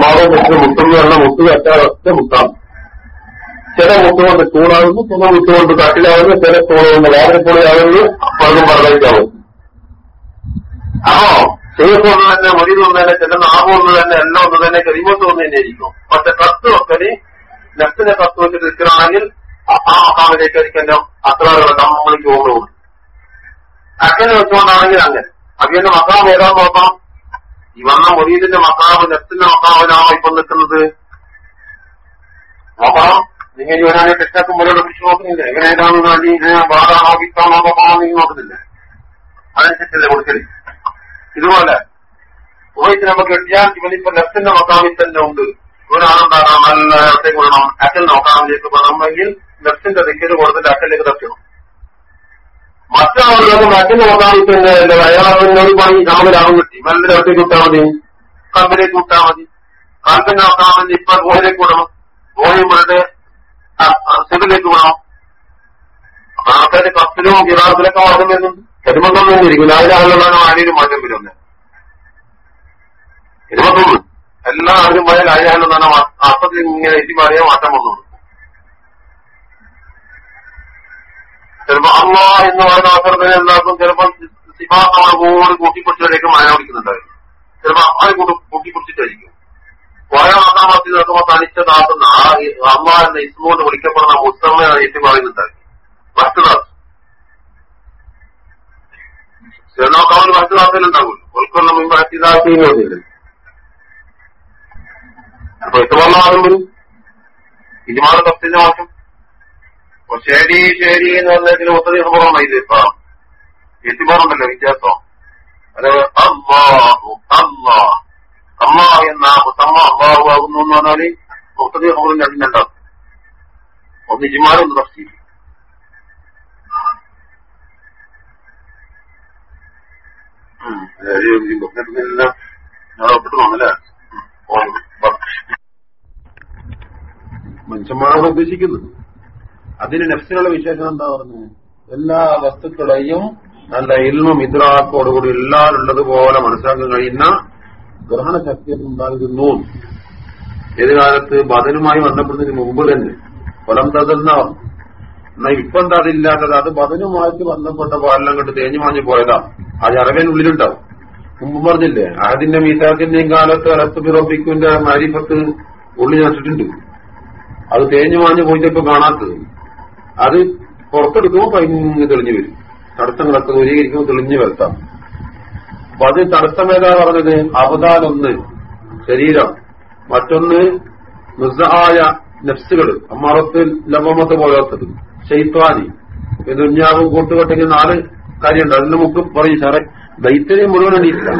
മാറും വെച്ച് മുട്ടുന്ന പറഞ്ഞാൽ മുട്ട് കറ്റാറൊക്കെ ഒറ്റ മുട്ടാം ചില മുട്ടുകൊണ്ട് ചൂടാകുന്നു ചില മുട്ടുകൊണ്ട് കട്ടിലാകുന്നു ചില ചൂടുകൊണ്ട് വാതിൽ പൊളിയാകുന്നു പലതും പറഞ്ഞേക്കാവും. അപ്പോ ചെയ്യപ്പ് ഒന്ന് തന്നെ മൊഴി ഒന്ന് തന്നെ ചില നാമം ഒന്ന് തന്നെ എല്ലാം ഒന്ന് തന്നെ കരിമത്ത് ഒന്ന് തന്നെ ഇരിക്കും. പക്ഷെ കത്ത് വെക്കൽ നെഫ്റ്റിനെ കത്ത് വെച്ചിട്ട് നിൽക്കുകയാണെങ്കിൽ ആ മഹാമിലേക്ക് ആയിരിക്കും അത്ര നമ്മളിക്ക് പോകുന്നു അങ്ങനെ വെച്ചുകൊണ്ടാണെങ്കിൽ അങ്ങനെ. അതിന്റെ മക്കാം ഏതാന്ന് നോക്കാം ഈ വന്ന മൊരീദിന്റെ മക്കാവ് നെത്തിന്റെ മക്കാവനാണോ ഇപ്പൊ നിൽക്കുന്നത്? നോക്കണം നിങ്ങൾ ഇവനാണ് കൃഷ്ണക്കുമ്പോഴോട് പിടിച്ചു നോക്കുന്നില്ല എങ്ങനെ ഏതാണെന്ന് ഇങ്ങനെ ബാധാണോ കിട്ടാണോ നോക്കണോ നീ നോക്കുന്നില്ല. അതനുസരിച്ചല്ലേ കൊടുക്കൽ? ഇതുപോലെ. ഉപയോഗിച്ച് നമുക്ക് എട്ടിയാൽ ഇവനിപ്പോ ലെഫ്റ്റിന്റെ മക്കാവിൽ തന്നെ ഉണ്ട്. ഇവനാണെന്താണ്? നല്ല ഇടത്തേക്ക് വിടണം അക്കൽ നോക്കാമിലേക്ക് പോകണമെങ്കിൽ ലെഫ്റ്റിന്റെ ദിക്കിന് കൊടുത്തിട്ട് അച്ഛനിലേക്ക് തട്ടണം മറ്റാളുകൾക്ക് മറ്റു നോക്കാമിൽ തന്നെ ഒരു പണി നമുക്ക് ലാഭം കിട്ടി നല്ല ഇടത്തേക്ക് വിട്ടാൽ മതി. കമ്പിലേക്ക് കൂട്ടാൽ മതി. കാൽപ്പിന്റെ നോക്കാമെങ്കിൽ ഇപ്പൊ ഗോയിലേക്ക് വിടണം ഗോയും വെറുതെ സിവിലേക്ക് വിടണം ആൾക്കാരുടെ കപ്പിലും ഗിറാസിലൊക്കെ മാറ്റം വരുന്നുണ്ട്. കരിമത്തൊന്നും തന്നെയിരിക്കും ലായിലാഹുള്ളതാണ് ആരെയും മാറ്റം വരുന്നത് കരിമത്തൊന്നും എല്ലാ ആരും പോയാൽ ലായിലാഹുള്ളതാണ് അർത്ഥത്തിൽ ഇങ്ങനെ എത്തി പറയാൻ മാറ്റം വന്നു ചിലപ്പോ അമ്മ എന്ന് പറയുന്ന അവസരത്തിന് എന്താക്കും ചിലപ്പോൾ സിഫാസമാണ് കൂടി കൂട്ടിപ്പിടിച്ചവരേക്ക് മഴ പിടിക്കുന്നുണ്ടായിരുന്നു ചിലപ്പോ അത് കൂട്ടി കൂട്ടിപ്പിടിച്ചിട്ടായിരിക്കും. കുറെ ഒന്നാം മത്തി നോക്കുമ്പോൾ തനിച്ചതാക്കുന്ന ആ അമ്മ എന്ന ഇസ്മോട് വിളിക്കപ്പെടുന്ന മുസ്തമ്മയാണ് ഏറ്റു പറയുന്നുണ്ടായി ചെറുനോക്കാവിന് മറ്റു നാട്ടിലുണ്ടാവില്ല ഉൾക്കൊള്ള മുമ്പ് അറ്റിതാക്കിയില്ല അപ്പൊ ഇട്ടുവന്ന ആദ്യം വരും ഇനിമാണ് കത്തിന്റെ മാറ്റം അപ്പൊ ശരി ശരി എന്ന് പറഞ്ഞതിന് ഒത്തിരി സംഭവം ഇത് ഇപ്പൊ എത്തിപ്പോറുണ്ടല്ലോ വ്യത്യാസം അത് അമ്മാഹു അമ്മാ അമ്മ എന്ന മുത്തമ്മ അമ്മാഹു ആകുന്നു എന്ന് പറഞ്ഞാൽ ഒത്തിരി സംഭവം രണ്ടിനുണ്ടാവും ഒന്ന് ഇജിമാരും ഒന്ന് തഫ്സീൽ മനുഷ്യന്മാരാണ് ഉദ്ദേശിക്കുന്നത് അതിന് നഫ്സിനുള്ള വിശേഷം എന്താ പറഞ്ഞത് എല്ലാ വസ്തുക്കളെയും നല്ല ഇൽമും ഇദ്രാക്കോടുകൂടി എല്ലാം പോലെ മനസ്സിലാക്കാൻ കഴിയുന്ന ഗ്രഹണശക്തി ഉണ്ടായിരുന്നു ഏത് കാലത്ത് ബദനുമായി ബന്ധപ്പെടുന്നതിന് മുമ്പ് തന്നെ. ഫലം തതുന്ന. എന്നാ ഇപ്പൊ എന്താ അതില്ലാത്തത്? അത് ബദനുമായിട്ട് ബന്ധപ്പെട്ട പാലെല്ലാം കണ്ട് തേഞ്ഞു മാഞ്ഞു പോയതാ. അത് അറവേനുള്ളിലുണ്ടാവും മുമ്പ് പറഞ്ഞില്ലേ അതിന്റെ മീസാക്കിന്റെയും കാലത്ത് അലത്ത് പിറപ്പിക്കുവിന്റെ മാരിഫത്ത് ഉള്ളിൽ നട്ടിട്ടുണ്ട് അത് തേഞ്ഞു മാഞ്ഞു പോയിട്ട് ഇപ്പൊ കാണാത്തത്. അത് പുറത്തെടുക്കുമ്പോൾ പൈങ്ങ് തെളിഞ്ഞു വരും. തടസ്സങ്ങളൊക്കെ ദൂരീകരിക്കുമ്പോൾ തെളിഞ്ഞു വരുത്താം. അപ്പൊ അത് തടസ്സം ഏതാ പറഞ്ഞത്? അവതാനൊന്ന് ശരീരം. മറ്റൊന്ന് നിസ്സഹായ നെഫ്സുകൾ. അമ്മാറത്ത് ലവമത്ത് പോലത്തത് ഷെയ്ത്വാനി ദുഞ്ഞാവും കൂട്ടുകെട്ടെങ്കിൽ നാല് കാര്യമുണ്ട്. അതിന് മുക്ക് പറയും സാറേ ദൈത്യനെ മുഴുവൻ എണ്ണിയില്ല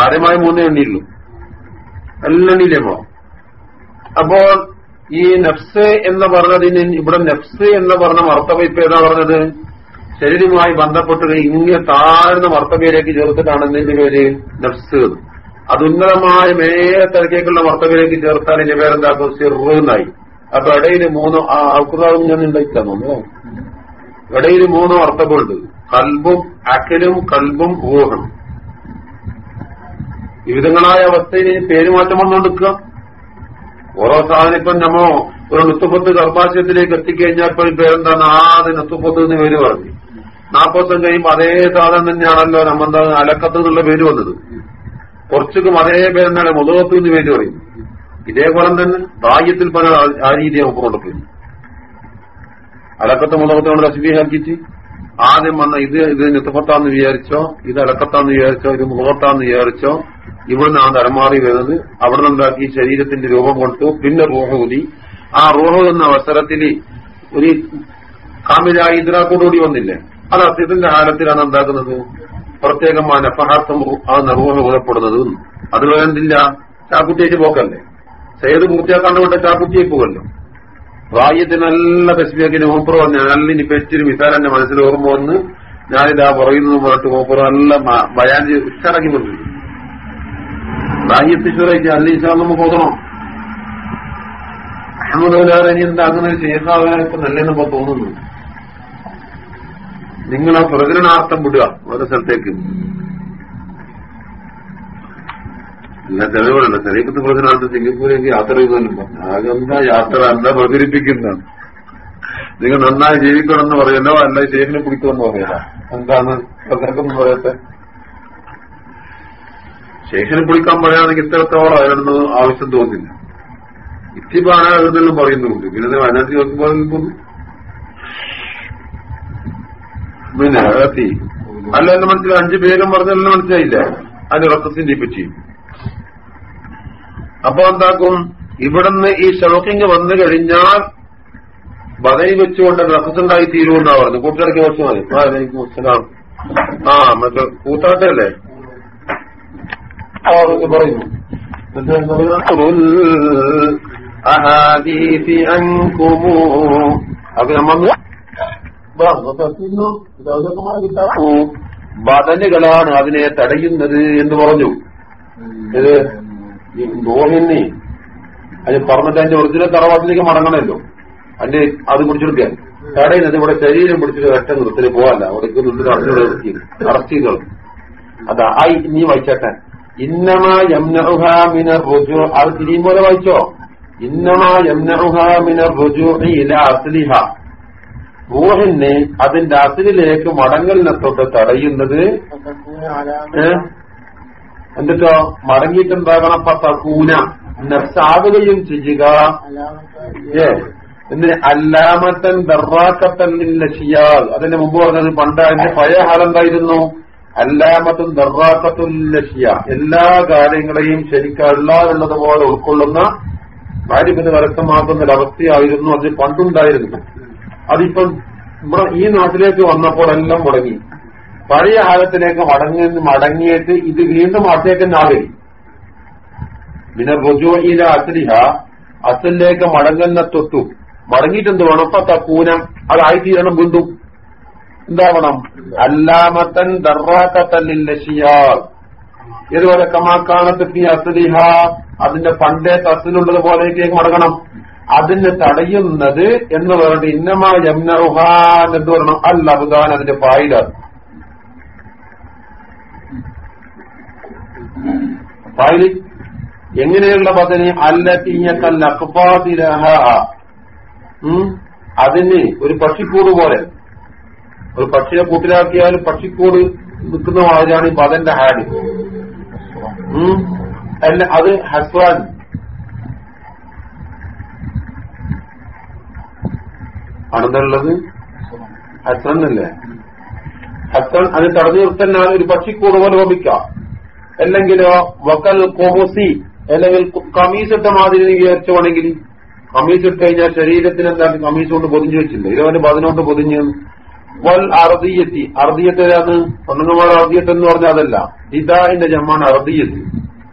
കാര്യമായ മൂന്നേ എണ്ണിയുള്ളൂ. എല്ലാം എണ്ണിയില്ലേ അപ്പോൾ ഈ നഫ്സ് എന്ന് പറഞ്ഞതിന് ഇവിടെ നഫ്സ് എന്ന് പറഞ്ഞ മർത്തവ ഇപ്പൊ ഏതാ പറഞ്ഞത്? ശരീരവുമായി ബന്ധപ്പെട്ട് ഇങ്ങനെ താഴ്ന്ന മർത്തവയിലേക്ക് ചേർത്തിട്ടാണ് എന്തിന്റെ പേര്? നഫ്സ്. അത് ഉന്നതമായ മേത്തരക്കേക്കുള്ള മർത്തവയിലേക്ക് ചേർത്താൽ ഇതിന്റെ പേരെന്താക്കും? സിറുന്നായി അപ്പൊ ഇടയിൽ മൂന്ന് ഔക്കുതാവും ഞാൻ ഉണ്ടായിട്ടാണോ ഇടയിൽ മൂന്ന് അർത്ഥമുണ്ട് കൽബും അക്കലും കൽബും ഊഹം വിവിധങ്ങളായ അവസ്ഥയിൽ പേരുമാറ്റം വന്നുകൊടുക്കുക ഓരോ സാധനം ഇപ്പം നമ്മോ ഒരു നുത്തുപ്പത്ത് ഗർഭാശയത്തിലേക്ക് എത്തിക്കഴിഞ്ഞാൽ ഇപ്പോൾ പേരെന്താണ് ആദ്യം നുത്തുപ്പത്ത് എന്ന് പേര് പറഞ്ഞു. നാൽപ്പത്തഞ്ച് കഴിയുമ്പോൾ അതേ സാധനം തന്നെയാണല്ലോ നമ്മെന്താ അലക്കത്ത് എന്നുള്ള പേര് വന്നത്. കുറച്ചൊക്കെ അതേ പേരെന്താണ് മുതകത്ത് എന്ന് പേര് പറയും. ഇതേപോലെ തന്നെ ബാഹ്യത്തിൽ പല ആ രീതിയാണ് പുറത്ത് അലക്കത്ത് മുതകത്തോട് തസ്ബീഹാക്കിയിട്ട് ആദ്യം വന്ന ഇത് ഇത് നെത്തുപ്പത്താന്ന് വിചാരിച്ചോ ഇത് അലക്കത്താന്ന് വിചാരിച്ചോ ഇത് മുതുകത്താന്ന് വിചാരിച്ചോ ഇവിടുന്ന് ആ തലമാറി വരുന്നത് അവിടെ നിന്നുണ്ടാക്കി ശരീരത്തിന്റെ രൂപം കൊടുത്തു. പിന്നെ റൂഹ ഊതി. ആ റോഹ എന്ന അവസരത്തിൽ ഒരു കാമിലായ ഇതിനാക്കൂടി വന്നില്ലേ? അത് അസ്ഥിത്തിന്റെ കാലത്തിലാണ് എന്താക്കുന്നത്? പ്രത്യേകമായ നഫഹാർത്ഥം ആ നിർവഹ ഊതപ്പെടുന്നത് അത് വേണ്ടില്ല ചാക്കുട്ടിയേക്ക് പോക്കല്ലേ? സേത് പൂർത്തിയാക്കാണ്ട് കൊണ്ട് ചാക്കുട്ടിയെ പോകല്ലോ. പ്രായത്തിന് നല്ല തസ്ബിയാക്കിന് മൂപ്പർ വന്ന് ഇനി പെറ്റിന് മിസാൽ എന്റെ മനസ്സിൽ ഓർമ്മ വന്ന് ഞാനിതാ പറയുന്നത് പറഞ്ഞിട്ട് ഓപ്പറ നല്ല ബയാൻ ഉച്ചടങ്ങി പറഞ്ഞു പ്രായത്ത് ഷുറയ്ക്ക് അല്ല ഇസാ നമുക്ക് ഓതണം അഹമ്മദ് ഇനി എന്താ അങ്ങനെ ശേഖാവാനൊക്കെ നല്ലെന്നപ്പോ തോന്നുന്നു. നിങ്ങൾ ആ പ്രകടനാർത്ഥം വിടുക ഓരോ സ്ഥലത്തേക്ക്. എല്ലാ ചെലവുകളുണ്ട്. ചെറിയത്ത് പ്രചരണാർത്ഥം സിംഗപ്പൂരേക്ക് യാത്ര ചെയ്തല്ലോ ആകെന്താ യാത്ര എന്താ പ്രചരിപ്പിക്കുന്നതാണ് നിങ്ങൾ നന്നായി ജീവിക്കണമെന്ന് പറയല്ലോ അല്ല ഷേഖിനെ പിടിക്കുമെന്ന് പറയല എന്താണ്? പ്രസംഗം പറയട്ടെ? ഷേഖിനെ പിടിക്കാൻ പറയുകയാണെങ്കിൽ ഇത്രത്തോളം അതിനൊന്നും ആവശ്യം തോന്നില്ല. ഇത്തിപ്പാണ് അതെന്നെല്ലാം പറയുന്നുണ്ട്. പിന്നെ വയനാട്ടിൽ നോക്കുമ്പോൾ പിന്നെ അല്ല എന്നെ മനസ്സിലായി. അഞ്ചു പേരും പറഞ്ഞെല്ലാം മനസ്സിലായില്ല. അതിന് റക്കസിന്റെ പറ്റി അപ്പൊ എന്താക്കും? ഇവിടുന്ന് ഈ ഷോക്കിങ് വന്നു കഴിഞ്ഞാൽ ബദൈ വെച്ചുകൊണ്ട് റക്കസുണ്ടായി തീരുമെന്നാ പറഞ്ഞു കൂട്ടുകാരൊക്കെ വെച്ചു മതി ആ, മറ്റേ കൂത്താട്ടല്ലേ പറയുന്നു. നമ്മ ബദലുകളാണ് അതിനെ തടയുന്നത് എന്ന് പറഞ്ഞു. ഇത് ദോഹിന്നി അത് പറഞ്ഞിട്ട് അതിന്റെ ഒറിജിനൽ തറവാട്ടിലേക്ക് മടങ്ങണമല്ലോ. അതിന്റെ അത് പിടിച്ചെടുക്കാൻ തടയുന്നത് ഇവിടെ ശരീരം പിടിച്ചിട്ട് ഒറ്റ നിർത്തിൽ പോവല്ല അവിടെ നിന്നിട്ട് അറസ്റ്റ് അറസ്റ്റ് ചെയ്തോളൂ അതാ ഐ നീ വായിച്ചേട്ടെ. ഇന്നമാ റുജു അത് തിരിയും പോലെ വായിച്ചോ? ഇന്നമാ റുജു അസ്ലിഹ. റൂഹിനെ അതിന്റെ അസിലിലേക്ക് മടങ്ങലിനെ തൊട്ട് തടയുന്നത് ഏ? മടങ്ങിയിട്ട് എന്താകണം പത്തൂന നഫ്സാവുകയും ചെയ്യുക. എന്നിട്ട് അല്ലാമത്തൻ ദർറാക്കത്തൻ ലക്ഷിയാൽ. അതിന്റെ മുമ്പ് പറഞ്ഞത് പണ്ട് അതിന്റെ പഴയ ഹാലെന്തായിരുന്നു അല്ലാമത്തും ദർറാക്കത്തുൽ ലക്ഷ്യ എല്ലാ കാര്യങ്ങളെയും ശരിക്കല്ലാതുള്ളത് പോലെ ഉൾക്കൊള്ളുന്ന കാര്യത്തിന് കരസ്ഥമാക്കുന്ന ഒരവസ്ഥയായിരുന്നു. അത് പണ്ടുണ്ടായിരുന്നു. അതിപ്പം ഇവിടെ ഈ നാട്ടിലേക്ക് വന്നപ്പോൾ എല്ലാം മുടങ്ങി. പഴയ കാലത്തിലേക്ക് മടങ്ങി മടങ്ങിയിട്ട് ഇത് വീണ്ടും അത്തേക്ക് നാഗരി പിന്നെ റുജുയില അസലിഹ. അസലിലേക്ക് മടങ്ങുന്ന തൊട്ടു. മടങ്ങിയിട്ടെന്ത് വേണം? അപ്പൊ തക്കൂന അതായിത്തീരണം വീണ്ടും. എന്താവണം? അല്ലാമത്തൻ ദർറാക്കത്തല്ലില്ലഷിയാർ ഇതുപോലെ കമാക്കാണത്ത് ഫി അസലിഹ. അതിന്റെ പണ്ടേ തസ്സിലുള്ളത് പോലെയൊക്കെ മടങ്ങണം. അതിന് തടയുന്നത് എന്ന് പറഞ്ഞിട്ട് ഇന്നമാ യംനറുഹാൻ എന്ന് പറയണം അൽ അബുദാൻ അതിന്റെ പായിലാണ് പായിൽ എങ്ങനെയുള്ള പദനി? അല്ലത്തീയക്കൽ അക്പാതിരഹ അതിന് ഒരു പക്ഷിക്കൂട് പോലെ. ഒരു പക്ഷിയെ കൂട്ടിലാക്കിയാൽ പക്ഷിക്കൂട് നിൽക്കുന്ന മാതിരിയാണ് ഈ പദന്റെ ഹാഡ്. അല്ല അത് ഹസ്വാൻ. ആണെന്നുള്ളത് ഹസൻ അല്ലേ ഹസൻ അത് തടഞ്ഞു നിർത്തന്നാൽ ഒരു പക്ഷിക്കൂട് പോലെ വമിക്കാം അല്ലെങ്കിലോ വക്കൽ കൊമുസി അല്ലെങ്കിൽ കമീസിട്ട മാതിരി നീ വിചാരിച്ചുവാണെങ്കിൽ കമീസ് ഇട്ട് കഴിഞ്ഞാൽ ശരീരത്തിന് എന്താ കമീസ് കൊണ്ട് പൊതിഞ്ഞു വെച്ചില്ല? ഇതവന് പതിനോട്ട് പൊതിഞ്ഞു വൽ അറുതിയെത്തി അർദീയത്ത് ഏതാണ്? പെണ്ണുങ്ങന്മാർ അർദീയത്ത് എന്ന് പറഞ്ഞാൽ അതല്ല. ദിദാഹിന്റെ ജമ്മാണ് അർദീയത്ത്.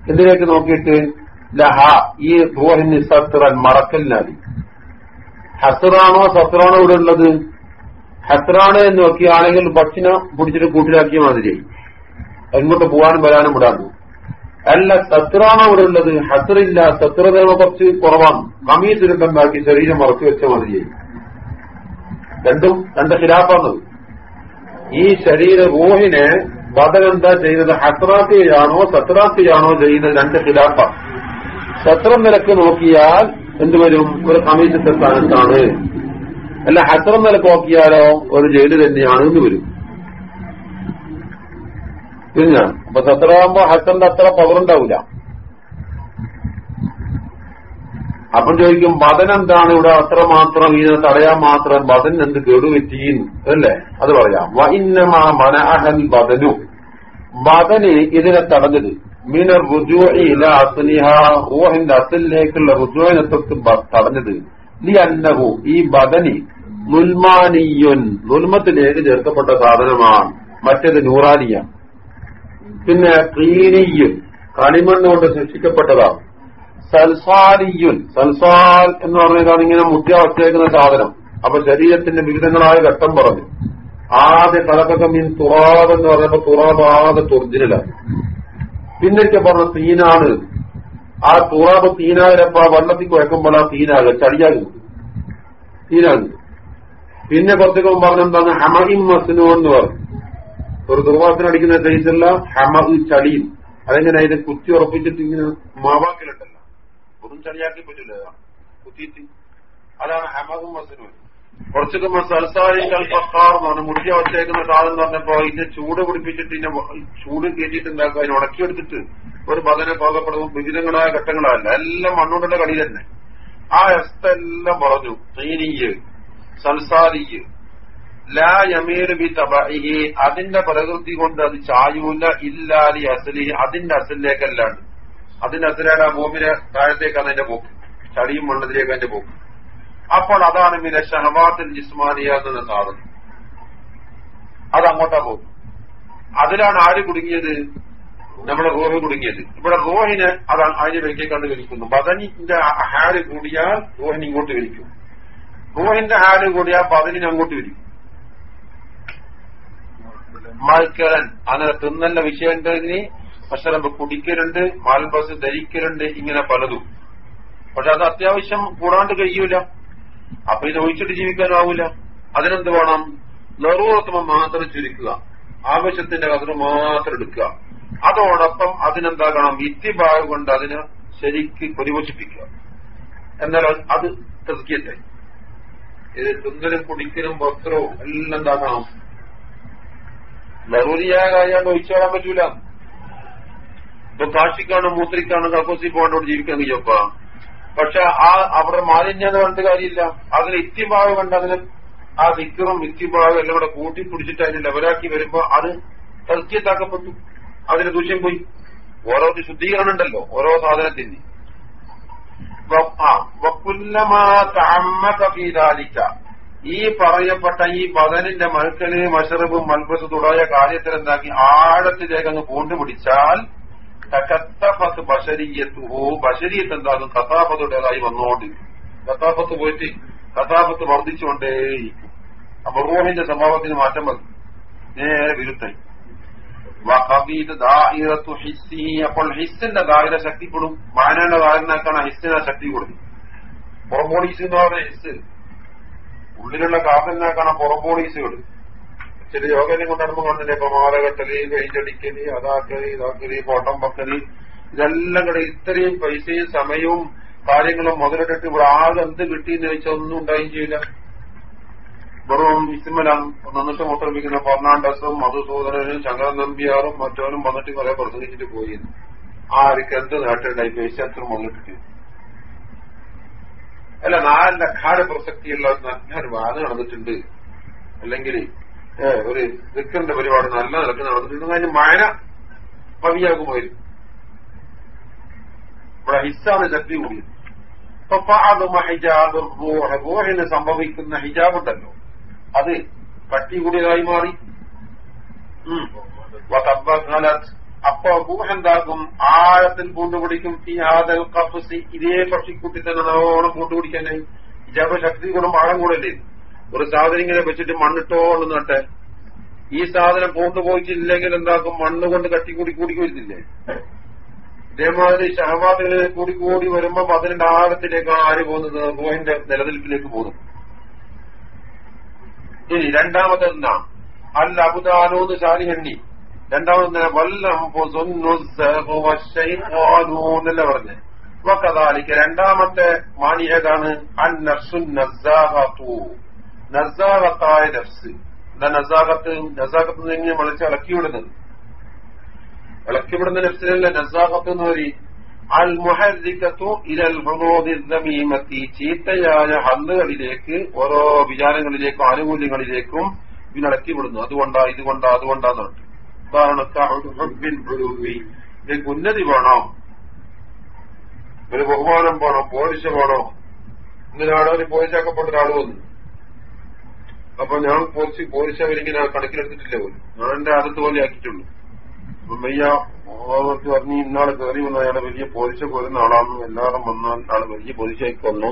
എന്തിനേക്ക് നോക്കിയിട്ട്? ലഹ ഈ റൂഹിന് സത്രൻ മറക്കലിനാലി ഹസറാണോ സത്രാണോ ഇവിടെ ഉള്ളത്? ഹസറാണ് എന്ന് നോക്കിയാണെങ്കിൽ പക്ഷിനെ പിടിച്ചിട്ട് കൂട്ടിലാക്കിയ മാതിരി. എങ്ങോട്ട് പോകാനും വരാനും വിടാന്ന് അല്ല സത്രാണോ ഇവിടെ ഉള്ളത്? ഹസറില്ല. സത്രതേമ കുറച്ച് കുറവാണ്. കമീസ് ഇരുണ്ടുണ്ടാക്കി ശരീരം മറച്ചു വെച്ച മാതിരിയായി രണ്ടും രണ്ട് ഖിലാഫാണത് ഈ ശരീര റൂഹിനെ ബദൽ എന്താ ചെയ്യുന്നത്? ഹസ്രാത്തിയാണോ സത്രാത്തിയാണോ ചെയ്യുന്നത്? രണ്ട് ഖിലാഫ. സത്രം നിലയ്ക്ക് നോക്കിയാൽ എന്തുവരും ഒരു കമ്മീഷന്റെ സ്ഥാനത്താണ്. അല്ല ഹസ്രം നിലയ്ക്ക് നോക്കിയാലോ ഒരു ജയിൽ തന്നെയാണ് എന്ന് വരും. പിന്നെ അപ്പൊ സത്രമാകുമ്പോ ഹസ്രന്റെ അത്ര പവർ ഉണ്ടാവില്ല അപ്പം ചോദിക്കും ബദൻ എന്താണ് ഇവിടെ അത്രമാത്രം ഇതിനെ തടയാൻ മാത്രം ബദൻ എന്ത് കേടുപറ്റിയും അല്ലേ? അത് പറയാം. വൈന്നമാ മനഅഹൽ ബദനു ബദന് ഇതിനെ തടഞ്ഞത്. മീന റുജുഇല അസ്ലിഹ ഓഹിന്റെ അസലിലേക്കുള്ള റുജുവിനെ തൊട്ട് തടഞ്ഞത്. ലി അന്നഹു ഈ ബദനി നുൽമാനിയുൻ. നുൽമത്തിലേക്ക് ചേർക്കപ്പെട്ട സാധനമാണ്. മറ്റേത് നൂറാനിയ. പിന്നെ ക്ലീനിയുൻ. കളിമണ്ണ് കൊണ്ട് സൽസാലിയുൻ സൽസാൽ എന്ന് പറഞ്ഞാൽ ഇങ്ങനെ മുദ്ര വച്ചേക്കുന്ന സാധനം. അപ്പൊ ശരീരത്തിന്റെ വിവിധങ്ങളായ ഘട്ടം പറഞ്ഞു. ആദ്യ കലക്കൊക്കെ മീൻ തുറാബ് എന്ന് പറഞ്ഞപ്പോ തുറാബ് ആകെ ഒറിജിനലാണ് പിന്നൊക്കെ പറഞ്ഞ തീനാണ്. ആ തുറാബ് തീനാകരപ്പ വള്ളത്തിൽ കുഴക്കുമ്പോൾ ആ തീനാകെ ചളിയാകും. തീനാകും പിന്നെ കുറച്ചൊക്കെ പറഞ്ഞെന്താണ് ഹമഹിം മസ്നു എന്ന് പറഞ്ഞു. ഒരു ദുർവാസന അടിക്കുന്ന സൈസുള്ള ഹമഹ് ചളിയും. അതെങ്ങനെ ഇത് കുത്തി ഉറപ്പിച്ചിട്ട് ഇങ്ങനെ മാവാക്കലുണ്ടല്ലോ. ഒന്നും ശരിയാക്കി പറ്റില്ല കുത്തിയിട്ട്. അതാണ് ഹമദും മസനും കുറച്ചൊക്കെ സൽസാരി കൽപ്പക്കാർ എന്ന് പറഞ്ഞു മുടിയ വച്ചേക്കുന്ന സാധനം എന്ന് പറഞ്ഞപ്പോ ഇതിനെ ചൂട് പിടിപ്പിച്ചിട്ട് ഇതിനെ ചൂട് കയറ്റിയിട്ട് ഉണ്ടാക്കുക അതിനെ ഉണക്കിയെടുത്തിട്ട് ഒരു പതനെ പാകപ്പെടുമ്പോൾ വിവിധങ്ങളായ ഘട്ടങ്ങളല്ല എല്ലാം മണ്ണുകൊണ്ടുള്ള കളി തന്നെ. ആ എസ്തെല്ലാം പറഞ്ഞു തീനിയ് സൽസാരിയ്. ലാ യമീർ ബി തബഇഹി. അതിന്റെ പ്രകൃതി കൊണ്ട് അത് ചായൂല ഇല്ലാലി അസലി അതിന്റെ അസലിലേക്കല്ലാണ്ട്. അതിന്റെ അസലാണ് ആ ഭൂമിയുടെ താഴത്തേക്കാണ് അതിന്റെ പോക്ക്. ചളിയും മണ്ണത്തിലേക്ക് അതിന്റെ പോക്ക്. അപ്പോൾ അതാണ് മിനെ ഷഹബാത്തിൽ ജിസ്മാനിയാകുന്ന സാധനം. അത് അങ്ങോട്ടാ പോകും. അതിലാണ് ആര് കുടുങ്ങിയത്? നമ്മുടെ റോഹ് കുടുങ്ങിയത്. ഇവിടെ റോഹിന് അത് അതിന് വെക്കി കണ്ട് വലിക്കുന്നു. ബദനിന്റെ ഹാൽ കൂടിയാൽ റോഹിന് ഇങ്ങോട്ട് വലിക്കും. റോഹിന്റെ ഹാൽ കൂടിയാൽ ബദനിന് അങ്ങോട്ട് വലിക്കും. മൽക്കരൻ അങ്ങനെ തിന്നല്ല വിഷയമുണ്ടെങ്കിൽ പക്ഷെ കുടിക്കലുണ്ട് മാൽബസ് ധരിക്കലുണ്ട് ഇങ്ങനെ പലതും. പക്ഷെ അത് അത്യാവശ്യം കൂടാണ്ട് കഴിയൂല. അപ്പൊ ഇത് ഒഴിച്ചിട്ട് ജീവിക്കാനാവൂല. അതിനെന്ത് വേണം? നെറൂറത്തുമ്പം മാത്രം ചുരുക്കുക. ആവശ്യത്തിന്റെ കതിർ മാത്രം എടുക്കുക. അതോടൊപ്പം അതിനെന്താകണം? ഇത്തിഭാഗം കൊണ്ട് അതിനെ ശരിക്ക് പരിപോഷിപ്പിക്കുക എന്നാൽ അത് തെസ്കിയട്ടെ ഇത് തിന്നലും കുടിക്കലും വസ്ത്രവും എല്ലാം എന്താക്കണം നെറൂരിയായ കാര്യം ഒഴിച്ചോളാൻ പറ്റൂല. ഇപ്പൊ കാശിക്കാണ് മൂത്രിക്കാണോ കക്കോസി പോകണ്ടോട് ജീവിക്കാൻ കഴിയപ്പാ പക്ഷെ ആ അവിടെ മാലിന്യം പറഞ്ഞിട്ട് കാര്യമില്ല. അതിന് ഇത്തിഭാവ് കണ്ട് അതിന് ആ വിക്രവും ഇത്തിഭാവും എല്ലാം കൂടെ കൂട്ടി പിടിച്ചിട്ട് അതിന് ലെവലാക്കി വരുമ്പോ അത് തൽക്കിയത്താക്കപ്പെട്ടു അതിന് ദൂഷ്യം പോയി. ഓരോ ശുദ്ധീകരണം ഉണ്ടല്ലോ ഓരോ സാധനത്തിന്. ഈ പറയപ്പെട്ട ഈ ബദനിന്റെ മഴക്കൽ മഷറബും മൽബസ് തുടങ്ങിയ കാര്യത്തിലെന്താക്കി ആഴത്തിലേക്ക് അങ്ങ് പൂണ്ടുപിടിച്ചാൽ ബഷരീയത്ത് എന്താകും കഥാപത്തുടേതായി വന്നോണ്ട് കഥാപത്ത് പോയിട്ട് കഥാപത്ത് വർദ്ധിച്ചുകൊണ്ടേയിരിക്കും. അപ്പൊ റൂഹിന്റെ സ്വഭാവത്തിന് മാറ്റം വന്നു. നേരെ വിരുദ്ധം അപ്പോൾ ഹിസ്സിന്റെ ദാഹിര ശക്തിപ്പെടും. മാനയുടെ ദാഹിരനാക്കാണ് ഹിസ്സിനെ ശക്തി കൊടുക്കും പുറംപോളീസ് എന്ന് പറഞ്ഞ ഹിസ്. ഉള്ളിലുള്ള കാർബനാക്കാണ് പുറംപോളീസുകൾ ചില കൊണ്ട് കൊണ്ടിടുമ്പോ കണ്ടില്ലേ ഇപ്പൊ മാലകെട്ടൽ പെയിന്റടിക്കൽ അതാക്കൽ ഇതാക്കൽ കോട്ടം വെക്കൽ ഇതെല്ലാം കൂടെ ഇത്രയും പൈസയും സമയവും കാര്യങ്ങളും മുതലിട്ടിട്ട് ഇവിടെ ആകെ എന്ത് കിട്ടിയെന്ന് ചോദിച്ചാൽ ഒന്നും ഉണ്ടായും ചെയ്യില്ല. വെറും ഇസ്മലാണ് നന്നിട്ട് മൂത്രമിക്കുന്ന ഫെർണാണ്ടസും മധുസൂദനനും ശങ്കരൻ നമ്പിയാറും മറ്റവനും വന്നിട്ട് കുറെ പ്രസംഗിച്ചിട്ട് പോയി ആർക്ക് എന്ത് നേട്ടമുണ്ടായി പൈസ എത്ര മുതലിട്ടിട്ട് അല്ല നാലിന്റെ അഖാര പ്രസക്തിയുള്ള നല്ലൊരു വാദം നടന്നിട്ടുണ്ട്. അല്ലെങ്കിൽ ഒരു ദിക്കറിന്റെ പരിപാടി നല്ല നിലയ്ക്ക് നടന്നിട്ടുണ്ട് അതിന് മഴ പവിയാകുമായിരുന്നു. ഇവിടെ ഹിസ്സാണ് ശക്തി കൂടിയത് ഹിജാബ് റൂഹിന് സംഭവിക്കുന്ന ഹിജാബ് ഉണ്ടല്ലോ അത് കട്ടി കൂടിയതായി മാറി. അപ്പൊ റൂഹ് എന്താക്കും ആഴത്തിൽ പൂണ്ടുപിടിക്കും. ഈ ആദൽ കഫസി ഇതേ പക്ഷിക്കുട്ടി തന്നെ നല്ലോണം പൂണ്ടുപിടിക്കാനായി ഹിജാബ് ശക്തി കൂടും ആഴം കൂടല്ലേ? ഒരു സാധനം ഇങ്ങനെ വെച്ചിട്ട് മണ്ണിട്ടോണ്ട് നട്ടെ ഈ സാധനം പൂണ്ടു പോയിട്ടില്ലെങ്കിൽ എന്താക്കും? മണ്ണ് കൊണ്ട് കട്ടി കൂടി കൂടി വരുന്നില്ലേ ഇതേമാതിരി ഷഹബാദുകൾ കൂടി കൂടി വരുമ്പോ അതിന്റെ ആഴത്തിലേക്കാണ് ആര് പോകുന്നത്? റൂഹിന്റെ നിലനിൽപ്പിലേക്ക് പോകും. ഇനി രണ്ടാമത്തെ എന്താ? അല്ല അബുദാനോന്ന് ശാലിഹണ്ണി രണ്ടാമത് വല്ല പറഞ്ഞ്? രണ്ടാമത്തെ മാനി ഏതാണ്? അൻ നസാഹത്തായ നഫ്സ്. എന്താ നസാകത്ത് നസാകത്ത് നിന്ന് വിളിച്ച് ഇളക്കിവിടുന്നത്. ഇളക്കിവിടുന്ന നഫ്സിനല്ല നസാകത്ത് എന്ന് പറയും. അൽ മുഹരിക്കത്തു ഇരൽ ഹൃദോദിമത്തി ചീത്തയായ ഹന്നുകളിലേക്ക് ഓരോ വിചാരങ്ങളിലേക്കും ആനുകൂല്യങ്ങളിലേക്കും ഇതിനിളക്കി വിടുന്നു അതുകൊണ്ടാ ഇതുകൊണ്ടാ അതുകൊണ്ടാന്ന് ഇതിലേക്ക് ഉന്നതി വേണം? ഒരു ബഹുമാനം വേണം? പോലീസ് വേണം? ഇങ്ങനെ ആളൊരു പോലീസാക്കപ്പെട്ട അപ്പൊ ഞാൻ പോലീസ് പോലീസ് അവരിങ്ങനെ കണക്കിലെടുത്തിട്ടില്ല പോലും? ഞാൻ എന്റെ അടുത്ത് പോലെ ആക്കിയിട്ടുള്ളൂ. മെയ്യ ഓർത്ത് പറഞ്ഞ് ഇന്നാൾ കയറി വന്ന അയാളെ വലിയ പോലീസ് പോരുന്ന ആളാണെന്ന് എല്ലാവരും വന്നാൽ ആൾ വലിയ പോലീശായി കൊന്നു.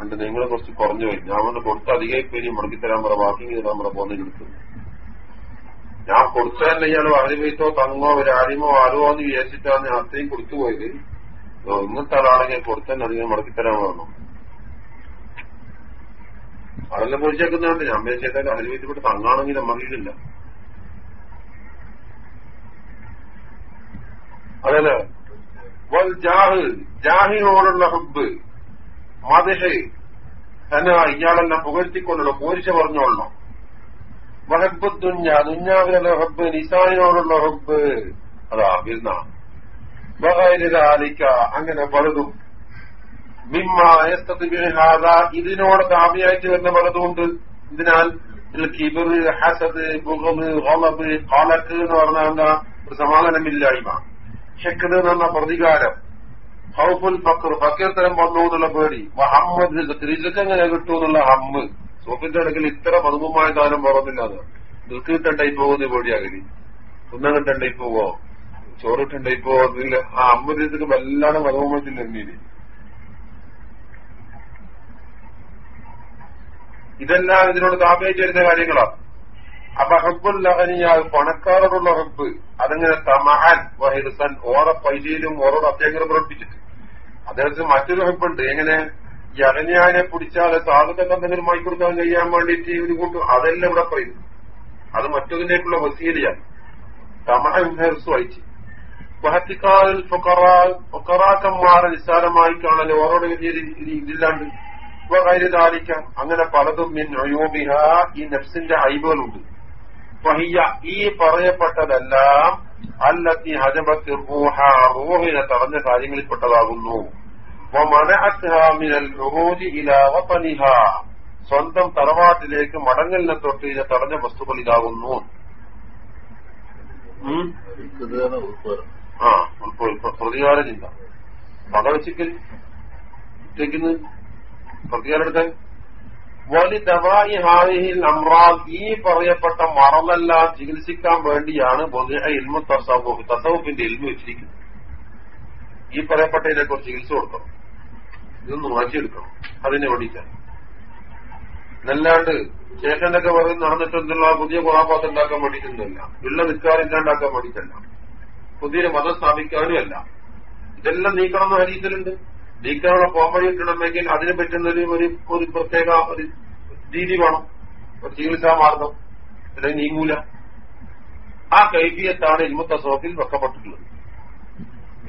അന്റെ നിങ്ങളെ കുറച്ച് കുറഞ്ഞു പോയി. ഞാൻ വന്ന് കൊടുത്ത അധികം പേര് മുടക്കി തരാൻ പറ വാക്കിങ് തരാൻ പറ പോകുന്നതിനെടുത്തു ഞാൻ കൊടുത്തതന്നെ ഇയാൾ വാരി പൈസോ തങ്ങോ ഒരു ആരോ എന്ന് വിചാരിച്ചിട്ടാണ് അത്രയും കൊടുത്തു പോയത്. ഇന്നത്തെ ആളാണെങ്കിൽ കൊടുത്തന്നെ അധികം മുടക്കി തരാൻ പറഞ്ഞു അതെല്ലാം പൊളിച്ചേക്കുന്നുണ്ട് ഞാൻ വിചാരിച്ചാൽ അതിൽ വീട്ടിൽ തങ്ങാണെങ്കിൽ നമ്മറിയില്ല അതല്ല? വൽ ജാഹ് ജാഹിനോടുള്ള ഹുബ് മതഹ് തന്നെ ഇയാളെല്ലാം പുകഴ്ത്തിക്കൊള്ളണം പോരിച്ച പറഞ്ഞോളണം. വഹബ് ദുഞ്ഞ ദുഞ്ഞാവിലുള്ള ഹബ്ബ് നിസാനിനോടുള്ള ഹബ്ബ്. അതാ വിരുന്ന അങ്ങനെ പലതും ഇതിനോട് കാമ്യായിട്ട് വരുന്ന പലതുമുണ്ട്. ഇതിനാൽ കിബിർ ഹസദ് ബുഹബ് ഹോളബ് കോലക്ക് എന്ന് പറഞ്ഞാൽ എന്താ? ഒരു സമാധാനമില്ലായ്മ. ഷെക്കത് എന്ന് പറഞ്ഞ പ്രതികാരം. ഹൗഫുൽ ഫക്കർ ഫക്കീർ തരം വന്നു എന്നുള്ള പേടി. ഹമ്മദ് റിസക്ക് എങ്ങനെ കിട്ടൂ എന്നുള്ള ഹമ്മ്. സോഫിന്റെ അടുക്കൽ ഇത്ര മധുമമായ കാലം പറഞ്ഞില്ല അത് ദുഃഖിട്ടുണ്ടായി പോകുന്ന പേടിയാകലി. കിട്ടണ്ടായി പോവോ ചോറിട്ടുണ്ടായി പോവോ ആ അമ്മ റിസക്ക് വല്ലാതെ മധുമത്തില്ല എന്നീന് ഇതെല്ലാം ഇതിനോട് താപേച്ച് വരുന്ന കാര്യങ്ങളാണ് അപ്പൊ ഹബ്ബുൽ ലഹനിയാൽ പണക്കാരോടുള്ള ഹബ്ബ് അതങ്ങനെ തമഹാൻ വഹിർസൻ ഓറ പൈലിയിലും ഓരോ അത്യാഗ്രഹം പ്രവർത്തിച്ചിട്ട് അദ്ദേഹത്തിന് മറ്റൊരു ഹബ്ബുണ്ട്. എങ്ങനെ? ഈ അകന്യാനെ പിടിച്ചാൽ സാധുക്കൾക്ക് എന്തെങ്കിലും വാങ്ങിക്കൊടുക്കാൻ കഴിയാൻ വേണ്ടിയിട്ട് ഇവർ കൊണ്ടു അതെല്ലാം ഇവിടെ പറയുന്നു അത് മറ്റൊന്നിലേക്കുള്ള വസീലിയാണ്. തമഹൻ ഹെർസ് വായിച്ചു. വഹത്തിക്കാൽ ഫൊക്കറാക്കന്മാരെ നിസ്സാരമായി ഓരോടെ വലിയ ഇതില്ലാണ്ട് കാര്യതാലിക്കാം അങ്ങനെ പലതും മിൻ അയോബിഹ ഈ നെഫ്സിന്റെ അയബുകളുണ്ട്. വഹിയ ഈ പറയപ്പെട്ടതെല്ലാം അല്ലത്തി ഹജബത്ത് റൂഹ റൂഹിനെ തടഞ്ഞ കാര്യങ്ങളിൽപ്പെട്ടതാകുന്നു. സ്വന്തം തറവാട്ടിലേക്ക് മടങ്ങലിനെ തൊട്ട് ഇതിനെ തടഞ്ഞ വസ്തുക്കൾ ഇതാകുന്നു. ആ പ്രതികാര ചിന്ത. പക അമ്രാൽ ഈ പറയപ്പെട്ട മറന്നെല്ലാം ചികിത്സിക്കാൻ വേണ്ടിയാണ് ഇൽമു തസവുഫ് ഇൽമു വെച്ചിരിക്കുന്നത്. ഈ പറയപ്പെട്ടതിനെ കുറിച്ച് ചികിത്സ കൊടുക്കണം. ഇതൊന്ന് മാറ്റിയെടുക്കണം. അതിനെ വേണ്ടിയിട്ടാണ് നല്ലാണ്ട് ശേഷനൊക്കെ പറഞ്ഞ് നടന്നിട്ടുണ്ടല്ലോ പുതിയ കുറാപാത്ത് ഉണ്ടാക്കാൻ വേണ്ടിയിട്ടൊന്നുമല്ല. ഉള്ള നിൽക്കാറില്ലാണ്ടാക്കാൻ വേണ്ടിയിട്ടല്ല. പുതിയൊരു മതം സ്ഥാപിക്കാനും അല്ല ഇതെല്ലാം നീക്കണമെന്ന് ഹരീതിലുണ്ട് നീക്കാനുള്ള പോംവഴി കിട്ടണമെങ്കിൽ അതിന് പറ്റുന്ന ഒരു ഒരു പ്രത്യേക ഒരു രീതി വേണം. ഒരു ചികിത്സാ മാർഗം. അല്ലെങ്കിൽ നീങ്ങൂല. ആ കൈഫിയത്താണ് ഇൽമുത്ത സോഫിൽ വെക്കപ്പെട്ടിട്ടുള്ളത്.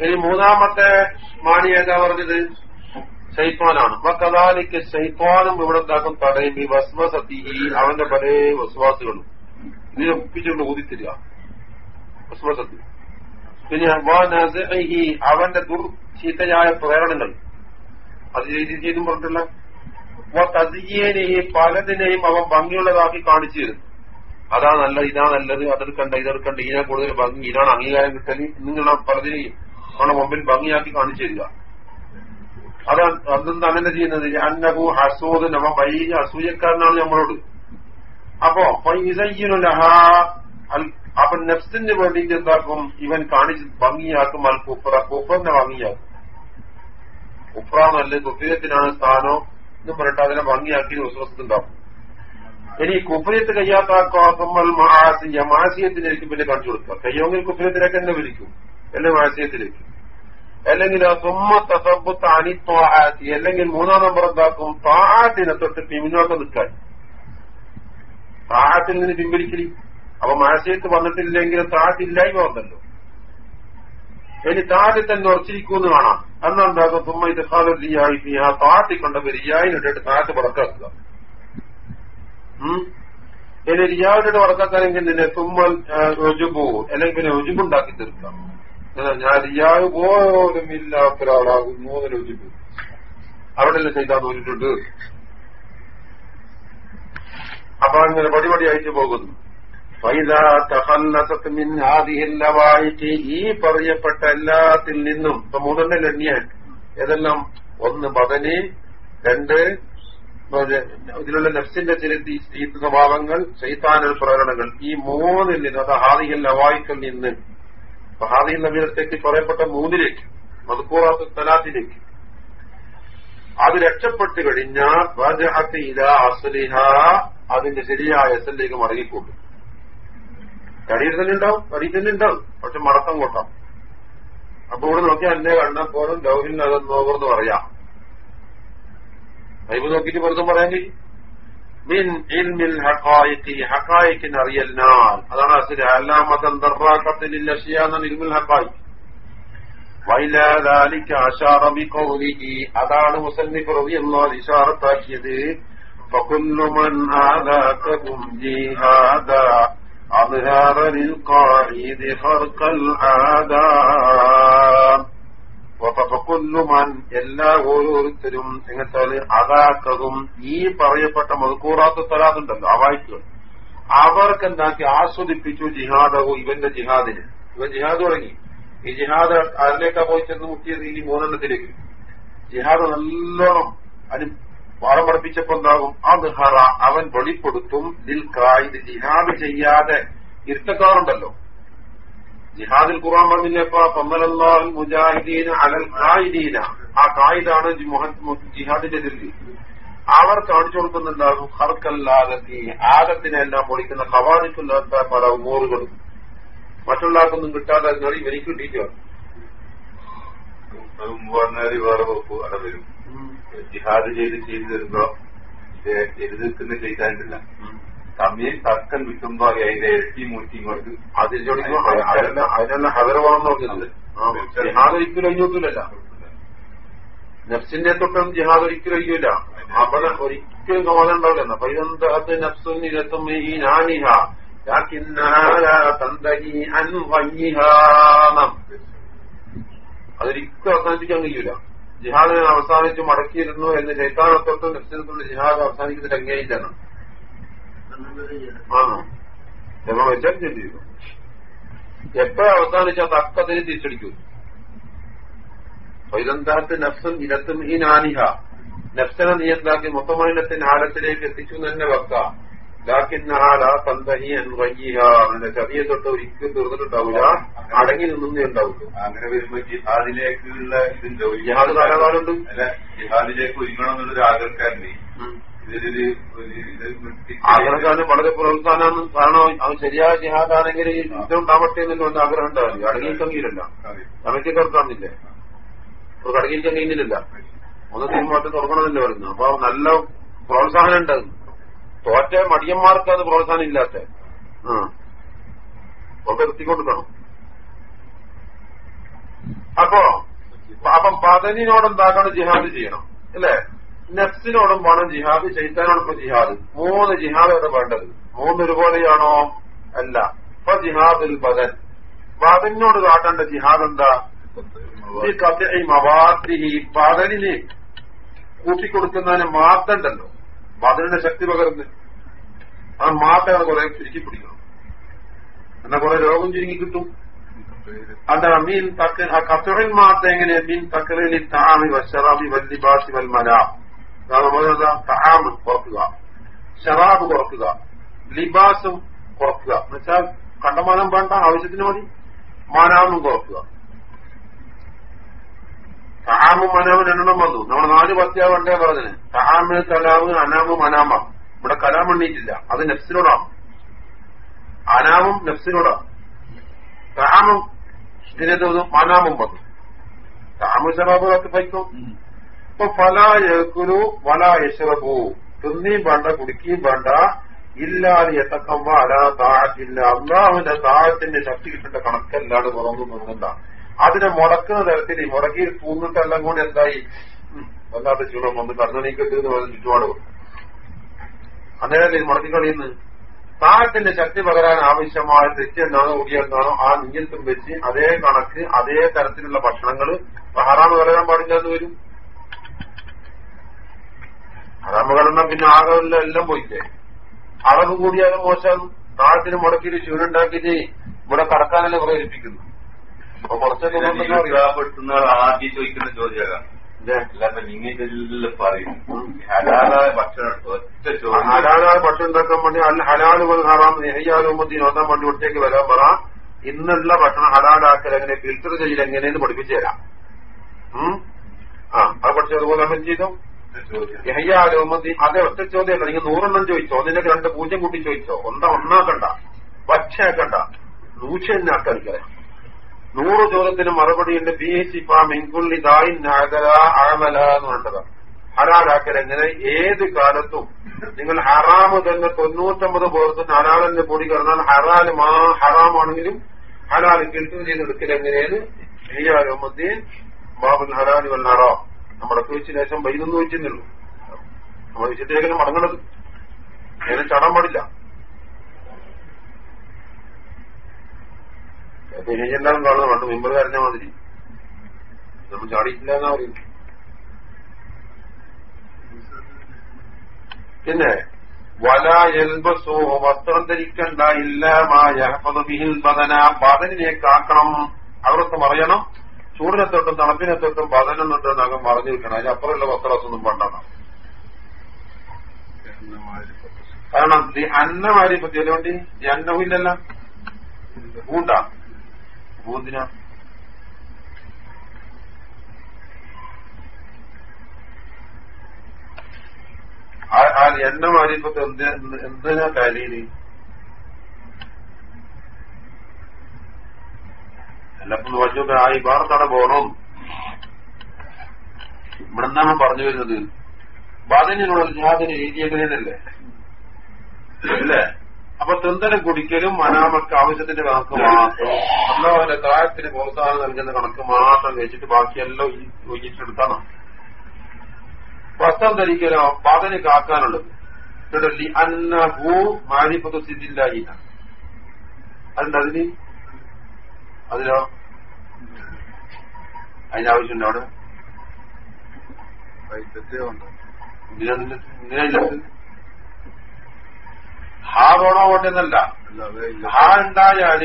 ഇനി മൂന്നാമത്തെ മാണി ഏതാ പറഞ്ഞത്? ശൈത്വാനാണ് കഥാലിക്ക് ശൈത്വാനും ഇവിടെ ഉണ്ടാക്കും തടയും ഈ വസ്വസത്തി അവന്റെ പല വസ്വാസുകളും. ഇതിനെ ഒപ്പിച്ചുകൊണ്ട് ഊതിത്തരിക. വസ്വസത്തി പിന്നെ അവന്റെ ദുർ ചീത്തയായ പ്രേരണകൾ. അത് ചെയ്ത് ചെയ്തും പറഞ്ഞിട്ടുള്ള തസിയേനെയും പലതിനെയും അവൻ ഭംഗിയുള്ളതാക്കി കാണിച്ചു തരും അതാ നല്ല ഇതാ നല്ലത് അതെടുക്കണ്ട ഇതെടുക്കണ്ട ഇതിനെ കൂടുതൽ ഭംഗി ഇതാണ് അംഗീകാരം കിട്ടൽ നിങ്ങളെ പലതിനെയും നമ്മുടെ മുമ്പിൽ ഭംഗിയാക്കി കാണിച്ചു തരിക. അതാണ് അതെന്താ അങ്ങനെ ചെയ്യുന്നത്? അന്നഹു ഹസൂദ് നമ്മ വൈകി അസൂയക്കാരനാണ് നമ്മളോട്. അപ്പോ അപ്പൊ നെഫ്സിന് വേണ്ടിയിട്ട് എന്താക്കും? ഇവൻ കാണിച്ച് ഭംഗിയാക്കും അൽ കുഫറ കുഫറിനെ ഭംഗിയാക്കും. കുഫ്രാന്നല്ല കുഫിയത്തിനാണ് സ്ഥാനോ എന്നും പറഞ്ഞിട്ട് അതിനെ ഭംഗിയാക്കി വിശ്വാസത്തുണ്ടാവും ഇനി കുഫിയത്ത് കയ്യാത്താക്കുമ്പോൾ മാസിയ മാസിയത്തിലേക്ക് പിന്നെ കാണിച്ചു കൊടുക്കുക. കയ്യോങ്കിൽ കുഫിയത്തിലേക്ക് തന്നെ വിളിക്കും. അല്ലെ മാസിയത്തിലേക്ക് അല്ലെങ്കിൽ സുമ്മ തസബുത്ത് അനിത്വാഹാത്തി അല്ലെങ്കിൽ മൂന്നാം നമ്പർ എന്താക്കും? താഹാത്തിനെ തൊട്ട് പിന്നോട്ട് നിൽക്കാൻ. താഹാത്തിൽ നിന്ന് പിൻവലിക്കലി അപ്പൊ മാസിയത്ത് വന്നിട്ടില്ലെങ്കിൽ താഹത്തില്ലായ്മ വന്നല്ലോ. ഇനി താഴെ തന്നെ ഉറച്ചിരിക്കുമെന്ന് കാണാം. അന്നെന്താക്കും തുമ്മ ഇത് ഹാലിയായി ആ താഴ്ത്തി കൊണ്ടവർ റിയായിനിട്ടിട്ട് താഴത്ത് പുറത്താക്കുക ഇനി റിയാവിനോട് പുറത്താക്കാനെങ്കിൽ നിന്നെ തുമ്മൽ രുജുബു അല്ലെങ്കിൽ പിന്നെ രുജുബുണ്ടാക്കി തീർക്കാം. ഞാൻ റിയാവ് പോലും ഇല്ലാത്ത ഒരാളാകുന്നു രുജുബു. അവിടെ ചെയ്താൽ തോന്നിയിട്ടുണ്ട് അപ്പൊ അങ്ങനെ പടിപടി അയച്ചു പോകുന്നു. ഈ പറയപ്പെട്ട എല്ലാത്തിൽ നിന്നും ഇപ്പൊ മൂന്നെണ്ണം എണ്ണിയാൻ ഏതെല്ലാം? ഒന്ന് മദന് രണ്ട് ഇതിലുള്ള നഫ്സിന്റെ ചില സ്വഭാവങ്ങൾ ചൈത്താനൽ പ്രകടനങ്ങൾ. ഈ മൂന്നിൽ നിന്ന് അത് ഹാദിഹൽ ലവായിക്കൽ നിന്ന് ഹാദിഹൽ നബീനത്തേക്ക് പറയപ്പെട്ട മൂന്നിലേക്ക് മധുക്കൂറാത്ത് തലാത്തിലേക്ക്. അത് രക്ഷപ്പെട്ടു കഴിഞ്ഞാൽ അതിന്റെ ശരിയായ എസലിലേക്ക് മടങ്ങിക്കൊണ്ടു കടിയിൽ തന്നെ ഉണ്ടാവും കടിയിൽ തന്നെ ഉണ്ടാവും പക്ഷെ മടക്കം കൊണ്ടാവും അപ്പൊ ഇവിടെ നോക്കിയാൽ എന്നെ കണ്ടപ്പോഴും ലൗഹിനകം നോക്കെന്ന് പറയാം അയ്പ് നോക്കിയിട്ട് വെറുതെ പറയാൻ കഴിയും മിൻ ഇൽമിൽ ഹക്കായിക്ക് ഹക്കായിക്കിന് അറിയലിനാൽ അതാണ് അസുര അല്ലാമത്തൻ ദർറാക്കത്തിൽ അഷിയാന്ന ഇൽമുൽ ഹക്കായിക്ക് വൈലാലിക്ക് ആശാറബി കൗലിഹി അതാണ് മുസന്നിഫ് റളിയല്ലാഹു ഇഷാറത്താക്കിയത് فكل من آذاكهم جهادا أظهار للقائد خرق العادة വഫക്കുല്ലുമൻ എല്ലാ ഓരോരുത്തരും എങ്ങനത്തെ അതാക്കതും ഈ പറയപ്പെട്ട മധുക്കൂറാത്ത സ്ഥലാത്തുണ്ടല്ലോ ആ വായിക്കുക അവർക്ക് എന്താക്കി ആസ്വദിപ്പിച്ചു ജിഹാദവും ഇവന്റെ ജിഹാദിന് ഇവൻ ജിഹാദ് തുടങ്ങി ഈ ജിഹാദ് അതിലേക്കാ പോയി ചെന്ന് മുട്ടിയത് ഈ മൂന്നെണ്ണത്തിലേക്ക് ജിഹാദ് നല്ലോണം അതിന് പാഠം പഠിപ്പിച്ചപ്പോ എന്താകും? ആ ഹറ അവൻ വെളിപ്പെടുത്തും. ദിൽ ജിഹാദ് ചെയ്യാതെ ഇരുത്തക്കാറുണ്ടല്ലോ. ജിഹാദിൽ ഖുർആൻ പറഞ്ഞില്ലപ്പ അലൽ കായിദീന ആ കായിദാണ് ജിഹാദിന്റെ ദില്ലി അവർ കാണിച്ചു കൊടുക്കുന്നുണ്ടാകും ഹർക്കല്ലാതെ ആദത്തിനെ എല്ലാം പൊളിക്കുന്ന കവാനിക്കുന്ന പല ഉമോറുകളും മറ്റുള്ളവർക്കൊന്നും കിട്ടാതെ നെറി എനിക്ക് കിട്ടിയിട്ട് പറഞ്ഞാൽ വേറെ വകുപ്പ് അവിടെ വരും. ജിഹാദ് ചെയ്ത് ചെയ്ത് തരുമ്പോ എഴുതിക്കുന്ന ചെയ്തായിട്ടില്ല സമയം തർക്കം കിട്ടുമ്പോ അതിന്റെ ഇരട്ടി മൂറ്റി ഇങ്ങോട്ട് അതിനെല്ലാം ഹദർവാണെന്ന് നോക്കുന്നത് ജിഹാദ് ഒരിക്കലും ഒഴിഞ്ഞോക്കില്ലല്ല നഫ്സിന്റെ തൊട്ടും ജിഹാദ് ഒരിക്കലും അയ്യൂല അവിടെ ഒരിക്കലും സമാധാനം ഉണ്ടാവില്ല. അപ്പൊ ഇതെന്ത് നഫ്സും ഇരത്തും ഈ നാനിഹ തന്തഹി അൻ അതൊരിക്കലും അവസാനിപ്പിക്കാൻ കഴിയൂല. ജിഹാദ് അവസാനിച്ച് മടക്കിയിരുന്നു എന്ന് ചൈത്താനത്തൊട്ടും നഫ്സിനത്തുള്ള ജിഹാദ് അവസാനിക്കുന്ന എങ്ങനെയില്ലെന്ന് ആ നമ്മൾ വെച്ചാൽ ചെയ്തിരുന്നു എപ്പോഴും അവസാനിച്ച തക്കത്തിന് തിരിച്ചടിക്കൂ? പൈതന്താത്ത് നഫ്സും ഇരത്തും ഈ നാനിഹ നഫ്സനെ നിയന്ത്രാക്കി മൊത്തമൈനത്തിന്റെ ആഴത്തിലേക്ക് എത്തിച്ചു തന്നെ വെക്കാം. തന്തഹി അൻവയ്യ അങ്ങനെ ചതിയെ തൊട്ട് ഒരിക്കലും തീർന്നിട്ടുണ്ടാവില്ല അടങ്ങി നിന്നേ ഉണ്ടാവുള്ളൂ. അങ്ങനെ വരുമ്പോ ജിഹാദിലേക്കുള്ള ഇതുണ്ടോ ജിഹാദ് കാലകാലമുണ്ട് അല്ല ജിഹാദിലേക്ക് ഒരുങ്ങണം എന്നുള്ളൊരു ആഗ്രഹക്കാരനെ. ഇതിലൊരു ആഗ്രഹക്കാരന് വളരെ പ്രോത്സാഹനമാണ് കാരണം അവൻ ശരിയായ ജിഹാദാണെങ്കിൽ ഇതുണ്ടാവട്ടെ എന്നുള്ള ആഗ്രഹം ഉണ്ടാവില്ല അടങ്ങിയിട്ടെങ്കിലല്ല അതെ. കണക്കിക്കാർക്കാണില്ലേ ഒരു അടങ്ങി തങ്ങിയില്ല ഒന്ന് തീരുമാനത്തിൽ തുറക്കണമെന്നല്ലേ പറയുന്നു അപ്പൊ നല്ല പ്രോത്സാഹനം ഉണ്ടാകും. തോറ്റ മടിയന്മാർക്ക് അത് പ്രോത്സാഹനം ഇല്ലാത്ത ഒക്കെ അപ്പോ അപ്പം പതനിനോട് എന്താക്കണം ജിഹാദ് ചെയ്യണം അല്ലേ? നെഫ്സിനോടും വേണം ജിഹാദ് ചൈത്താനോടൊപ്പം ജിഹാദ്. മൂന്ന് ജിഹാദ് ആണ് വേണ്ടത്. മൂന്ന് ഒരുപോലെയാണോ അല്ല. അപ്പൊ ജിഹാദുൽ ബദൻ. ബദനോട് കാട്ടേണ്ട ജിഹാദ് എന്താ ഈ കഥ കൂട്ടിക്കൊടുക്കുന്നതിന് മാത്തണ്ടല്ലോ ബദലിന്റെ ശക്തി പകർന്ന് ആ മാത്ര കുറെ ചുരുക്കി പിടിക്കണം. എന്നാ കുറെ രോഗം ചുരുങ്ങി കിട്ടും. അതാണ് മീൻ തക്ക ആ കത്തുറിൽ മാത്ത എങ്ങനെ? മീൻ തക്കറിൽ താമി വശറാബി വല്ലിബാസി വൽമല മല. താമ് കുറക്കുക. ഷറാബ് കുറക്കുക. ലിബാസും കുറക്കുക. എന്നുവെച്ചാൽ കണ്ടമാനം വേണ്ട ആവശ്യത്തിന് മതി. മാനാമും കുറക്കുക. തഹാമും മനാമും രണ്ടെണ്ണം വന്നു. നമ്മൾ നാല് പത്യാ വേണ്ടേ പറഞ്ഞത്. സഹാമ് കലാമ് അനാമ് മനാമ. ഇവിടെ കലാം എണ്ണീറ്റില്ല അത് നെഫ്സിനോടാം അനാമും നെഫ്സിനോടാ സഹാമും ഇതിനെ തോന്നും മനാമും വന്നു. തഹാമു കത്തിപ്പയ്ക്കും കത്ത് പൈക്കും. ഇപ്പൊ വല വലായശറബു തിന്നിയും വേണ്ട കുടിക്കുകയും വേണ്ട. ഇല്ലാതെ എത്തക്കമ്മ അലാ താഴത്തില്ല. അള്ളാഹുവിന്റെ താഴത്തിന്റെ ശക്തി കിട്ടേണ്ട കണക്കല്ലാതെ പുറന്നു നിർന്നണ്ട അതിനെ മുടക്കുന്ന തരത്തിൽ ഈ മുടക്കി പൂന്നിട്ടെല്ലാം കൂടി എന്തായി? വല്ലാത്ത ചൂടം. വന്ന് കണ്ണണീക്കിട്ട് എന്ന് പറഞ്ഞ ചുറ്റുപാട് അന്നേരം ഇത് മുടക്കി കളിയുന്നത് താഴത്തിന്റെ ശക്തി പകരാൻ ആവശ്യമായ തെറ്റ് എന്താണോ ആ നീയത്തും വെച്ച് അതേ കണക്ക് അതേ തരത്തിലുള്ള ഭക്ഷണങ്ങൾ ഹറാമ് കലരാൻ പാടില്ല എന്ന് വരും. ഹറാമ് കലർന്ന പിന്നെ ആകെ എല്ലാം പോയില്ലേ? അളവ് കൂടിയാലും മോശം. താഴത്തിന് മുടക്കിയിട്ട് ചൂടുണ്ടാക്കിയിട്ട് ഇവിടെ കടക്കാനല്ലേ പ്രേരിപ്പിക്കുന്നു ആൾ ആദ്യം ചോദിക്കുന്ന ചോദ്യമാണ്? അല്ലാതെ നിങ്ങൾ ഇതെല്ലാം പറയും. ഹലാലായ ഭക്ഷണം ഒറ്റ ചോദ്യം. ഹലാലായ ഭക്ഷണം ഉണ്ടാക്കാൻ വേണ്ടി അല്ല ഹലാലുകൾ ഹറാം നെഹയ്യാലുമ്പത്തി നോക്കാൻ വേണ്ടി ഒറ്റയ്ക്ക് വരാൻ പറ. ഇന്നുള്ള ഭക്ഷണം ഹലാലാക്കൽ എങ്ങനെ ഫിൽറ്റർ ചെയ്യൽ എങ്ങനെയെന്ന് പഠിപ്പിച്ചു തരാം? ആ അത് പഠിച്ചത് അതുപോലെ നമ്മൾ ചെയ്തു? യഹയ്യാലുമതി അതേ ഒറ്റ ചോദ്യമല്ല. നിങ്ങൾ നൂറെണ്ണം ചോദിച്ചോ? അതിന്റെ രണ്ട് പൂജ്യം കൂട്ടി ചോദിച്ചോ? ഒന്നാ ഒന്നാക്കണ്ട. വച്ചാക്കണ്ട. നൂച്ചെന്നാക്കളിക്കറിയാം നൂറ് ചോദ്യത്തിന് മറുപടിയുണ്ട് ബി എസ് ഇഫ ഇൻകുള്ളി ദായിൻ നാഗല അഴമല എന്ന് പറഞ്ഞത് ഹലാലാക്കൽ എങ്ങനെ? ഏത് കാലത്തും നിങ്ങൾ ഹറാമ് തന്നെ തൊണ്ണൂറ്റമ്പത് പേർക്കും ഹലാലിന്റെ പൊടി കറന്നാൽ ഹറാൽ മാ ഹറാമാണെങ്കിലും ഹലാൽ കിൽത്തു ചെയ്തെടുക്കൽ എങ്ങനെയാണ്? നെയ്യാലുദ്ദീൻ ബാബുൽ ഹലാൽ വൽ ഹറാം. നമ്മുടെ ചോദിച്ച ശേഷം വൈകുന്നു വെച്ചെന്നുള്ളൂ നമ്മൾ വിശുദ്ധേഖനം മടങ്ങണത് ഏത് ചടം പാടില്ല. പിന്നെ എല്ലാവരും കാണുന്നു പണ്ട് മെമ്പർ കരഞ്ഞ മാതിരി. നമ്മൾ ചാടിയിട്ടില്ല എന്നാ പറയുന്നത് പിന്നെ വല എൽബസോ വസ്ത്രം ധരിക്കണ്ട ഇല്ലമായ ബിഹിൽ ബദന ബദനിനെ കാക്കണം. അവരൊക്കെ മറിയണം. ചൂടിനെ തൊട്ടും തണുപ്പിനെ തൊട്ടും ബദനം തൊട്ട് നഖം മറഞ്ഞു നിൽക്കണം. അതിനപ്പുറമുള്ള വസ്ത്രമൊന്നും പണ്ടാണ് കാരണം അന്നമാരി ഇപ്പൊ അന്നവും ഇല്ലല്ല. പൂണ്ട പൂന്തിന ആ എണ്ണ മാരിപ്പത്തെ എന്ത് എന്തിനാ കാര്യം എല്ലപ്പം വച്ചു ആ ഇബാറത്താണ് പോണം. ഇവിടെ നിന്നാണ് പറഞ്ഞു വരുന്നത്. ബാധനിലുള്ള യാതൊരു രീതിയല്ലേ അല്ലേ? അപ്പൊ തിന്തനം കുടിക്കലും മനാമക്ക് ആവശ്യത്തിന്റെ കണക്ക് മാത്രം. അള്ളാഹുവിന്റെ താഴത്തിന് പ്രോത്സാഹനം നൽകുന്ന കണക്ക് മാത്രം കഴിച്ചിട്ട് ബാക്കിയെല്ലാം ഒഴിച്ചെടുത്താണ് വസ്ത്രം ധരിക്കലോ പാതന് കാക്കാനുള്ളത്. കേട്ടല്ലി അന്ന ഭൂ മാരിപ്പത്ത് സ്ഥിതിയില്ലായില്ല അതുണ്ട് അതിന്? അതിലോ? അതിന്റെ ആവശ്യമുണ്ട് അവിടെ? ഹാ വേണോ വേണ്ടെന്നല്ല ഹാ ഉണ്ടായാൽ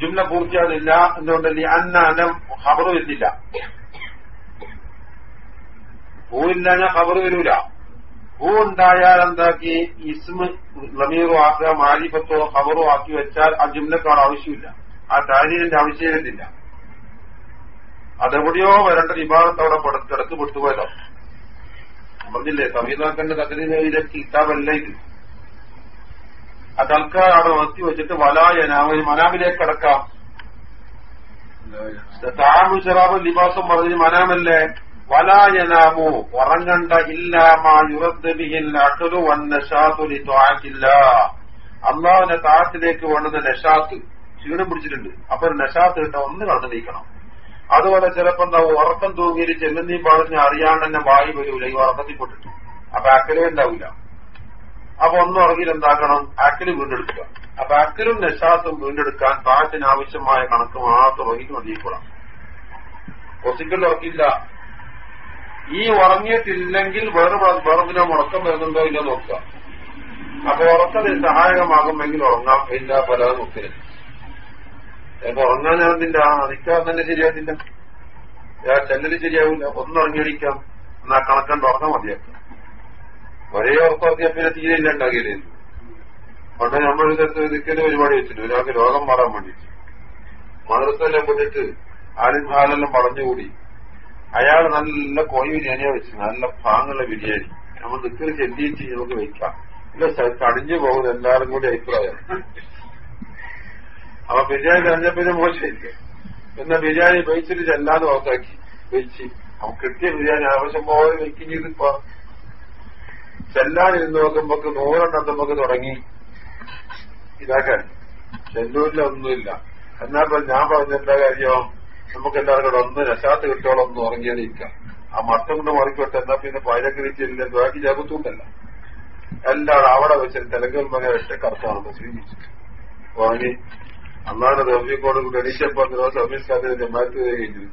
ജുംല പൂർത്തിയാവില്ല. എന്തുകൊണ്ടല്ലേ അന്നാനം ഖബർ വരുന്നില്ല ഹൂ ഇല്ലാഞ്ഞാൽ ഖബർ വരൂല. ഹൂ ഉണ്ടായാൽ എന്താക്കി? ഇസ്മ ലമീറോ ആക്കുക മാരിഫത്തോ ഖബറോ ആക്കി വെച്ചാൽ ആ ജുംലക്കാണ് ആവശ്യമില്ല. ആ താരീരിന്റെ ആവശ്യം വരുന്നില്ല അതെവിടെയോ വരേണ്ട വിഭാഗത്ത് അവിടെ കിടക്ക് വിട്ടുപോയതോ പറഞ്ഞില്ലേ സംവിധാക്കന്റെ ഇതൊക്കെ കിതാബല്ല ഇത്. ആ തൽക്കാലം അവിടെ നിർത്തി വെച്ചിട്ട് വലായനാമ മനാമിലേക്ക് കിടക്കാം. താമു ശറാബ് ലിബാസം പറഞ്ഞ് മനാമല്ലേ? വലായനാമു. ഉറങ്ങണ്ട ത്വാക്കില്ല അള്ളാഹുവിന്റെ താഴത്തിലേക്ക് വേണ്ടത് നഷാത്ത് ക്ഷീണം പിടിച്ചിട്ടുണ്ട്. അപ്പൊ നഷാത്ത് കിട്ടാൻ ഒന്ന് കടന്നു നീക്കണം. അതുപോലെ ചിലപ്പോ എന്താ ഉറക്കം തൂങ്ങിയിട്ട് ചെല്ലുന്നീ പാടുന്ന അറിയാണ്ട് തന്നെ വായു വരൂല ഈ ഉറക്കത്തിൽ പൊട്ടിട്ട്. അപ്പൊ അക്കലേ ഉണ്ടാവില്ല അപ്പൊ ഒന്നും ഉറങ്ങിയിൽ എന്താക്കണം? അക്കൽ വീണ്ടെടുക്കുക. അപ്പൊ അക്കലും നഷാത്തും വീണ്ടെടുക്കാൻ താഴത്തിന് ആവശ്യമായ കണക്ക് മാത്രം ഉറങ്ങി മതിയിക്കൊള്ളാം ഹോസ്പിറ്റലിൽ ഉറക്കില്ല ഈ ഉറങ്ങിയിട്ടില്ലെങ്കിൽ വേറെ വേറെന്തിനോ ഉറക്കം വരുന്നുണ്ടോ ഇല്ല നോക്കുക. അപ്പൊ ഉറക്കത്തിന് സഹായകമാകുമെങ്കിൽ ഉറങ്ങാം. ഇല്ല പല നോക്കില്ല. ചിലപ്പോ ഉറങ്ങാൻ അതിന്റെ നിൽക്കാൻ തന്നെ ശരിയാകില്ല ചെല്ലല് ശരിയാവില്ല. ഒന്നുറങ്ങിയടിക്കാം എന്നാ കണക്കണ്ട് തുറന്നാൽ മതിയാക്കാം. ഒരേ ഉറക്കത്തിയാ പിന്നെ തീരെ ഇല്ല ഉണ്ടാകില്ലേ പണ്ട് നമ്മൾ നിൽക്കുന്ന പരിപാടി വെച്ചിട്ട് ഒരാൾക്ക് രോഗം മാറാൻ വേണ്ടിട്ട് മദ്രസെല്ലാം പോയിട്ട് ആരും ഹാലെല്ലാം വളഞ്ഞുകൂടി അയാൾ നല്ല കോഴി ബിരിയാണിയാ വെച്ച് നല്ല പാങ്ങുള്ള ബിരിയാണി. നമ്മൾ നിൽക്കുന്ന ചെല്ലിയിട്ട് നമുക്ക് വെക്കാം. ഇല്ല കടിഞ്ഞു പോകുന്ന എല്ലാവരും കൂടി അഭിപ്രായം. അപ്പൊ ബിരിയാണി കഴിഞ്ഞപ്പോ മോശമില്ല? എന്നാ ബിരിയാണി വെച്ചിട്ട് ചെല്ലാതെ ഓർത്താക്കി വെച്ച്. അവൻ കിട്ടിയ ബിരിയാണി ആവശ്യം പോലെ വെക്കുകയും ചെയ്തിപ്പോ ചെല്ലാനിരുന്ന് നോക്കുമ്പോ നൂറെണ്ണം നമുക്ക് തുടങ്ങി. ഇതാക്കാൻ. ചെല്ലൂരിൽ ഒന്നുമില്ല. എന്നാ ഞാൻ പറഞ്ഞെന്താ കാര്യോ നമുക്ക് എല്ലാവർക്കും ഒന്ന് രസാത്ത് കിട്ടോളം ഒന്ന് ഉറങ്ങിയതിരിക്കാം ആ മട്ടം കൊണ്ട് മറിക്കോട്ടെ. എന്നാ പിന്നെ പഴക്കിരിച്ചില്ല ബാക്കി ജാപത്തൂണ്ടല്ല എല്ലാവരും അവിടെ വെച്ച് തെലങ്കിൽ മകൻ വെച്ച് കറുത്താണ് വാങ്ങി അന്നാണ് റബ്ബിക്കോട് കൂടി എണീച്ചപ്പോ സർവീസ് കാര്യം മാറ്റി കഴിഞ്ഞു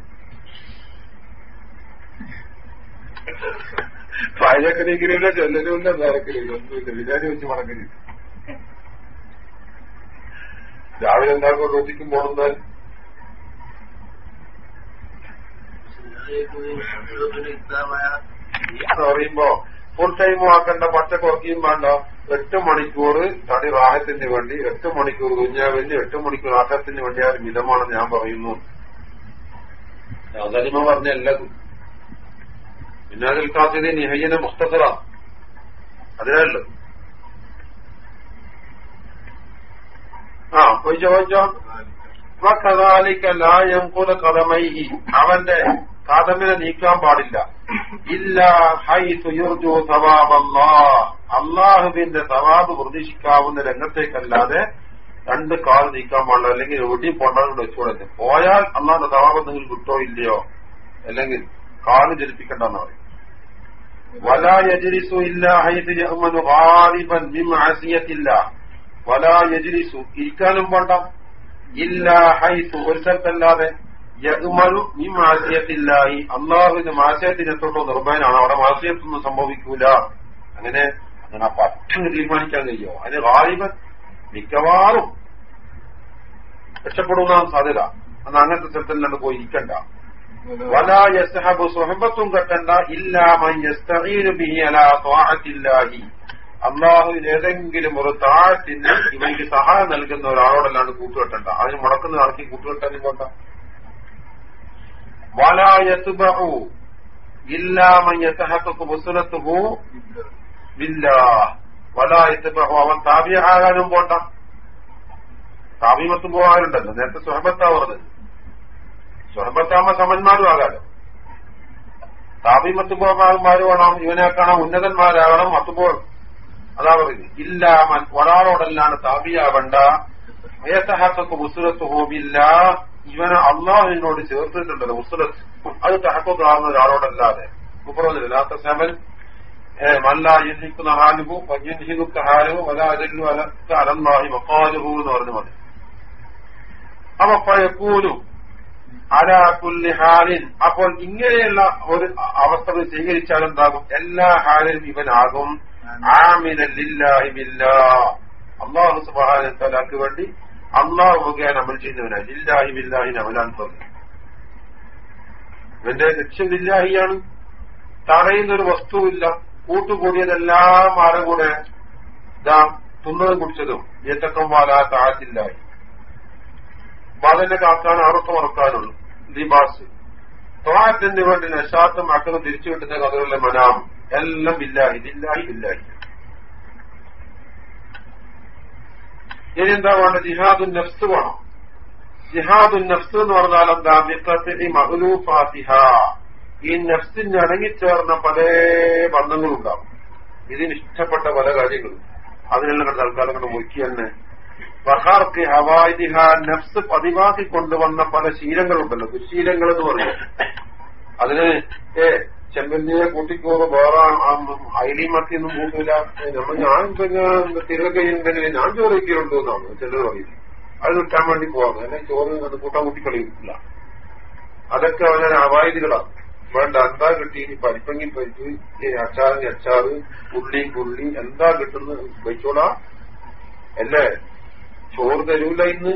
പാചകനിക്കില്ല ചെല്ലലുമില്ല നേരക്കലില്ല ഒന്നുമില്ല വിചാരി വെച്ച് മടങ്ങില്ല രാവിലെ എന്താക്കും റോട്ടിക്കും പോണെന്നാൽ പറയുമ്പോ ഫുൾ ടൈം ആക്കേണ്ട പച്ച കുറയ്ക്കുകയും വേണ്ട. എട്ട് മണിക്കൂർ തടി റാഹത്തിന് വേണ്ടി എട്ട് മണിക്കൂർ കുഞ്ഞാവിന് എട്ട് മണിക്കൂർ ആഹത്തിന് വേണ്ടി ആ ഒരു മിതമാണെന്ന് ഞാൻ പറയുന്നു. അതലിമ പറഞ്ഞ എല്ലാതും പിന്നെ കാത്തിന് നിഹയ്യനെ മുസ്തഫറ അതിനല്ലോ ആ ചോദിച്ചോ ചോദിച്ചോ കഥാലിക്കലായം കുല കഥമൈഹി അവന്റെ കാതമിനെ നീക്കാൻ പാടില്ല. ഇല്ല ഹൈ സുയുർജു സവാബല്ലാ. അള്ളാഹുവിന്റെ സവാബ് പ്രതീക്ഷിക്കാവുന്ന രംഗത്തേക്കല്ലാതെ രണ്ട് കാൽ നീക്കാൻ പാടില്ല. അല്ലെങ്കിൽ ഒടി പോണ്ടെന്ന് വെച്ചുകൂടെ പോയാൽ അള്ളാഹിന്റെ സവാബ് നിങ്ങൾ കിട്ടോ ഇല്ലയോ? അല്ലെങ്കിൽ കാൽ ജലിപ്പിക്കണ്ടെന്ന് പറയും. വലാ യജ്ലിസു ഇല്ലാ ഹൈദ് യഅ്മനു ഗാലിബൻ മിൻ മഅസിയത്തില്ല വലാ യജ്ലിസു ഇരിക്കാനും പോണ്ട ഇല്ലാ ഹൈസു ഒരു സ്ഥലത്തല്ലാതെ معصيه മിൻ മഅസിയത്തില്ലാഹി അള്ളാഹുവിന്റെ മാസയത്തിനെത്തുള്ളൂ നിർഭയനാണ് അവിടെ മാസയത്തൊന്നും സംഭവിക്കൂല. അങ്ങനെ അങ്ങനെ പറ്റങ്ങ് തീരുമാനിക്കാൻ കഴിയോ? അതിന് ഗാലിബൻ മിക്കവാറും രക്ഷപ്പെടുന്ന സാധ്യത. അന്ന് അങ്ങനത്തെ സ്ഥലത്തല്ലാണ്ട് പോയി ഇരിക്കണ്ട. സുഹബത്തും കെട്ടണ്ട ത്വാഅത്തില്ലാഹി അള്ളാഹുവിന് ഏതെങ്കിലും ഒരു താഴത്തിന് ഇവനിക്ക് സഹായം നൽകുന്ന ഒരാളോടല്ലാണ് കൂട്ടുകെട്ടണ്ട. അതിന് മുടക്കുന്ന ആർക്കും കൂട്ടുകെട്ടാനും കൊണ്ട വലായസുബു വലാ യസ്ബഹു അവൻ താബിയാകാനും പോണ്ട. താബിമത്തും പോകാനുണ്ടല്ലോ. നേരത്തെ സുഹബത്താ സുഹബത്താകുമ്പോ സമന്മാരും ആകാലോ താപി വേണം ഇവനേക്കാണോ ഉന്നതന്മാരാകണം മത്തുപോൾ അതാ പറയുന്നത് ഇല്ല ഒരാളോടല്ലാണ് താപിയാവണ്ട. ഏത്തഹത്തൊക്കെ ഉസുരത്ത് ഹോമില്ല ഇവനെ അള്ളാഹുവിനോട് ചേർത്തിട്ടുണ്ടല്ലോ ഉസുരത്ത്. അത് തഹക്കൊക്കെ ഒരാളോടല്ലാതെ. മുപ്പറോന്നില്ലാത്ത സെവൻ മല്ല യുഹിക്കുന്ന ഹാലുഹു വയ്യുഹിക്കുന്ന ഹാലുഹു വല അജല്ലു അലന്നാഹി മക്കാലുഹു എന്ന് പറഞ്ഞു മതി. അപ്പൊ പഴക്കൂലും അലാകുല്ലി അപ്പോൾ ഇങ്ങനെയുള്ള ഒരു അവസ്ഥ സ്വീകരിച്ചാൽ എന്താകും? എല്ലാ ഹാലിലും ഇവനാകും. അള്ളാഹു സുബാനക്ക് വേണ്ടി അള്ളാഹു മുഖേന അമൽ ചെയ്യുന്നവനായി ലില്ലാഹി ബില്ലാഹിന് അമലാൻ പറഞ്ഞു ഇവന്റെ ലക്ഷ്യം ലില്ലാഹിയാണ്. തടയുന്നൊരു വസ്തുവില്ല. കൂട്ടുകൂടിയതെല്ലാം ആരെ കൂടെ ഇതാ തിന്നതും കുടിച്ചതും. ഏറ്റക്കം വാലാ താഴത്തില്ലായി ബാധനെ കാക്കാൻ അറുത്ത് മറക്കാനുള്ളൂ. ദിബാസ് ത്വാത്തിന് വേണ്ടി നശാത്തും അക്കറും തിരിച്ചു കിട്ടുന്ന കഥകളിലെ മനാം. എല്ലാം ഇല്ലാഹി ഇല്ലാഹി ഇല്ലാഹി ഇനി എന്താ വേണ്ടത്? ജിഹാദുൻ നഫ്സ് വേണം. ജിഹാദുൻ നഫ്സ് എന്ന് പറഞ്ഞാൽ എന്താ? മിക്കത്തി മഹലൂഫാത്തിഹ ഈ നഫ്സിന് അടങ്ങിച്ചേർന്ന പല ബന്ധങ്ങളുണ്ടാവും. ഇതിന് ഇഷ്ടപ്പെട്ട പല കാര്യങ്ങളും. അതിനെല്ലാം തൽക്കാലം കൊണ്ട് മുക്കി തന്നെ ബഹാർക്ക് ഹവാദിഹ നഫ്സ് പതിവാക്കി കൊണ്ടുവന്ന പല ശീലങ്ങളുണ്ടല്ലോ. ദുശീലങ്ങൾ എന്ന് പറയും അതിന് ഏ ചെമ്പന്തിയെ കൂട്ടിക്കോറ് വേറെ ഐലിമത്തിയൊന്നും കൂട്ടില്ല നമ്മൾ ഞാൻ പിന്നെ തിരകയുണ്ടെങ്കിൽ ഞാൻ ചോറ് വയ്ക്കലുണ്ട് എന്നാണ് ചിലർ പറയുന്നത്. അത് കിട്ടാൻ വേണ്ടി പോവാം എന്നെ ചോറ് അത് കൂട്ടാൻ കൂട്ടിക്കളിയില്ല അതൊക്കെ അവനെ അവായതികളാണ് വേണ്ട എന്താ കിട്ടി ഇനി പരിപ്പങ്ങി പരിപ്പ് അച്ചാറിന് അച്ചാറ് ഉള്ളി പുള്ളി എന്താ കിട്ടുന്നത്? വെച്ചോളാ. അല്ലേ? ചോറ് തരൂല ഇന്ന്.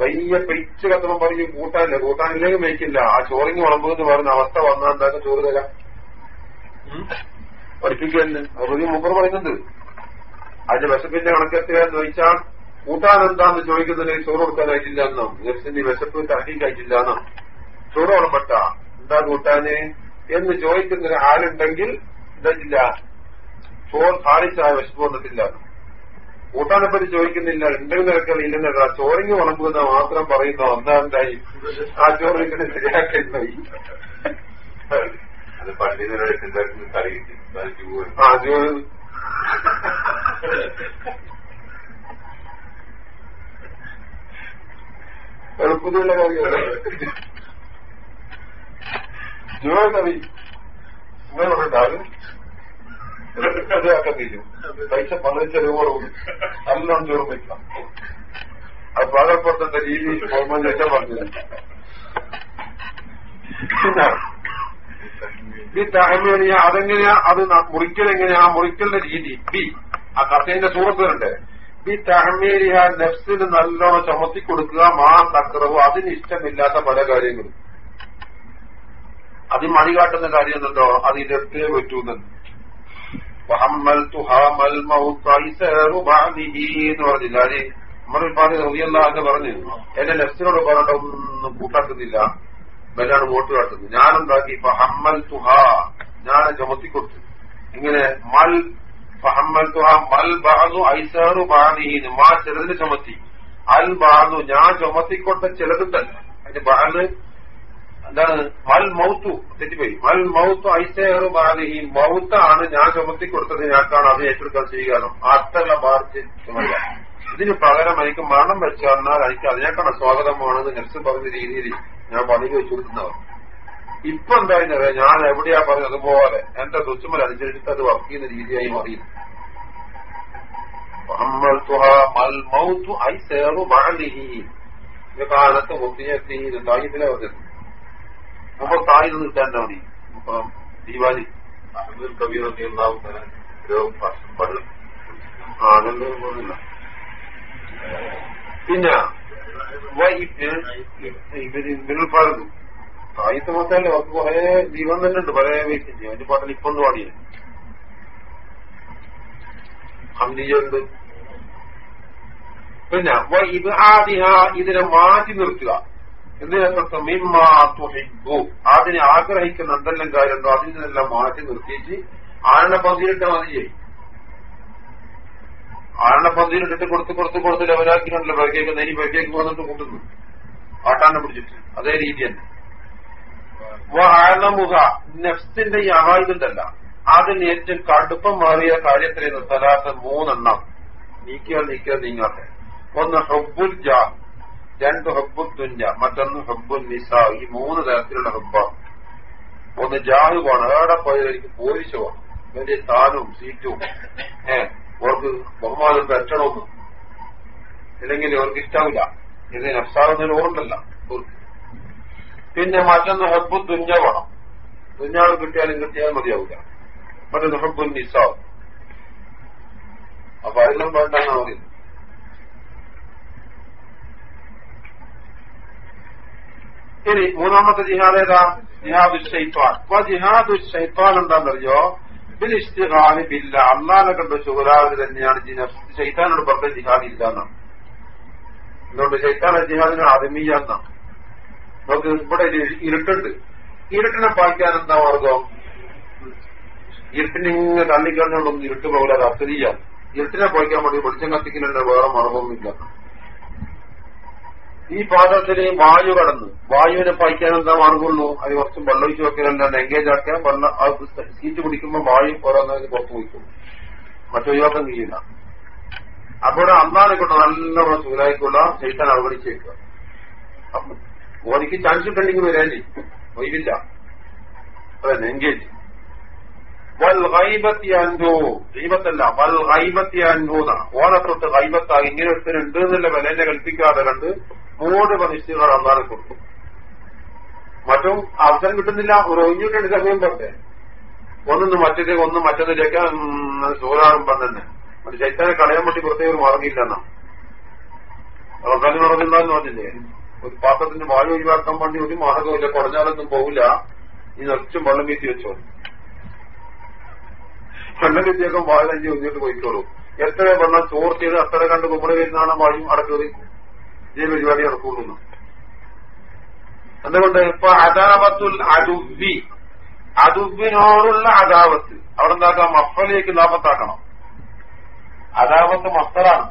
വലിയ പെയിച്ച് കത്തണം പറയും കൂട്ടാനില്ല? കൂട്ടാനില്ലെങ്കിൽ മേക്കില്ല ആ ചോറിങ് എന്ന് പറഞ്ഞ അവസ്ഥ വന്നാൽ എന്താക്കും ചോറ് തരാം. പഠിപ്പിക്കുന്നു അറുതി മുമ്പ് പറയുന്നുണ്ട്. അതിന്റെ വിശപ്പിന്റെ കണക്കെത്തിയാന്ന് ചോദിച്ചാൽ കൂട്ടാൻ എന്താന്ന് ചോദിക്കുന്നതിന് ചോറ് കൊടുക്കാനായിട്ടില്ല എന്നോ. ഗസ്റ്റിന്റെ വിശപ്പ് തഹീക്കായിട്ടില്ല എന്നോ ചോറ് വിളമ്പട്ട. എന്താ കൂട്ടാന്? എന്ന് ചോദിക്കുന്ന ആളുണ്ടെങ്കിൽ എന്തായിട്ടില്ല ചോറ് കാണിച്ചായ വിശപ്പ് വന്നിട്ടില്ല. കൂട്ടാനെ പറ്റി ചോദിക്കുന്നില്ല ഉണ്ടെങ്കിൽ നിരക്കൽ ഇല്ലെന്നല്ല ചോറിങ് വളമ്പുന്ന മാത്രം പറയുന്ന ഒന്നാമതായി ആ ചോറിങ്ങനെ ശരിയാക്കുന്നതായി അത് പണ്ഡിതരുടെ കറി കിട്ടി ആ ചോറ് എളുപ്പത്തിലുള്ള കാര്യമല്ല പറഞ്ഞിട്ടാലും കഴിയും പൈസ പണം ചെലവുകളും നല്ലോണം ചോറും വയ്ക്കാം അത് പാകപ്പുറത്തിന്റെ രീതി ഗവൺമെന്റ് വെച്ചാൽ പറഞ്ഞത്. ബി തഹമേണിയ അതെങ്ങനെയാ അത് ആ മുറിക്കലിന്റെ രീതി. ബി ആ കഥേന്റെ സൂറത്തുണ്ട് ബി തഹമേരിയ നെഫ്സിന് നല്ലോണം ചുമത്തി കൊടുക്കുക മാ തക്കറവും അതിന് ഇഷ്ടമില്ലാത്ത പല കാര്യങ്ങളും. അത് മണി കാട്ടുന്ന കാര്യം എന്നുണ്ടോ അത് ഇതെത്തേ പറ്റൂന്നുണ്ട് എന്ന് പറഞ്ഞു എന്റെ നെഫ്സിനോട് പറഞ്ഞ ഒന്നും കൂട്ടാക്കുന്നില്ല. വല്ലാണ് വോട്ട് കാട്ടുന്നത് ഞാനെന്താക്കി? ഫഹമ്മൽ തുഹ ഞാൻ ചുമത്തിക്കൊടുത്തു. ഇങ്ങനെ മൽ ഫഹമ്മൽ തുഹ മൽ ബാധു ഐസാറു ബാധീന് മാ ചിലതിന് ചുമത്തി. അൽ ബാധു ഞാൻ ചുമത്തിക്കൊട്ട ചിലതുണ്ടല്ല അതിന്റെ ബാൽ എന്താണ്? വൽ മൗത്തു. തെറ്റിപ്പോയി. വൽ മൗത്തു ഐസേറു ബാലിഹി. മൗത്താണ് ഞാൻ ചുമത്തി കൊടുത്തത് ഞാക്കാണ് അത് ഏറ്റെടുക്കാൻ ചെയ്യുകയാണ് അർത്ഥമുള്ള ബാധിച്ച് ചുമല്ല ഇതിന് പകരം എനിക്ക് മരണം വെച്ച് വന്നാൽ എനിക്ക് അതിനേക്കാണ് സ്വാഗതമാണെന്ന് നെക്സ്റ്റ് പറഞ്ഞ രീതിയിൽ ഞാൻ പണിക്ക് വെച്ചു കൊടുക്കുന്നവർ. ഇപ്പൊ എന്തായിരുന്നത് ഞാൻ എവിടെയാ പറഞ്ഞത്? അതുപോലെ എന്റെ തുച്ഛമൽ അനുസരിച്ചിട്ട് അത് വർക്ക് ചെയ്യുന്ന രീതിയായി മാറിയിരുന്നു കാലത്ത് മുത്തിയെത്തി തായിത്തിലെ പറഞ്ഞത് നിന്ന് കിട്ടാൻ മതി ദീപാവലി. അഹമ്മദ് കബീർ ഉണ്ടാവും ഒരു വർഷം വെള്ളം ആ അതൊന്നും പോകുന്നില്ല പിന്നെ ഇവർ പറഞ്ഞു ആയിരത്തി മൊത്തമല്ലേ അവർക്ക് കുറെ ജീവൻ തന്നെ ഉണ്ട് പല വെയിറ്റിന്റെ അതിന്റെ പാട്ടിൽ ഇപ്പൊ ഒന്ന് പാടിയത് ഹംദിയുണ്ട് പിന്നെ ഇത് ആദ്യ ഇതിനെ മാറ്റി നിർത്തുക. എന്തിനർത്ഥം മിമ്മാ അതിനെ ആഗ്രഹിക്കുന്ന എന്തെല്ലാം കാര്യമുണ്ടോ അതിൽ നിന്നെല്ലാം മാറ്റി നിർത്തിയിട്ട് ആരുടെ പന്തിയിലിട്ട് മതി? ചെയ്യും ആരുടെ പന്തിയിലിട്ടിട്ട് കൊടുത്ത് കൊടുത്ത് കൊടുത്ത് ലെവലാക്കിയിട്ടുണ്ടല്ലോ ബേക്കേക്ക് നെരി ബേക്കേക്ക് വന്നിട്ട് കൂട്ടുന്നു. ആട്ടാനെ പിടിച്ചിട്ട്. അതേ രീതി തന്നെ. ആരണമുഖ നെഫ്സിന്റെ ഈ അഹായുണ്ടല്ല അതിന് ഏറ്റവും കടുപ്പം മാറിയ കാര്യത്തിലേക്ക് സ്ഥലത്ത് മൂന്നെണ്ണം. നീക്കിയാൽ നീക്കിയാൽ നീങ്ങാത്ത. ഒന്ന് ഹബ്ബുൽ ജാ. രണ്ട് ഹബ്ബു തുഞ്ച മറ്റൊന്ന് ഹബ്ബുൻ നിസ ഈ മൂന്ന് തരത്തിലുള്ള ഹബ്ബാണ്. ഒന്ന് ജാഹു പോണം എവിടെ പോയതായിരിക്കും എനിക്ക് പോലീസ് പോകണം വലിയ സ്ഥാനവും സീറ്റും. ഏഹ് അവർക്ക് ബഹുമാനം പറ്റണമെന്ന് ഇല്ലെങ്കിൽ അവർക്ക് ഇഷ്ടാവില്ല ഇത് നഫ്സാറൊന്നും ഓർമ്മല്ല പിന്നെ മറ്റൊന്ന് ഹബ്ബു തുഞ്ഞ വേണം. തുഞ്ഞാൾ കിട്ടിയാലും കിട്ടിയാൽ മതിയാവില്ല. മറ്റൊന്ന് ഹബ്ബുൻ നിസാവ് അപ്പൊ അതിലും വേണ്ടാണ് പറയുന്നത്. ഇനി മൂന്നാമത്തെ ജിഹാദ് ഏതാ? ജിഹാദു ഷൈത്വാൻ അപ്പൊ ജിഹാദു ഷൈത്വാൻ എന്താണെന്നറിയോ? ബിൽ ഇഷ്തിഹാന് ബില്ല. അള്ളാനെ കണ്ട ശുഹരാവിന് തന്നെയാണ് ഷൈത്താനോട് പറഞ്ഞ ജിഹാദ് ഇല്ല എന്നാണ് എന്തുകൊണ്ട്? ഷൈത്താൻ ജിഹാദിന് ആദമീയ എന്നാണ് നമുക്ക് ഇവിടെ ഇരുട്ടുണ്ട്. ഇരുട്ടിനെ പായിക്കാൻ എന്താ മാർഗം? ഇരുട്ടിനിങ്ങനെ തള്ളിക്കഴിഞ്ഞുകൊണ്ടൊന്നും ഇരുട്ട് പോകില്ല അത് അസരിയാണ് ഇരുട്ടിനെ പോയിക്കാൻ വേണ്ടി വെളിച്ചം കത്തിക്കലുണ്ട് വേറെ മാർഗമൊന്നുമില്ല. ഈ പാത്രത്തിന് വായു കടന്നു. വായുവിനെ പായിക്കാൻ എന്താ മാർഗമുള്ളൂ? അത് കുറച്ച് വെള്ളം ഒഴിച്ച് വെക്കലല്ലാണ്ട് എൻഗേജ് ആക്കിയാൽ വെള്ളം സീറ്റ് പിടിക്കുമ്പോൾ വായു ഓരോന്നതിന് പുറത്ത് പോയിക്കും മറ്റൊഴിവാക്കാൻ കഴിയില്ല. അപ്പോൾ അന്നാനെ നല്ല നല്ലോണം ചൂടായിക്കുള്ള ചൈത്താൻ അവഗണിച്ചേക്കുക. ഓനിക്ക് ചാൻസ് ഉണ്ടെങ്കിൽ വരാനി ഒഴിവില്ല. അതന്നെ എൻഗേജ് വൽ ഗൈബത്തി അൻഹു. ഗൈബത്തല്ല വൽ ഇങ്ങനെ ഒരുത്തരുണ്ട് എന്നുള്ള വിലനെ കൽപ്പിക്കാതെ കണ്ട് മൂന്ന് പ്രതിഷ്ഠികൾ അള്ളാഹ് കൊടുക്കും. മറ്റും അവസരം കിട്ടുന്നില്ല ഒരു സമയം പറഞ്ഞേ ഒന്നൊന്ന് മറ്റേ ഒന്ന് മറ്റൊന്നിലേക്ക് സൂരാറുമ്പം തന്നെ. മറ്റു ചൈത്താനെ കളയാൻ വേണ്ടി പ്രത്യേക ഒരു മാർഗമില്ലെന്നാ അവസാനം നടന്നില്ലെന്ന് പറഞ്ഞില്ലേ? ഒരു പാത്രത്തിന്റെ വായു ഒഴിവാക്കാൻ വേണ്ടി ഒരു മാർഗമില്ല കുറഞ്ഞാലൊന്നും പോകില്ല ഈ നിറച്ചും വെള്ളം വീത്തി വെച്ചോ. വെള്ളം വീത്തിയേക്കാൻ വായു അഞ്ച് ഒന്നിട്ട് പോയിക്കോളൂ. എത്ര വെള്ളം ചോർ ചെയ്ത് അത്ര കണ്ട് കുമ്പിടെ വരുന്നതാണ് വായും അടക്കത് ഇതേ പരിപാടി നടക്കുള്ളൂ എന്തുകൊണ്ട്? ഇപ്പൊ അദാവത്തുൽ അതുബി അതുബിനോടുള്ള അദാവത്ത് അവിടെ എന്താക്കാം? മഫലേക്ക് ലാഭത്താക്കണം അദാവത്ത് മസ്തറാണ്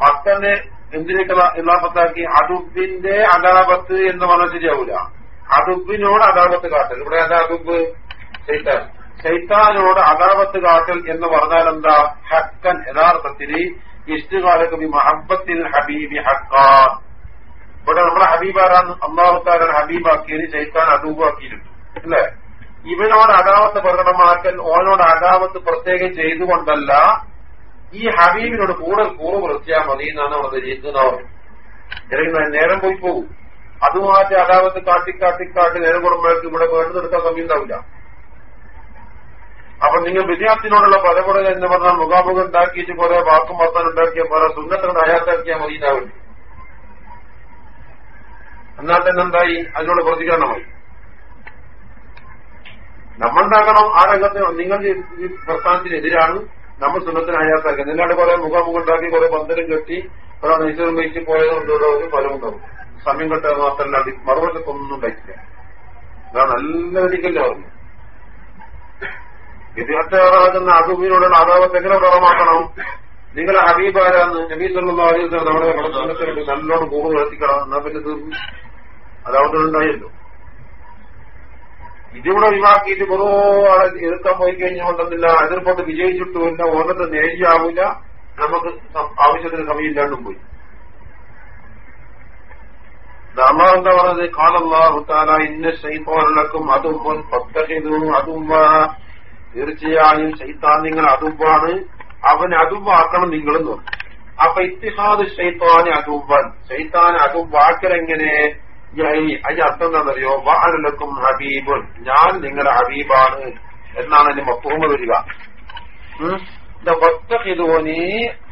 മസ്തറിനെ എന്തിനേക്ക് ഇലാഫത്താക്കി അതുബിന്റെ അദാബത്ത് എന്ന് പറഞ്ഞാൽ ശരിയാവൂല. അതുബിനോട് അദാബത്ത് കാട്ടൽ. ഇവിടെ എന്താ അതുബ് ശൈത്താൻ ശൈത്താനോട് അദാബത്ത് കാട്ടൽ എന്ന് പറഞ്ഞാൽ എന്താ? ഹക്കൻ യഥാർത്ഥത്തിൽ ഇഷ്ടുകാലക്ക് മഹബത്തിൽ ഹബീബി ഹക്കാൻ ഇവിടെ നമ്മുടെ ഹബീബാരാണ് അള്ളാഹുത്താരൻ ഹബീബാക്കിയതിന് ചൈത്താൻ അദൂബാക്കിയിട്ടുണ്ട് അല്ലേ? ഇവനോട് അദാവത്ത് പ്രകടമാക്കൽ ഓനോട് അദാവത്ത് പ്രത്യേകം ചെയ്തുകൊണ്ടല്ല ഈ ഹബീബിനോട് കൂടുതൽ കൂറ് വൃത്തിയാ മതി എന്നാണ് അവിടെ അല്ലെങ്കിൽ നേരം പോയി പോകും അതുമാറ്റി അദാവത്ത് കാട്ടിക്കാട്ടിക്കാട്ടി കാട്ടി കാട്ടി നേരം കൂടുമ്പോഴേക്ക് ഇവിടെ വേണ്ടതെടുക്കാൻ സമയം ഉണ്ടാവില്ല അപ്പൊ നിങ്ങൾ വിദ്യാർത്ഥിനോടുള്ള പരപുറ എന്ന് പറഞ്ഞാൽ മുഖാമുഖം ഉണ്ടാക്കിയിട്ട് കുറെ വാക്കും വർത്താൻ ഉണ്ടാക്കിയ പോലെ സുന്നത്തിനോട് അയാത്താക്കിയാൽ മതി ഉണ്ടാവില്ല എന്നാൽ തന്നെ എന്തായി? അതിനോട് പ്രതികരണമായി. നമ്മളുണ്ടാക്കണം ആ രംഗത്ത് നിങ്ങൾ പ്രസ്ഥാനത്തിനെതിരാണ് നമ്മൾ സുന്നത്തിന് അയാത്താക്കുക നിങ്ങളുടെ കുറെ മുഖാമുഖം ഉണ്ടാക്കി കുറെ പന്തലും കെട്ടി കുറെ നെയ്ച്ചറും വെച്ച് പോയതുകൊണ്ടുള്ള ഒരു ഫലമുണ്ടാവും സമയം കെട്ടാൻ മാത്രമല്ല മറുപടി ഒന്നും ഉണ്ടായിട്ടില്ല. അതാണ് നല്ല ഒരിക്കലും പറഞ്ഞു വിദ്യാർത്ഥികളാകുന്ന അസുബിനോടുള്ള അതാവത്ത് എങ്ങനെ പ്രകടമാക്കണം? നിങ്ങൾ ഹബീബാരാന്ന് നബീസുള്ള നമ്മുടെ സുന്നത്തിനുണ്ട് നല്ലോണം കൂറ് എത്തിക്കണം എന്നാ പിന്നെ തീർന്നു അതവിടെ ഉണ്ടായല്ലോ. ഇതിവിടെ ഒഴിവാക്കിയിട്ട് കുറോ ആളെ എതിർക്കാൻ പോയി കഴിഞ്ഞുകൊണ്ടെന്നില്ല വിജയിച്ചിട്ടു വിജയിച്ചിട്ടുമില്ല ഓരോരുത്തർ നേരിയാവില്ല. നമുക്ക് ആവശ്യത്തിന് സമയമില്ലാണ്ടും പോയി. അമ്മ എന്താ പറഞ്ഞത്? കാലല്ലാഹുത്താല ഇന്ന ശൈത്തോലക്കും അതും അതും തീർച്ചയായും ശൈത്താൻ നിങ്ങൾ അതുമ്പാണ് അവൻ അതുമ്പാക്കണം നിങ്ങളും പറഞ്ഞു അപ്പൊ ഇത്തിഹാദ് ഷെയ്ത്താൻ അതുമ്പൻ ഷെയ്ത്താൻ അതുമ്പാക്കലെങ്ങനെ അതിന്റെ അർത്ഥം എന്താണെന്നറിയോ? വാഹനക്കും ഹബീബുൻ. ഞാൻ നിങ്ങളുടെ ഹബീബാണ് എന്നാണ് എന്റെ മപ്പൂമ വരിക.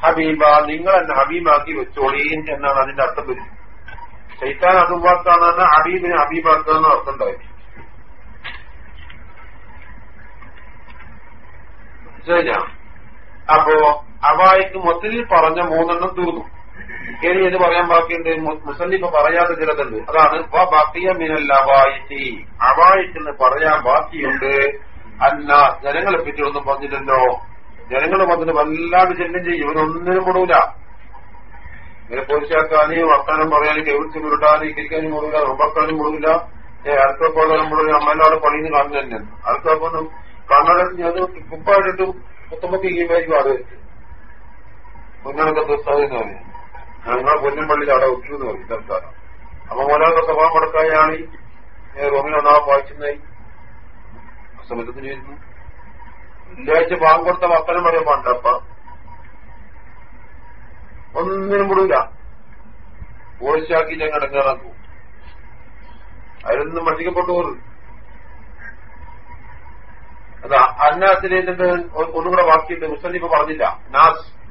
ഹബീബ നിങ്ങൾ എന്നെ ഹബീബാക്കി വെച്ചോളീൻ എന്നാണ് അതിന്റെ അർത്ഥം വരുന്നത് ചൈത്താൻ ഷെയ്ത്താൻ പറഞ്ഞാൽ ഹബീബിനെ ഹബീബാക്കാന്ന് അർത്ഥം ഉണ്ടായി. ശരിയാ അപ്പോ അവായിക്ക് മൊത്തത്തിൽ പറഞ്ഞ മൂന്നെണ്ണം തീർന്നു. ഇനി ഇത് പറയാൻ ബാക്കിയുണ്ട്. മുസല്ലിഫ് പറയാത്ത ചിലതുണ്ട്. അതാണ് ബാക്കിയ മിനൽ അവായിക്കെന്ന് പറയാൻ ബാക്കിയുണ്ട്. അല്ല ജനങ്ങളെ പറ്റിയൊന്നും പറഞ്ഞില്ലല്ലോ. ജനങ്ങൾ വന്നിട്ട് വല്ലാണ്ട് ചെല്ലും ചെയ്യും. ഇവനൊന്നിനും കൊടുക്കില്ല ഇങ്ങനെ പോലീസാക്കാനും വർത്താനം പറയാനും കെവിളിച്ച് വിടാനും ഇരിക്കാനും മുടൂല. റബ്ബക്കാനും കൊടുക്കില്ല അർക്കപ്പോകാനും മുടൂല. അമ്മേനോട് പണിന്ന് കാണുന്നു തന്നെ അർക്കൊന്നും കണ്ണടച്ച് അത് കുപ്പായിട്ടിട്ട് ഈ മേലേക്ക് അത് മുന്നോട്ട് പുസ്തകം പറയും. ഞങ്ങൾ പൊന്നുംപള്ളിയിൽ അവിടെ ഒറ്റു എന്ന് പറയും. തൽക്കാലം അപ്പൊ മോലാത്ത സ്വഭാവം മുടക്കായാണ് റോമിൽ ഒന്നാമത് സമയത്തിന് ചെയ്യുന്നു വെള്ളിയാഴ്ച പാകം കൊടുത്ത വർത്തനം പറയാൻ പാണ്ടപ്പ ഒന്നിനും കൂടില്ല ഓഴിച്ചാക്കി അങ്ങ് അടങ്ങാറാക്കും അതിലൊന്നും മട്ടിക്കപ്പെട്ടു പോകുന്നു അതാ അന്നാസിലേതിന്റെ ഒന്നുകൂടെ വാക്കിയിട്ട് മുസ്ലിം പറഞ്ഞില്ല. നാസ്.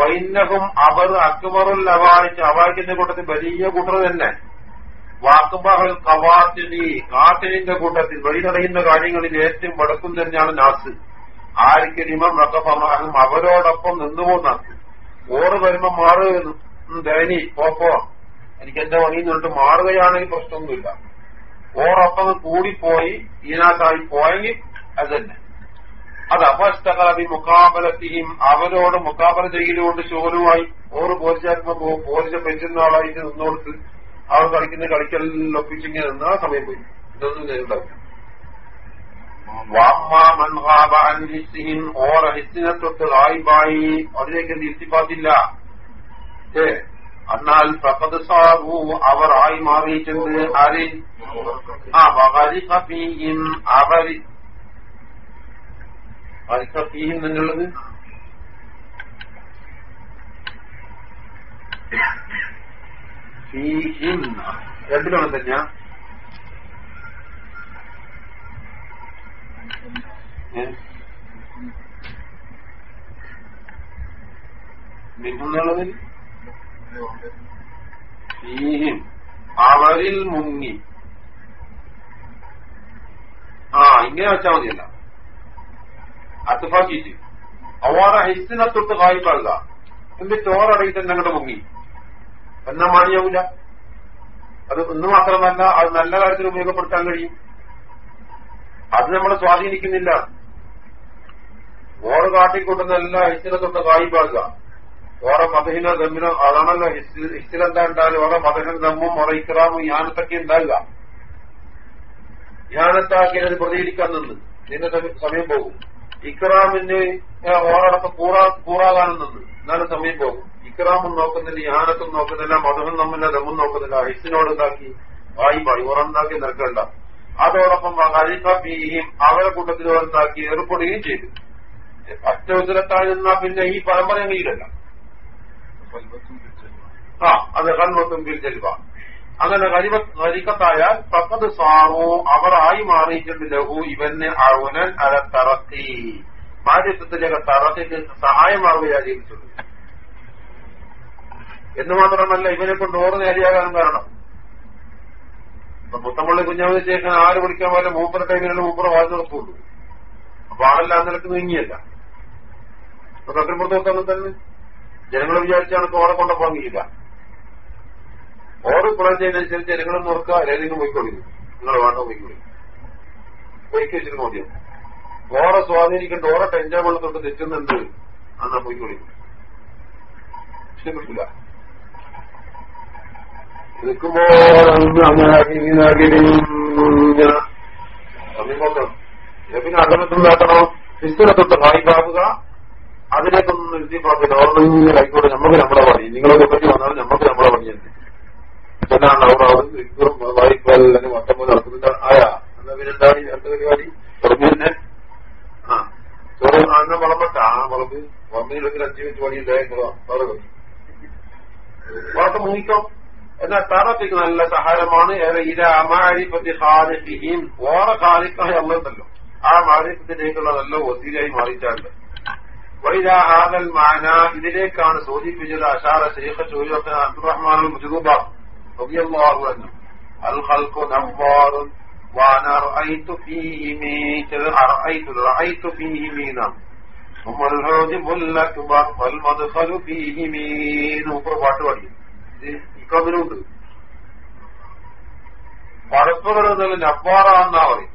പൈന്നഹും അവർ അക്ബറുൽ അവായിച്ച് അവായിക്കുന്ന കൂട്ടത്തിൽ വലിയ കൂട്ടർ തന്നെ. വാക്കുബഹൽ കവാത്തിനി കാട്ടിനിന്റെ കൂട്ടത്തിൽ വഴിനടയുന്ന കാര്യങ്ങളിൽ ഏറ്റവും വടക്കും തന്നെയാണ് നാസ്. ആരിക്കലിമം റക്കഫമാകും അവരോടൊപ്പം നിന്നുപോകുന്ന ഓറ് വരുമ്പോ മാറുകയെന്നും ദേനി പോപ്പോ എനിക്ക് എന്റെ പണിയിൽ നിന്നിട്ട് മാറുകയാണെങ്കിൽ പ്രശ്നമൊന്നുമില്ല. ഓറൊപ്പം കൂടിപ്പോയി ഈനാസായി പോയെങ്കിൽ അത് തന്നെ അത് അപഷ്ടകാലി മുക്കാബലത്തെയും അവരോട് മുക്കാബല ചെയ്യലുകൊണ്ട് ശോകനുമായി ഓറ് പോലീസാക്കുമ്പോ പോലീസ് പെറ്റുന്ന ആളായിട്ട് നിന്നോടുത്ത് അവർ കളിക്കുന്ന കളിക്കലിൽ ഒപ്പിച്ചിങ്ങനെ നിന്നാ സമയം പോയി. ഇതൊന്നും ചെയ്തിട്ടുണ്ടാവില്ല ഓറ ഹിസ്സിനെ തൊട്ട് ഹായിബായി അതിലേക്ക് തിരുത്തിപ്പാത്തില്ല ഏ എന്നാൽ ഫഖദ് സാബു അവർ ആയി മാറിയിട്ടുണ്ട്. ആര്? ആ വകരിഫീഹിം വരിഫീഹിം എന്നുള്ളത് രണ്ടിലാണ് തന്നെ മിന്നുള്ളതിൽ ഫീഹിം അവരിൽ മുങ്ങി. ആ ഇങ്ങനെ വെച്ചാൽ മതിയല്ല. അത്തുഫാക്കിയിട്ട് അവാറ ഹിസ്സിനെ തൊട്ട് കായ്പാകുക എന്റെ ഓറടയിൽ തന്നെ അങ്ങോട്ട് മുങ്ങി. എന്നാ മാണിയാവൂല അത് ഒന്ന് മാത്രമല്ല അത് നല്ല കാര്യത്തിൽ ഉപയോഗപ്പെടുത്താൻ കഴിയും. അത് നമ്മളെ സ്വാധീനിക്കുന്നില്ല. ഓറ് കാട്ടിക്കൊണ്ടുന്നല്ല ഹിസ്റ്റിനെ തൊട്ട് കായ്പാകുക ഓറെ മതഹിനോ ദമ്മിനോ അതാണല്ലോ ഹിസ്റ്റിൽ എന്താ ഉണ്ടായാലും ഓറെ മതഹിനും ദമ്മും ഓറെ ഇക്രാമും യാനത്തൊക്കെ ഉണ്ടാകുക യാനത്താക്കിയത് പ്രതികരിക്കാൻ നിന്ന്. നിന്റെ സമയം പോകും. ഇക്രാമിന് ഓരോടൊപ്പം കൂറാ കൂറാകാനും നിന്ന്. എന്നാലും സമയം പോകും. ഇക്രാമും നോക്കുന്നില്ല യാനത്തും നോക്കുന്നില്ല മധുരം നമ്മില്ല ദമ്മും നോക്കുന്നില്ല. ഹിസിനോട് ഉണ്ടാക്കി വായി പാടി ഓറുണ്ടാക്കി നിൽക്കണ്ട. അതോടൊപ്പം ഹരിഫീഹിം അവരെ കൂട്ടത്തിൽ ഉണ്ടാക്കി ഏർപ്പെടുകയും ചെയ്തു. ഒറ്റ ഉത്തരത്തായി നിന്നാ പിന്നെ ഈ പരമ്പര കയ്യിലല്ല ആ അത് കൺമത്തും ബിൽ ജൽവ. അങ്ങനെ റരിക്കത്തായാൽ പക്കത് സാറു അവർ ആയി മാറിയിട്ടുണ്ട് ലഹു ഇവന് അവനൻ അല തറത്തി മാര്യത്വത്തിലേക്ക് തറത്തിക്ക് സഹായമാവുകയാ ജീവിച്ചത് എന്ന് മാത്രമല്ല ഇവനെ കൊണ്ട് ഓറ് നേടിയാകാനും കാരണം. മുത്തമ്പള്ളി കുഞ്ഞാമതി ശേഷം ആര് പിടിക്കാൻ പോലെ മൂപ്പറ ടൈമിലുള്ള മൂപ്പറ വാഴ്ന്നു നിർത്തുള്ളൂ അപ്പൊ ആളെല്ലാം നിലയ്ക്ക് നീങ്ങിയല്ല. അപ്പൊ കട്ടിൽപ്പുറത്ത് നോക്കാൻ തന്നെ ജനങ്ങൾ വിചാരിച്ചാണ് ഓറെ കൊണ്ടുപോകാൻ കഴിയില്ല. ഓറ് കുറെ ചെയ്യുന്നതനുസരിച്ച് ജനങ്ങളും നോക്കുക അല്ലെങ്കിൽ പോയിക്കൊള്ളി നിങ്ങൾ വേണ്ട പോയിക്കൊള്ളി പോയിക്ക് വെച്ചിട്ട് മതിയോ? ഓറെ സ്വാധീനിക്കേണ്ട ഓറെ ടെൻഷൻ വെള്ളത്തോട്ട് തൊട്ട് തെറ്റുന്നുണ്ട്. എന്നാ പോയിക്കൊള്ളി ഇഷ്ടപ്പെട്ടില്ല. പിന്നെ അകലത്തുണ്ടാക്കണോ ക്രിസ്തുനെ തൊട്ട് വായിപ്പാക്കുക. അതിലേക്കൊന്നും നിർത്തിപ്പാക്കില്ല. ഓർമ്മ ആയിക്കോട്ടെ. നമുക്ക് നമ്മുടെ പണി. നിങ്ങളെ പറ്റി വന്നാൽ നമുക്ക് നമ്മുടെ പണി തന്നെ എന്നാണ് അവർ അവർ വായിക്കാൽ അല്ലെങ്കിൽ മൊത്തം നടത്തുന്നില്ല ആയാ എന്നാ പിന്നെന്താണ് ഈ അടുത്ത പരിപാടി? പറഞ്ഞു തന്നെ ആ. ചോറ് അന്ന വളമ്പട്ട ആ വളമ്പ് വളമ്പിനൊക്കെ അഞ്ചു മിനിറ്റ് വേറെ പണി വളർത്ത് മുങ്ങിക്കോ? എന്നാൽ തറപ്പിക്ക് നല്ല സഹായമാണ്. ഏറെ ഇര അമാരിപ്പത്തി ഹാരിഫിഹിം ഓറെ കാലിക്കായി അമ്മത്തല്ലോ ആ മാരിപ്പത്തിലേക്കുള്ള നല്ല ഒത്തിരിയായി മാറിയിട്ടുണ്ട്. മാന. ഇതിലേക്കാണ് സൂചിപ്പിച്ചത് അഷാറ ശേഖ ചോദ്യം അബ്ദുറഹ്മാൻ മുജുബ റബിയല്ലാഹു അന്നു അൽ ഖൽഖു നവ്വാറുൻ وانا رأيت فيه ميت رأيت رأيت فيه مينا ثم الحوجب الأكبر والمدخل فيه مين ഊപ്പർ പാട്ട് പാടി ഇക്കമിനുണ്ട് പരസ്പരം എന്നുള്ള നബ്ബാറാന്നാ പറയും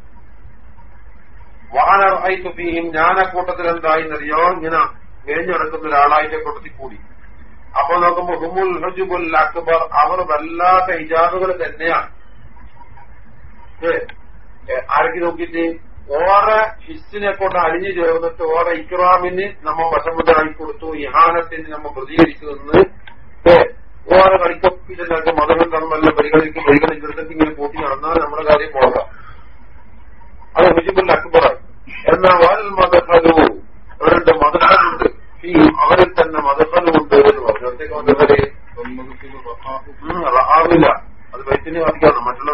വാഹന റഅയ്തു ഫീഹിം ഞാൻ ആ കൂട്ടത്തിൽ എന്തായിന്നറിയോ ഇങ്ങനെ മേഞ്ഞു നടക്കുന്ന ഒരാളായിട്ട് കൂട്ടത്തിൽ കൂടി അപ്പൊ നോക്കുമ്പോ ഹുമുൽ ഹജുബുൽ അക്ബർ അവർ വല്ലാത്ത ഹിജാബുകൾ തന്നെയാണ്. ആരൊക്കെ നോക്കിയിട്ട്? ഓറെ ഹിസ്സിനെ കൊണ്ട് അലിഞ്ഞു ചേർന്നിട്ട് ഓറെ ഇക്റാമിന് നമ്മ വശമുദ്രായി കൊടുത്തു ഇഹാനത്തിന് നമ്മ എന്ന്. ഓറെ കളിക്കൊപ്പിച്ചിട്ട് മതങ്ങൾ തമ്മിലെ പരിഗണിക്കും പരിഗണിച്ചെടുത്തിട്ട് ഇങ്ങനെ കൂട്ടി നടന്നാൽ നമ്മുടെ കാര്യം പോകാം. അത് ഹുജിബുൽ അക്ബറായി എന്നാ വാൽ മതഫലു അവരുടെ മതങ്ങളുണ്ട് അവരിൽ തന്നെ മതഫലുണ്ട് എന്ന് റഹാമില്ല അത് വൈദ്യനെ ബാധിക്കാതെ മറ്റുള്ള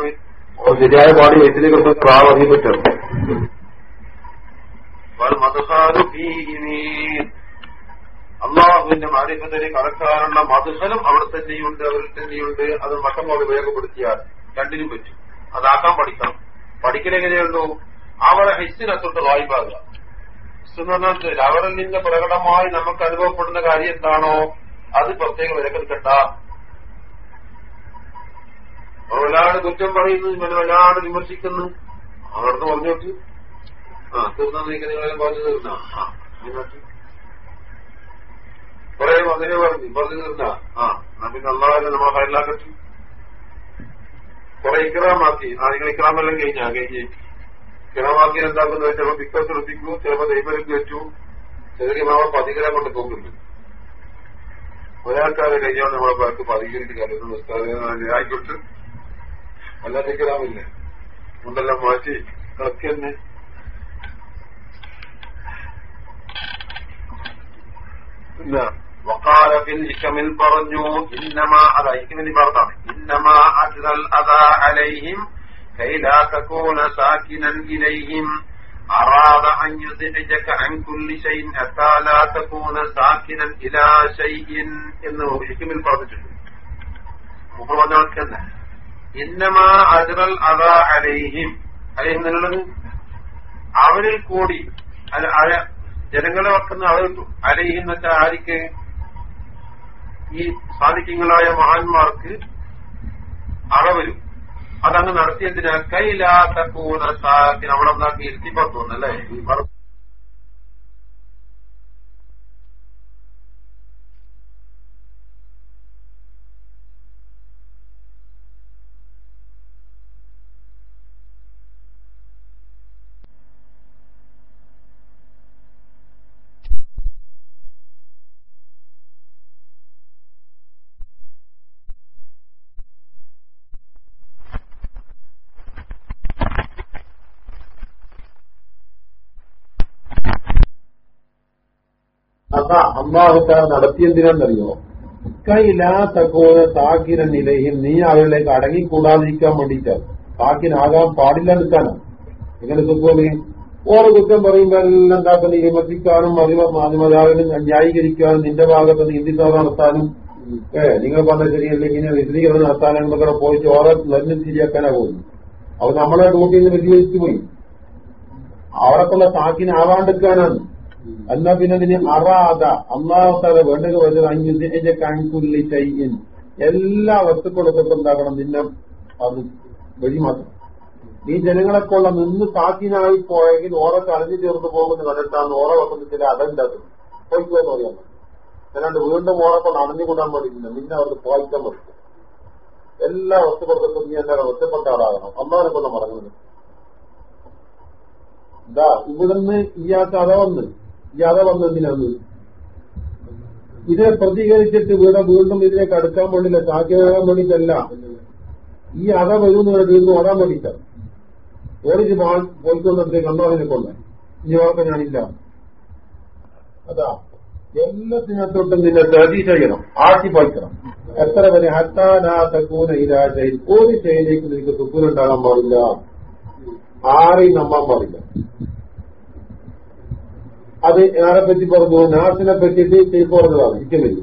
ശരിയായ പാടി വൈദ്യനെ കുറിച്ച് പ്രാവധി പറ്റും അള്ളാഹുവിന്റെ മാലിന്യത്തിന് കടക്കാനുള്ള മധുഹലും അവിടെ തന്നെയുണ്ട് അവരിൽ തന്നെയുണ്ട് അത് മട്ടം പോലെ ഉപയോഗപ്പെടുത്തിയാൽ രണ്ടിനും പറ്റും. അതാക്കാൻ പഠിക്കണം. പഠിക്കലെങ്ങനെയുള്ളൂ അവരെ ഹിസ്സിനത്തൊട്ട് വായ്പാകുക എന്ന് പറഞ്ഞാൽ അവരിൽ നിന്ന് പ്രകടമായി നമുക്ക് അനുഭവപ്പെടുന്ന കാര്യം എന്താണോ അത് പ്രത്യേകം വിലക്കെടുക്കട്ട ഒരാൾ കുറ്റം പറയുന്നു ഇവനെ ഒരാൾ വിമർശിക്കുന്നു. അവർക്ക് പറഞ്ഞു നോക്ക്. ആ തീർന്നാ നീക്ക് നിങ്ങളെ പറഞ്ഞു തീർന്ന. കുറെ അതിനെ പറഞ്ഞു പറഞ്ഞു തീർന്ന. ആ പിന്നെ അള്ളാഹല്ലേ നമ്മളെ ഫയലാക്കട്ടെ കുറെ ഇക്രാമാക്കി. ആ നിങ്ങൾ ഇക്രാമെല്ലാം കഴിഞ്ഞാ കഴിഞ്ഞ്. ഇക്രാമാക്കി എന്താക്കുന്നത് ചിലപ്പോൾ പിക്കസ് എടുപ്പിക്കൂ ചിലപ്പോ ദൈവലേക്ക് വെച്ചു. ചെറിയ മാവ പതികരം കൊണ്ട് പോകുന്നു ഒരാൾക്കാരെ കഴിഞ്ഞാൽ നമ്മളെ പേർക്ക് പതികരിട്ട് കാര്യം ആയിക്കോട്ട് അല്ലാതെ ഇക്രാമില്ലേ മുണ്ടെല്ലാം മാറ്റി കറക്കി തന്നെ പിന്നെ وقال في الحكم പറഞ്ഞു إنما അതാ ഹിക്കമിന്റെ ഭാഗത്താണ് إنما أجرى الأذى عليهم كي لا تكون ساكنا إليهم أراد أن يزعجك عن كل شيء حتى لا تكون ساكنا إلى شيء എന്ന് ഹിക്കമിൽ പറഞ്ഞിട്ടുണ്ട് മുമ്പ് പറഞ്ഞ തന്നെ ഇന്നമാ അജ്റൽ അദ അലൈഹിം അലൈഹിം എന്നുള്ളത് അവരിൽ കൂടി അല്ല അയ- ജനങ്ങളെ വെക്കുന്ന അവർ അലൈഹിം എന്ന് വെച്ചാൽ ആർക്ക് ഈ സാധിക്കങ്ങളായ മഹാന്മാർക്ക് അറവരും അതങ്ങ് നടത്തിയതിനാൽ കൈലാത്ത കൂന സാക്കിന് അവിടെ നിന്നാക്കി ഇരുത്തിപ്പത്ത് തോന്നല്ലേ ഈ പറ- അതാ നടത്തിയെന്തിനാണെന്നറിയോ? കൈലാത്തക്കോന താക്കിരൻ നിലയും നീ അവരിലേക്ക് അടങ്ങിക്കൂടാതിരിക്കാൻ വേണ്ടിയിട്ടാണ്. താക്കിനാകാൻ പാടില്ല നിൽക്കാനാണ് എങ്ങനെ സുഖോമി ഓരോ കുറ്റം പറയുമ്പോൾ എല്ലാം എന്താക്കുന്ന വിമർശിക്കാനും അതിമതാവിനും ന്യായീകരിക്കാനും നിന്റെ ഭാഗത്ത് നീന്തിത്താറ് നടത്താനും ഏ നിങ്ങൾ പറഞ്ഞ ശരിയല്ലെങ്കിൽ ഇങ്ങനെ വിശദീകരണം എന്നൊക്കെ പോയിട്ട് ഓരോ മരുന്ന് ശരിയാക്കാനാ പോകുന്നു അപ്പൊ നമ്മളെ ഡ്യൂട്ടിയിൽ നിന്ന് വിജയിച്ചു പോയി. അവർക്കുള്ള താക്കിനാവാണ്ടിരിക്കാനാണ് എന്നാ പിന്നെ അതിന് അറാദ അള്ളാഹുത്താല വേണ്ടത് വരുന്നത് അഞ്ഞുദ്ദേശ കൺകുല്ലി ചെയ്യൻ എല്ലാ വസ്തുക്കളൊക്കെ ഉണ്ടാക്കണം നിന്നെ അത് വഴി നീ നീ ജനങ്ങളെക്കൊള്ള നിന്ന് സാധ്യനായി പോയെങ്കിൽ ഓരോ കലഞ്ഞു ചേർന്ന് പോകുന്ന കണ്ടിട്ടാണ് ഓരോ ചില അതുണ്ടാക്കുന്നത് പോയിക്കോന്ന് പറയാൻ അല്ലാണ്ട് വീണ്ടും ഓരൊക്കെ നടന്നുകൂടാൻ പാടില്ല. നിന്നെ അവർക്ക് പോയിക്കാൻ പറ്റും എല്ലാ വസ്തുക്കൾക്കും നീ എന്താ ഒറ്റപ്പെട്ട ആളാകണം അമ്മാനെ കൊണ്ട് മറങ്ങുന്നത് ഇതാ ഇവിടുന്ന് ഇയാൾക്ക് അത വന്ന് ഈ അത വന്ന് എന്തിനാന്ന് ഇതിനെ പ്രതികരിച്ചിട്ട് ഇവിടെ വീണ്ടും ഇതിലേക്ക് അടുക്കാൻ വേണ്ടില്ല സാധ്യമാകാൻ വേണ്ടിയിട്ടല്ല. ഈ അത വരെ വീണ്ടും ഓടാൻ വേണ്ടിയിട്ടാണ് ഓടിച്ച് പോയിക്കൊണ്ടിട്ട് കണ്ടോതിനെ കൊണ്ട്. ഇനി വാർത്ത ഞാനില്ല. അതാ. എല്ലാത്തിനകത്തോട്ടും നിന്നെ ദതി ചെയ്യണം ആട്ടി പോയിക്കണം. എത്ര വരെ ഹത്താനാത്തക്കൂന ഇരാജയിൽ. ഒരു ശൈലിക്ക് നിനക്ക് സുഖനുണ്ടാകാൻ പാടില്ല. ആരെയും നമ്പാൻ പാടില്ല. അത് ആരെ പറ്റി പറഞ്ഞു നാസിനെ പറ്റിയിട്ട് ചെയ്ത് പറഞ്ഞതാണ് ഹിക്കമിൽ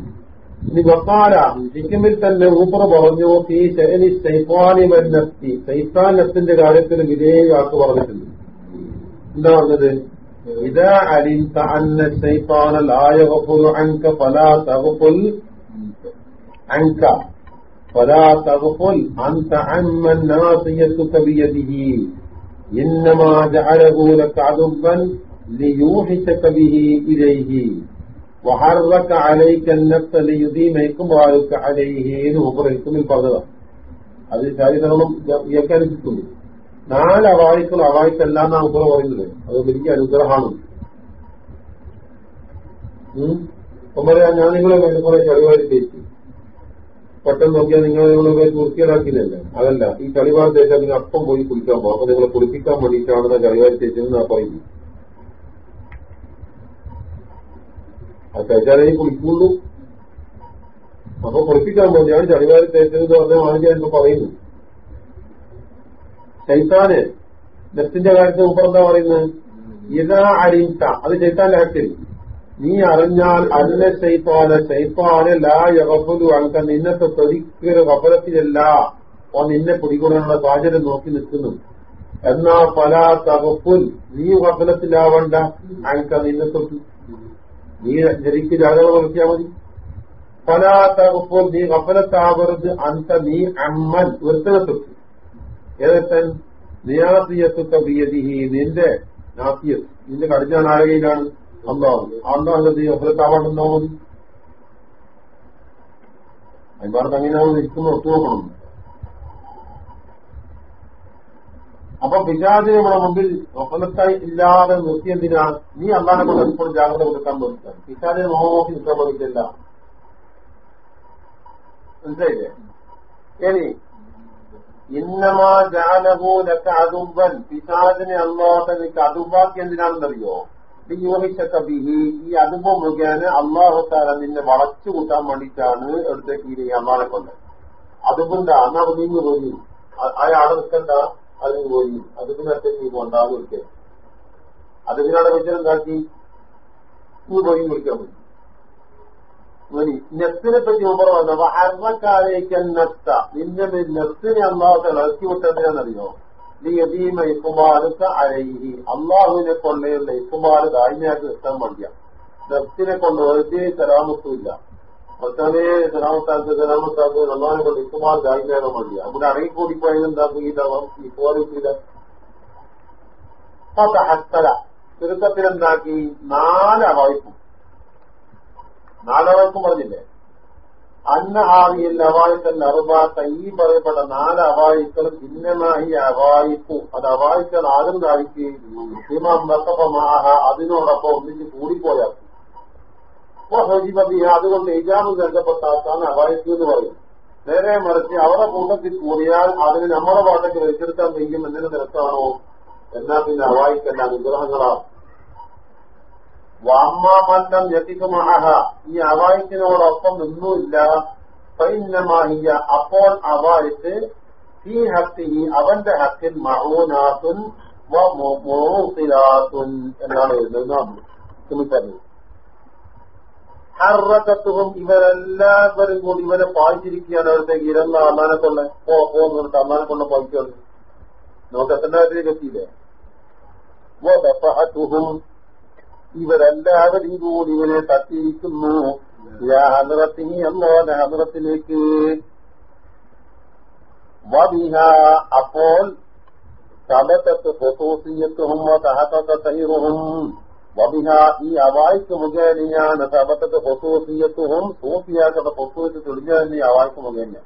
ഇനി വക്കാല ഹിക്കമിൽ തന്നെ ഊപ്പറ പറഞ്ഞു ഈ ശനി സൈഫാനി മന്നത്തി സൈഫാനത്തിന്റെ കാര്യത്തിൽ വിധേയമാക്ക് പറഞ്ഞിട്ടുണ്ട് എന്താ പറഞ്ഞത് ഇതാ അലിംത അന്ന സൈഫാന ലായകുൽ അൻക ഫലാ തകുൽ അൻക فلا تغفل أنت عمن ناصيتك بيده إنما جعله لك عذبا ليوحشك به إليه وحرك عليك النفس ليديم إقبالك عليه نوبركم الفضل അത് ചാരിതരണം വ്യാഖ്യാനിച്ചിട്ടുണ്ട് നാല് അവായിക്കൾ അവായിക്കല്ല എന്നാണ് ഉപറ പറയുന്നത് അത് വലിയ അനുഗ്രഹമാണ് അപ്പം പറയാം ഞാൻ നിങ്ങളെ വേണ്ടി കുറെ ചളിവാരി തേച്ചു പെട്ടെന്ന് നോക്കിയാൽ നിങ്ങൾ നിങ്ങളെ വൃത്തിയേടാക്കിയതല്ലേ അതല്ല ഈ ചളിവാരി തേച്ചാൽ നിങ്ങൾ അപ്പം പോയി കുളിക്കാൻ പോകും അപ്പൊ നിങ്ങളെ കുളിപ്പിക്കാൻ വേണ്ടിയിട്ടാണ് ചളിവാരി തേച്ചതെന്ന് ആ ആ തേച്ചാലേ കുളിക്കുള്ളൂ അപ്പൊ കുളിപ്പിക്കാൻ പോകും ഞാൻ ചളിവാരി തേച്ചത് പറഞ്ഞ വാങ്ങിക്കാൻ എന്ന് പറയുന്നു. ചൈത്താന് നെഫ്റ്റിന്റെ കാര്യത്തിൽ മുമ്പ് എന്താ പറയുന്നത്? ഇതാ അരിത്ത അത് ചൈത്താന്റെ ആക്ടിൽ നീ അറിഞ്ഞാൽ അല്ല ശൈത്താന ശൈത്താന് ലാ യകഫലു അങ്ക നിന്നത്തെ തൊരിക്കൊരു കപലത്തിലല്ല ഓ നിന്നെ പിടികൂടാനുള്ള സാഹചര്യം നോക്കി നിൽക്കുന്നു. എന്നാ പല തകഫുൽ നീ കപലത്തിലാവണ്ട അങ്ക നിന്നെ നീ ജനിക്ക് ജാഗ്രത നോക്കിയാൽ മതി. പല തകപ്പോൾ നീ കപ്പലത്താവരുത് അന്ത നീ അമ്മൻ ഒരുത്തനെ തൊട്ട് ഏതൻ നിയാസിയത്തൊക്കെ നിന്റെ നാസിയത്ത്. നിന്റെ കടിഞ്ഞാൻ ആരകയിലാണ് അള്ളാഹു. അള്ളാഹ് നീ ഒപ്പലത്താവാണ്ടെന്നോ മതി. അതിമാർക്ക് അങ്ങനെയാവും ഇരിക്കുന്ന ഒത്തുനോക്കണം. അപ്പൊ പിശാചിനെ നമ്മുടെ മുമ്പിൽ ഒപ്പലത്തായി ഇല്ലാതെ നിർത്തിയതിനാ നീ അള്ളാനെ കൊണ്ട് എപ്പോഴും ജാഗ്രത കൊടുക്കാൻ പറ്റില്ല പിശാചിനെ നോക്കി നിൽക്കാൻ പറ്റില്ല മനസ്സിലായില്ലേ? ഇനി ഇന്നമാ ജാലഹൂലൊക്കെ അതുമ്പൻ പിശാചിനെ അള്ളാഹനിക്ക് അതുമ്പാക്കി എന്തിനാണെന്നറിയോ? ബിഹി. ഈ അതുമ്പ മുഖേന അള്ളാഹുത്താല നിന്നെ വളച്ചു കൂട്ടാൻ വേണ്ടിയിട്ടാണ് എടുത്തേക്ക് ഈ അള്ളാഹെ കൊണ്ട്. അതുകൊണ്ട് അന്നാ നീങ്ങി പോയി. അയാളെ നിൽക്കണ്ട അതിന് പോയി. അതിനകത്ത് നീ കൊണ്ടാകും ഒരിക്കൽ അതുപിനാടെ വെച്ചിട്ടുണ്ടാക്കി നീ പോയി വിളിക്കാൻ പറ്റും നെസ്സിനെ പറ്റി ഉമർ വന്നപ്പോ അർവക്കാരേക്കൻ നെഫ്റ്റ നിന്റെ നെസ്സിനെ അള്ളാഹത്തെ ഇളക്കി വിട്ടെന്തിനാണെന്നറിയോ നീ യതീമ ഇക്കുമാർക്ക് അഴകി അള്ളാഹുവിനെ കൊണ്ടുള്ള ഇക്കുമാർ ദായിനായിട്ട് നിർത്താൻ വേണ്ടിയ നെഫ്റ്റിനെ കൊണ്ട് വെറുതെ തരാമത്തുമില്ല മൊത്തമേ സലാമത്താക്ക് സലാമത്താക്ക് അള്ളാഹിനെ കൊണ്ട് ഇക്കുമാർ ദായിനാകാൻ മതി അവിടെ കൂടി എന്താക്കും ഈ ദവം ഈ പോലീസിലെ ഹസ്തല ചുരുക്കത്തിലെന്താക്കി നാല് വായ്പും നാലവായ്പും പറഞ്ഞില്ലേ? അന്ന ഹാവിയിൽ അവായിക്കൽ അറുപാത്ത ഈ പറയപ്പെട്ട നാല് അവായിക്കളും ഭിന്നമായി അവായിപ്പു അത് അവായിക്കൽ ആരും കാണിക്കുകയും അതിനോടൊപ്പം ഒന്നിച്ച് കൂടിപ്പോയാൽ അതുകൊണ്ട് ഇജാമ് നൽകപ്പെട്ടാക്കാണ് അവായത്ത് എന്ന് പറയും നേരെ മറിച്ച് അവരുടെ കൂട്ടത്തിൽ കൂടിയാൽ അതിന് നമ്മുടെ ഭാഗത്തേക്ക് വെച്ചെടുക്കാൻ കഴിയും എന്നതിന് നിരക്കാണോ എന്നാ പിന്നെ അവായിക്കല്ല അനുഗ്രഹങ്ങളാണ്. വാമ്മാമന്നം ഞെട്ടിക്കുമഹ ഈ അവായത്തിനോടൊപ്പം നിന്നുമില്ല. പൈന്നമാഹിയ അപ്പോൾ അവായത്ത് ഈ ഹത്തി അവന്റെ ഹത്തിൽ മോസിലാത്തുൻ എന്നാണ് എഴുതുന്നത്. ഹർറക്കത്തും ഇവരെല്ലാവരും കൂടി ഇവരെ പായിച്ചിരിക്കുകയാണ് അവിടത്തേക്ക് ഇരന്ന അമ്മാനെ കൊള്ള പോകുന്നിട്ട് അമ്മാനെ കൊണ്ട് പായിക്കുന്നു നമുക്ക് എത്ര എത്തിയില്ലേ? ഇവരെല്ലാവരും കൂടി ഇവനെ തട്ടിയിരിക്കുന്നു. ഹനറത്തിന് അല്ലോന്റെ ഹനറത്തിലേക്ക് വബിഹ. അപ്പോൾ തലത്തത്ത് ഹൊസൂസിയത്തും തൈറും വബിഹ ഈ അവായ്ക്ക് മുഖേനയാണ് സബത്തത്തെ പൊസൂസിയത്വവും സൂഫിയാക്കത്തെ ഹൊസൂസ് തെളിഞ്ഞതിന് ഈ അവായ്ക്ക് മുഖേന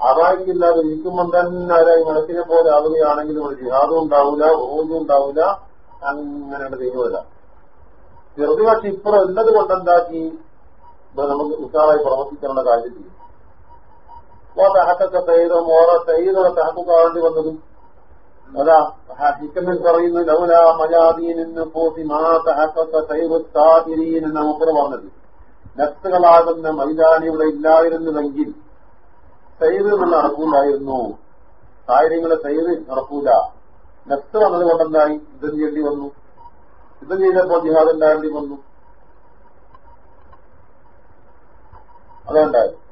അവായ്ക്കില്ലാതെ ഇരിക്കുമ്പോൾ തന്നെ അവരായി മനസ്സിനെ പോലെ ആവുകയാണെങ്കിൽ ഒരു ജിഹാദും ഉണ്ടാവില്ല ഊജും ഉണ്ടാവില്ല അങ്ങനെ തീരുവല്ല ചെറുതുകാക്ഷി ഇപ്പുറം ഉള്ളത് കൊണ്ടെന്താക്കി നമുക്ക് ഉഷാറായി പ്രവർത്തിക്കേണ്ട കാര്യത്തിൽ ഓ തഹക്കൊക്കെ തൈതും ഓരോ തൈതും ആവേണ്ടി വന്നത്? അതാ ഹിക്കമിൽ പറയുന്നു ലൗല മജാദീനിന്ന് പോത്തി മാ തഹക്കൊക്കെ തൈവുത്താതിരീൻ എന്ന പറഞ്ഞത്. നക്സുകളാകുന്ന മൈതാനി ഇവിടെ ഇല്ലായിരുന്നുവെങ്കിൽ സൈദ് എന്നുള്ള നടക്കൂലായിരുന്നു. കാര്യങ്ങളെ സൈദ് നടക്കൂല. നെത്ത് വന്നതുകൊണ്ടെന്തായി യുദ്ധം ചെയ്യേണ്ടി വന്നു. യുദ്ധം ചെയ്തപ്പോൾ ജിഹാദ് ഉണ്ടാകേണ്ടി വന്നു. അതുണ്ടായി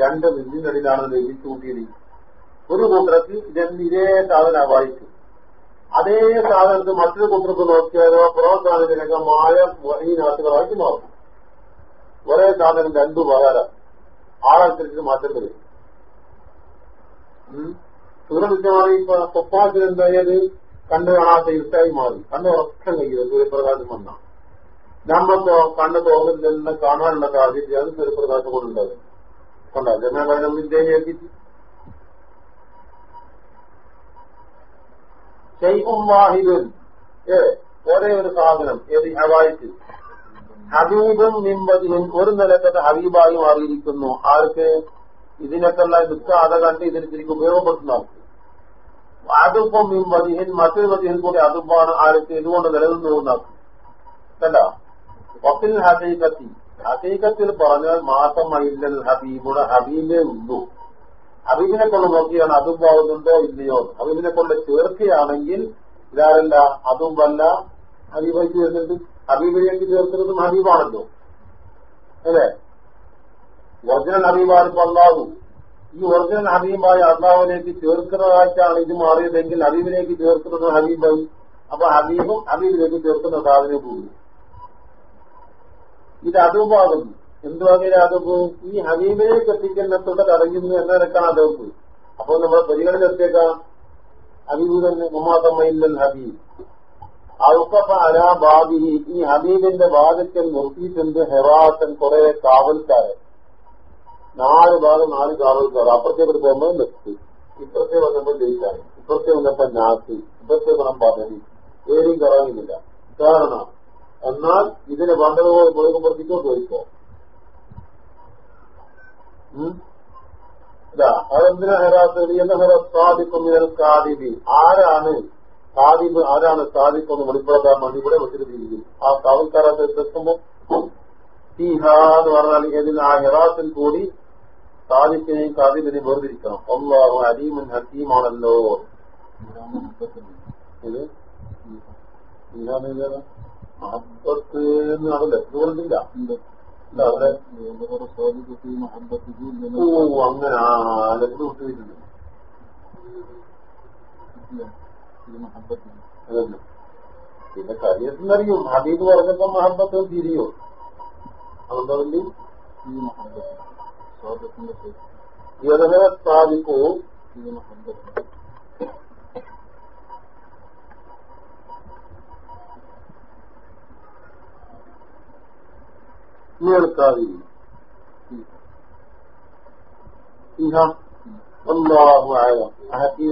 രണ്ട് നിന്നിനിടയിലാണ് ലഭിച്ചു ഒരു കൂട്ടർക്ക് ഇതെന്ത് ഇതേ സാധന വായിച്ചു. അതേ സാധനത്തിൽ മറ്റൊരു കൂട്ടർക്ക് നോക്കിയാലോ മായ വഹീനാഥുകളാക്കി മാറും. ഒരേ സാധനം രണ്ടു പകരം. ആളനുസരിച്ച് മാറ്റം വരും. സൂര്യവിദ്യമായി ഇപ്പൊ തൊപ്പാക്കിന് എന്തായത്? കണ്ണു കാണാത്ത ഇരുട്ടായി മാറി. കണ്ണ് ഉറക്കം കഴിയും സൂര്യപ്രകാശം വന്ന. നമ്മക്കോ കണ്ണ് തോന്നില്ലെന്ന് കാണാനുള്ള സാധ്യത അത് സൂര്യപ്രകാശം കൊണ്ടുണ്ടാകും കൊണ്ടാ. ജനകാലം വിദ്യയാക്കിയിട്ട് ഷെയ്ഖും വാഹിദുൻ. ഏ ഒരേ ഒരു സാധനം. ഏത്? ഹവായിക്ക് ഹബീബും നിമ്പതിയും ഒരു നിലക്കത്തെ ഹബീബായി മാറിയിരിക്കുന്നു. ആർക്ക്? ഇതിനൊക്കെയുള്ള ദുഃഖാത കണ്ട് ഇതിന് തിരിക്കും ഉപയോഗപ്പെടുത്തുന്ന അതുപ്പം മിമ്പതിഹിൻ മറ്റൊരു മതിഹിൻ കൂടി അതുപ്പാണ് ആർക്ക് ഇതുകൊണ്ട് നിലനിന്നു പോകുന്നാക്കും കണ്ട? വക്കിൽ ഹസീകത്തി ഹസീകത്തിൽ പറഞ്ഞാൽ മാസമയില്ലൽ ഹബീബുടെ ഹബീബേ ഉള്ളൂ. ഹബീബിനെ കൊണ്ട് നോക്കിയാണ് അതുമ്പാവുന്നുണ്ടോ ഇല്ലയോ? ഹബീബിനെ കൊണ്ട് ചേർക്കുകയാണെങ്കിൽ ഇതാരല്ല? അതുമ്പല്ല ഹബീബായി ചേർത്തിട്ട് ഹബീബിലേക്ക് ചേർക്കുന്നതും ഹബീബാണല്ലോ. അല്ലേ? ഒറിജിനൽ ഹബീബാണ് ഇപ്പൊ അള്ളാഹു ഈ ഒറിജിനൽ ഹബീബായ അള്ളാഹുവിലേക്ക് ചേർക്കുന്നതായിട്ടാണ് ഇത് മാറിയതെങ്കിൽ ഹബീബിലേക്ക് ചേർക്കുന്നത് ഹബീബായി. അപ്പൊ ഹബീബും ഹബീബിലേക്ക് ചേർക്കുന്ന സാധനം പോകും ഇത് അതുമാകുന്നു എന്തുവകയിലെ അതപ്പ് ഈ ഹബീബിലേക്ക് എത്തിക്കുന്നതോടെ തടയുന്നു എന്നതിനൊക്കെയാണ് അതപ്പ് അപ്പോൾ നമ്മുടെ പരിഗണനത്തേക്കാം ഹബീബ് തന്നെ മുമാതമ്മയില്ലൽ ഹബീബ്. ഔക്കഫ അലാ ബാബിഹി ഈ ഹബീബിന്റെ വാദക്കൽ നിർത്തിയിട്ടുണ്ട് ഹെറാത്തൻ കുറെ കാവൽക്കാരെ. നാല് ഭാഗം നാല് കാവൽക്കാർ അപ്പുറത്തേക്ക് പോകുമ്പോൾ നെക്സ്റ്റ്. ഇപ്പുറത്തെ വന്നപ്പോൾ ജയിച്ചാണ്. ഇപ്പുറത്തെ വന്നപ്പോൾ നാസി. ഇപ്പുറത്തെ വന്നം പദ്ധതി ഏടിയും കറങ്ങുന്നില്ല. കാരണം എന്നാൽ ഇതിന് പണ്ടതുപോലെ കൊടുക്കുമ്പോഴത്തേക്കോ പോയിപ്പോ അതെന്തിനാ ഹെറാത്ത് എന്ന ഹെറാ സാധിക്കുമിനൽ കാദിബി ആരാണ് സാദിബ് ആരാണ് സാദിഖ് ഒന്ന് വെളിപ്പെടുത്താൻ ഇവിടെ വെച്ചിരിക്കുന്നത് ആ കാവൽക്കാരത്തെ എത്തുമ്പോ ഫീഹ എന്ന് പറഞ്ഞാൽ ഇതിൽ ആ ഹെറാത്തിൽ കൂടി സാദിഖിനെയും കാദിബിനെയും വേർതിരിക്കണം. അള്ളാഹു അലീമുൻ ഹക്കീമാണല്ലോ. ഇത് മഹബത്ത് എന്ന് അവിടെ. ലഭ്യമുണ്ടില്ല അവിടെ ഓ അങ്ങനെ. ആ ലഭ്യ വിട്ടിട്ടുണ്ട് അതന്നെ പിന്നെ കാര്യത്തിനറിയും ഹബീബ് പറഞ്ഞപ്പോ മഹബത്ത് തിരിയോ. അതുകൊണ്ടാ വേണ്ടി? ഏതൊക്കെ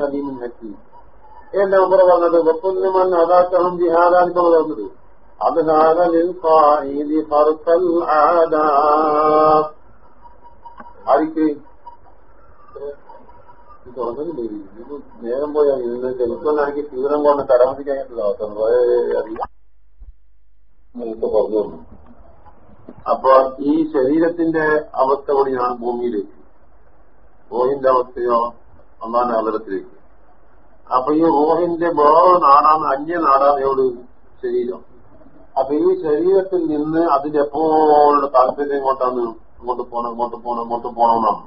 അലീമിൻ ഹക്കീം. എന്റെ നമ്പർ പറഞ്ഞത് വക്കുല്ലുമൻ അതാക്കഹം ജിഹാദാൻ പറഞ്ഞത് അത് ആർക്ക് നേരം പോയാൽ എനിക്ക് തീവ്രം കൊണ്ട് തടമതിക്കായിട്ടുള്ള അവസ്ഥ അറിയാം പറഞ്ഞു അപ്പൊ ഈ ശരീരത്തിന്റെ അവസ്ഥ കൂടിയാണ് ഭൂമിയിലേക്ക്. റോഹിന്റെ അവസ്ഥയോ ഒന്നാം അവതരത്തിലേക്ക് അപ്പൊ ഈ റോഹിന്റെ വേറെ നാടാണ് അന്യ നാടാണ് ശരീരം. അപ്പൊ ഈ ശരീരത്തിൽ നിന്ന് അതിന്റെ എപ്പോഴുള്ള താല്പര്യം ഇങ്ങോട്ടാണ് ഇങ്ങോട്ട് പോണം ഇങ്ങോട്ട് പോണം ഇങ്ങോട്ട് പോണമെന്നാണ്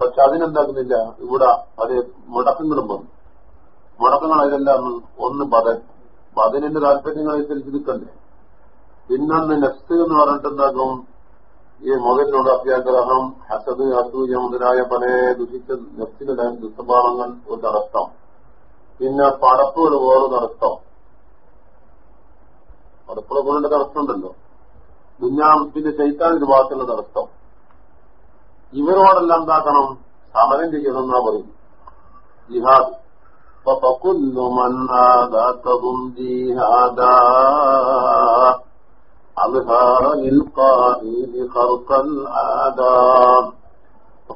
പക്ഷെ അതിനെന്താക്കുന്നില്ല ഇവിടെ അത് മുടക്കങ്ങളും വന്നു. മുടക്കങ്ങൾ അതിലെല്ലാം ഒന്ന് ബദൽ ബദലിന്റെ താല്പര്യങ്ങൾ അനുസരിച്ച് നിൽക്കണ്ടേ? പിന്നൊന്ന് നെസ്റ്റ് എന്ന് പറഞ്ഞിട്ട് എന്താക്കും? ഈ മുതലിനോട് അത്യാഗ്രഹം ഹസദ് അസൂയ മുതലായ പല ദുഷിച്ച നെസ്റ്റിന്റെ ദുസ്വഭാവങ്ങൾ ഒരു തടസ്സം പിന്നെ പടപ്പുകൾ വേറെ തടസ്സം പടപ്പുകൾ കൊണ്ട് തടസ്സമുണ്ടല്ലോ ദുഞ്ഞാമത്തിന്റെ ശൈത്താൻ ഒരു വാക്കുള്ളത് അർത്ഥം ഇവരോടെല്ലാം എന്താക്കണം? സമരം ചെയ്യണം എന്നാ പറയും ജിഹാദ്.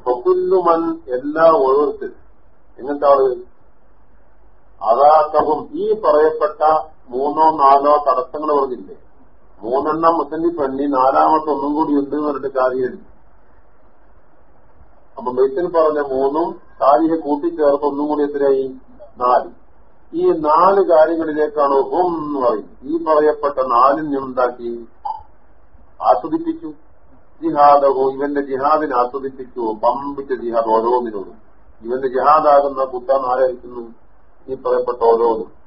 ഫക്കുല്ലുമൻ എല്ലാ ഓരോരുത്തരും. എങ്ങനത്തെ അതാക്കവും ഈ പറയപ്പെട്ട മൂന്നോ നാലോ തടസ്സങ്ങൾ പറഞ്ഞില്ലേ? മൂന്നെണ്ണം മുസന്നി പെണ്ണി നാലാമത്തെ ഒന്നും കൂടി ഉണ്ട് എന്ന് പറഞ്ഞിട്ട് കാര്യം അപ്പൊ ബൈത്തിൽ പറഞ്ഞ മൂന്നും കാര്യം കൂട്ടിച്ചേർത്ത് ഒന്നും കൂടി എത്രയായി? നാല്. ഈ നാല് കാര്യങ്ങളിലേക്കാണ് ഹും എന്ന് പറയുന്നത്. ഈ പറയപ്പെട്ട നാലിനെ ഉണ്ടാക്കി. ആസ്വദിപ്പിച്ചു. ജിഹാദവും ഇവന്റെ ജിഹാദിനെ ആസ്വദിപ്പിച്ചു. പമ്പിച്ച ജിഹാദ് ഓരോന്നിനോടും. ഇവന്റെ ജിഹാദാകുന്ന കുട്ടാൻ ആരായിരിക്കുന്നു? ഈ പറയപ്പെട്ട ഓരോന്നും.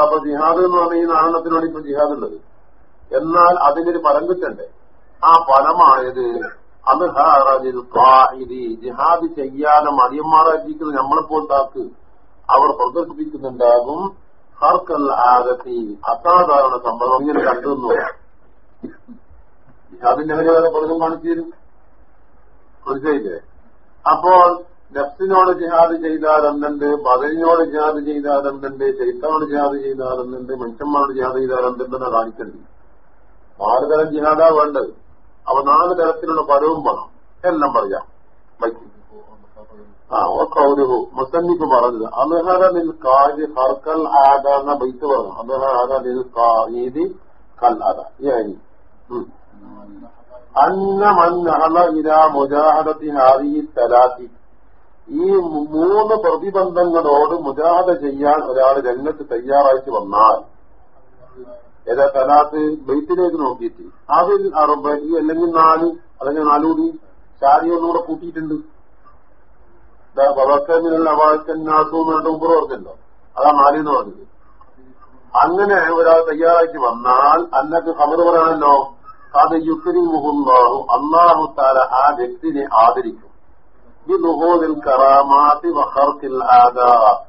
അപ്പൊ ജിഹാദ് എന്ന് പറഞ്ഞ ഈ നാരണത്തിനോട് ഇപ്പൊ ജിഹാദ് ഉള്ളത്. എന്നാൽ അതിനൊരു ഫലം കിട്ടണ്ടേ? ആ ഫലമായത് അത് ഹാറിൽ ജിഹാദ് ചെയ്യാതെ മടിയന്മാരായിരിക്കുന്നത് നമ്മളിപ്പോഴത്താക്ക് അവർ പ്രദർശിപ്പിക്കുന്നുണ്ടാകും. ഹർക്കൽ ആകത്തി അസാധാരണ സംഭവം. ഇങ്ങനെ കണ്ടെന്നു ജിഹാദിന്റെ വരെ പലതും കാണിച്ചു തരും. അപ്പോൾ നഫ്സിനോട് ജിഹാദ് ചെയ്താലെന്നുണ്ട് ബദലിനോട് ജിഹാദ് ചെയ്താൽ ചൈത്തനോട് ജിഹാദ് ചെയ്താൽ എന്തുണ്ട് മനുഷ്യന്മാരോട് ജിഹാദ് ചെയ്താൽ എന്തുണ്ടെന്ന് ആറ് തരം ജിഹാദാ വേണ്ടത്. അവ നാല് തരത്തിലുള്ള പരവും വേണം. എല്ലാം പറയാം. വയ്ക്കും ആ കൗരുഹു മുസന്നിക്ക് പറഞ്ഞത് അലഹറ നിൽ കാജ് ഹർക്കൽ ആദ എന്ന ബൈത്ത് പറഞ്ഞു. അലഹറ നിൽ കാതി കൽ ആദ ഈ അരി അന്ന മൻ ഇല മുജാഹദത്തി ഹാരിഹി തലാത്തി ഈ മൂന്ന് പ്രതിബന്ധങ്ങളോട് മുജാഹദ ചെയ്യാൻ ഒരാൾ രംഗത്ത് തയ്യാറായിട്ട് വന്നാൽ ഏതാ തലാത്ത് ബൈത്തിലേക്ക് നോക്കിയിട്ട് അതിൽ അറുപത് അല്ലെങ്കിൽ നാല് അല്ലെങ്കിൽ നാലുകൂടി ചാരി ഒന്നുകൂടെ കൂട്ടിയിട്ടുണ്ട്. അവാഴ്ക്കന്നാസു എന്നിട്ട് മുമ്പ് ഓർക്കല്ലോ അതാ നാലെന്ന് പറഞ്ഞത്. അങ്ങനെ ഒരാൾ തയ്യാറാക്കി വന്നാൽ അന്നക്ക് ഖബർ പറയാനല്ലോ അത് യുക്രിമുഹുല്ലാഹു അന്നാഹു താര ആ വ്യക്തിനെ ആദരിക്കും. ബിദുഹൂദിൽ കറാമാതി വഹർത്തിൽ ആകാ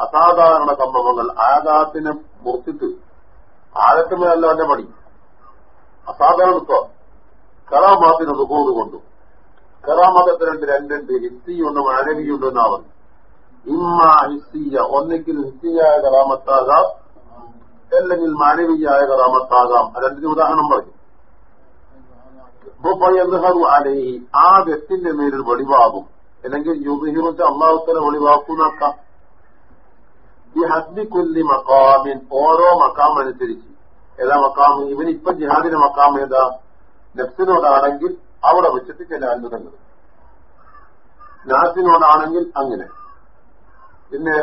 അസാധാരണ സംഭവങ്ങൾ. ആകാത്തിനെ മുറിച്ചിട്ട് ആഴത്തുമല്ല എന്റെ പണി. അസാധാരണത്വം. കറാമാത്തിന് ദുഹൂദ് കൊണ്ടു. കറാമതത്തിനുണ്ട് രണ്ടുണ്ട് ഹിസ്റ്റിയുണ്ട് മാനവിയുണ്ട് എന്നാ പറഞ്ഞു. ഇമ്മ ഹിസ്സിയ. ഒന്നെങ്കിൽ ഹിസ്റ്റിയായ കറാമത്താകാം അല്ലെങ്കിൽ മാനവിയായ കറാമത്താകാം. രണ്ടിന് ഉദാഹരണം പറഞ്ഞു അലഹി. ആ വ്യക്തിന്റെ മേലിൽ വെളിവാകും. അല്ലെങ്കിൽ യുബിഹിറുച്ച അള്ളാഹുത്തല വെളിവാക്കുന്നാക്കാം. ഈ ഹസ്ബി കുല്ലി മക്കാമിൻ ഓരോ മക്കാം അനുസരിച്ച്. ഏതാ മക്കാമ് ഇവൻ ഇപ്പൊ ജിഹാദിന്റെ മക്കാം ഏതാ? നെഫ്സിനോടാണെങ്കിൽ അവിടെ വെച്ചിട്ട് ചില അത്ഭുതങ്ങൾ നാസിനോടാണെങ്കിൽ അങ്ങനെ. പിന്നെ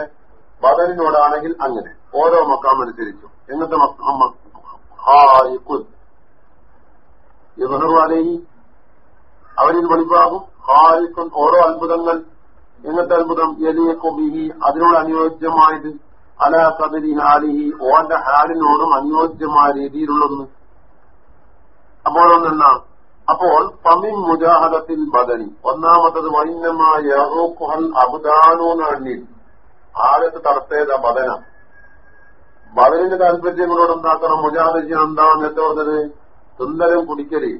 ബദലിനോടാണെങ്കിൽ അങ്ങനെ. ഓരോ മക്കാം അനുസരിച്ചും. എങ്ങനത്തെ യഹറുഅലഹി അവരിൽ വെളിവാകും. ഹാരിക്കും ഓരോ അത്ഭുതങ്ങൾ. എങ്ങനത്തെ അത്ഭുതം ബിഹി അതിനോട് അനുയോജ്യമായത് അല കബരി ഹാലിഹി. ഓന്റെ ഹാലിനോടും അനുയോജ്യമായ രീതിയിലുള്ളൊന്ന് അപ്പോഴൊന്നെണ്ണ അപ്പോൾ പമിൻ മുജാഹദത്തിൽ ബദലി ഒന്നാമത്തത് വൈന്നമായ അബുദാനോ എണ്ണി ആഴത്ത് തടത്തേത ബദന. ബദലിന്റെ താല്പര്യങ്ങളോട് എന്താക്കണം? മുജാഹദ ചെയ്യാൻ എന്താണ് എന്താ പറഞ്ഞത്? സുന്ദരം കുടിക്കൽ.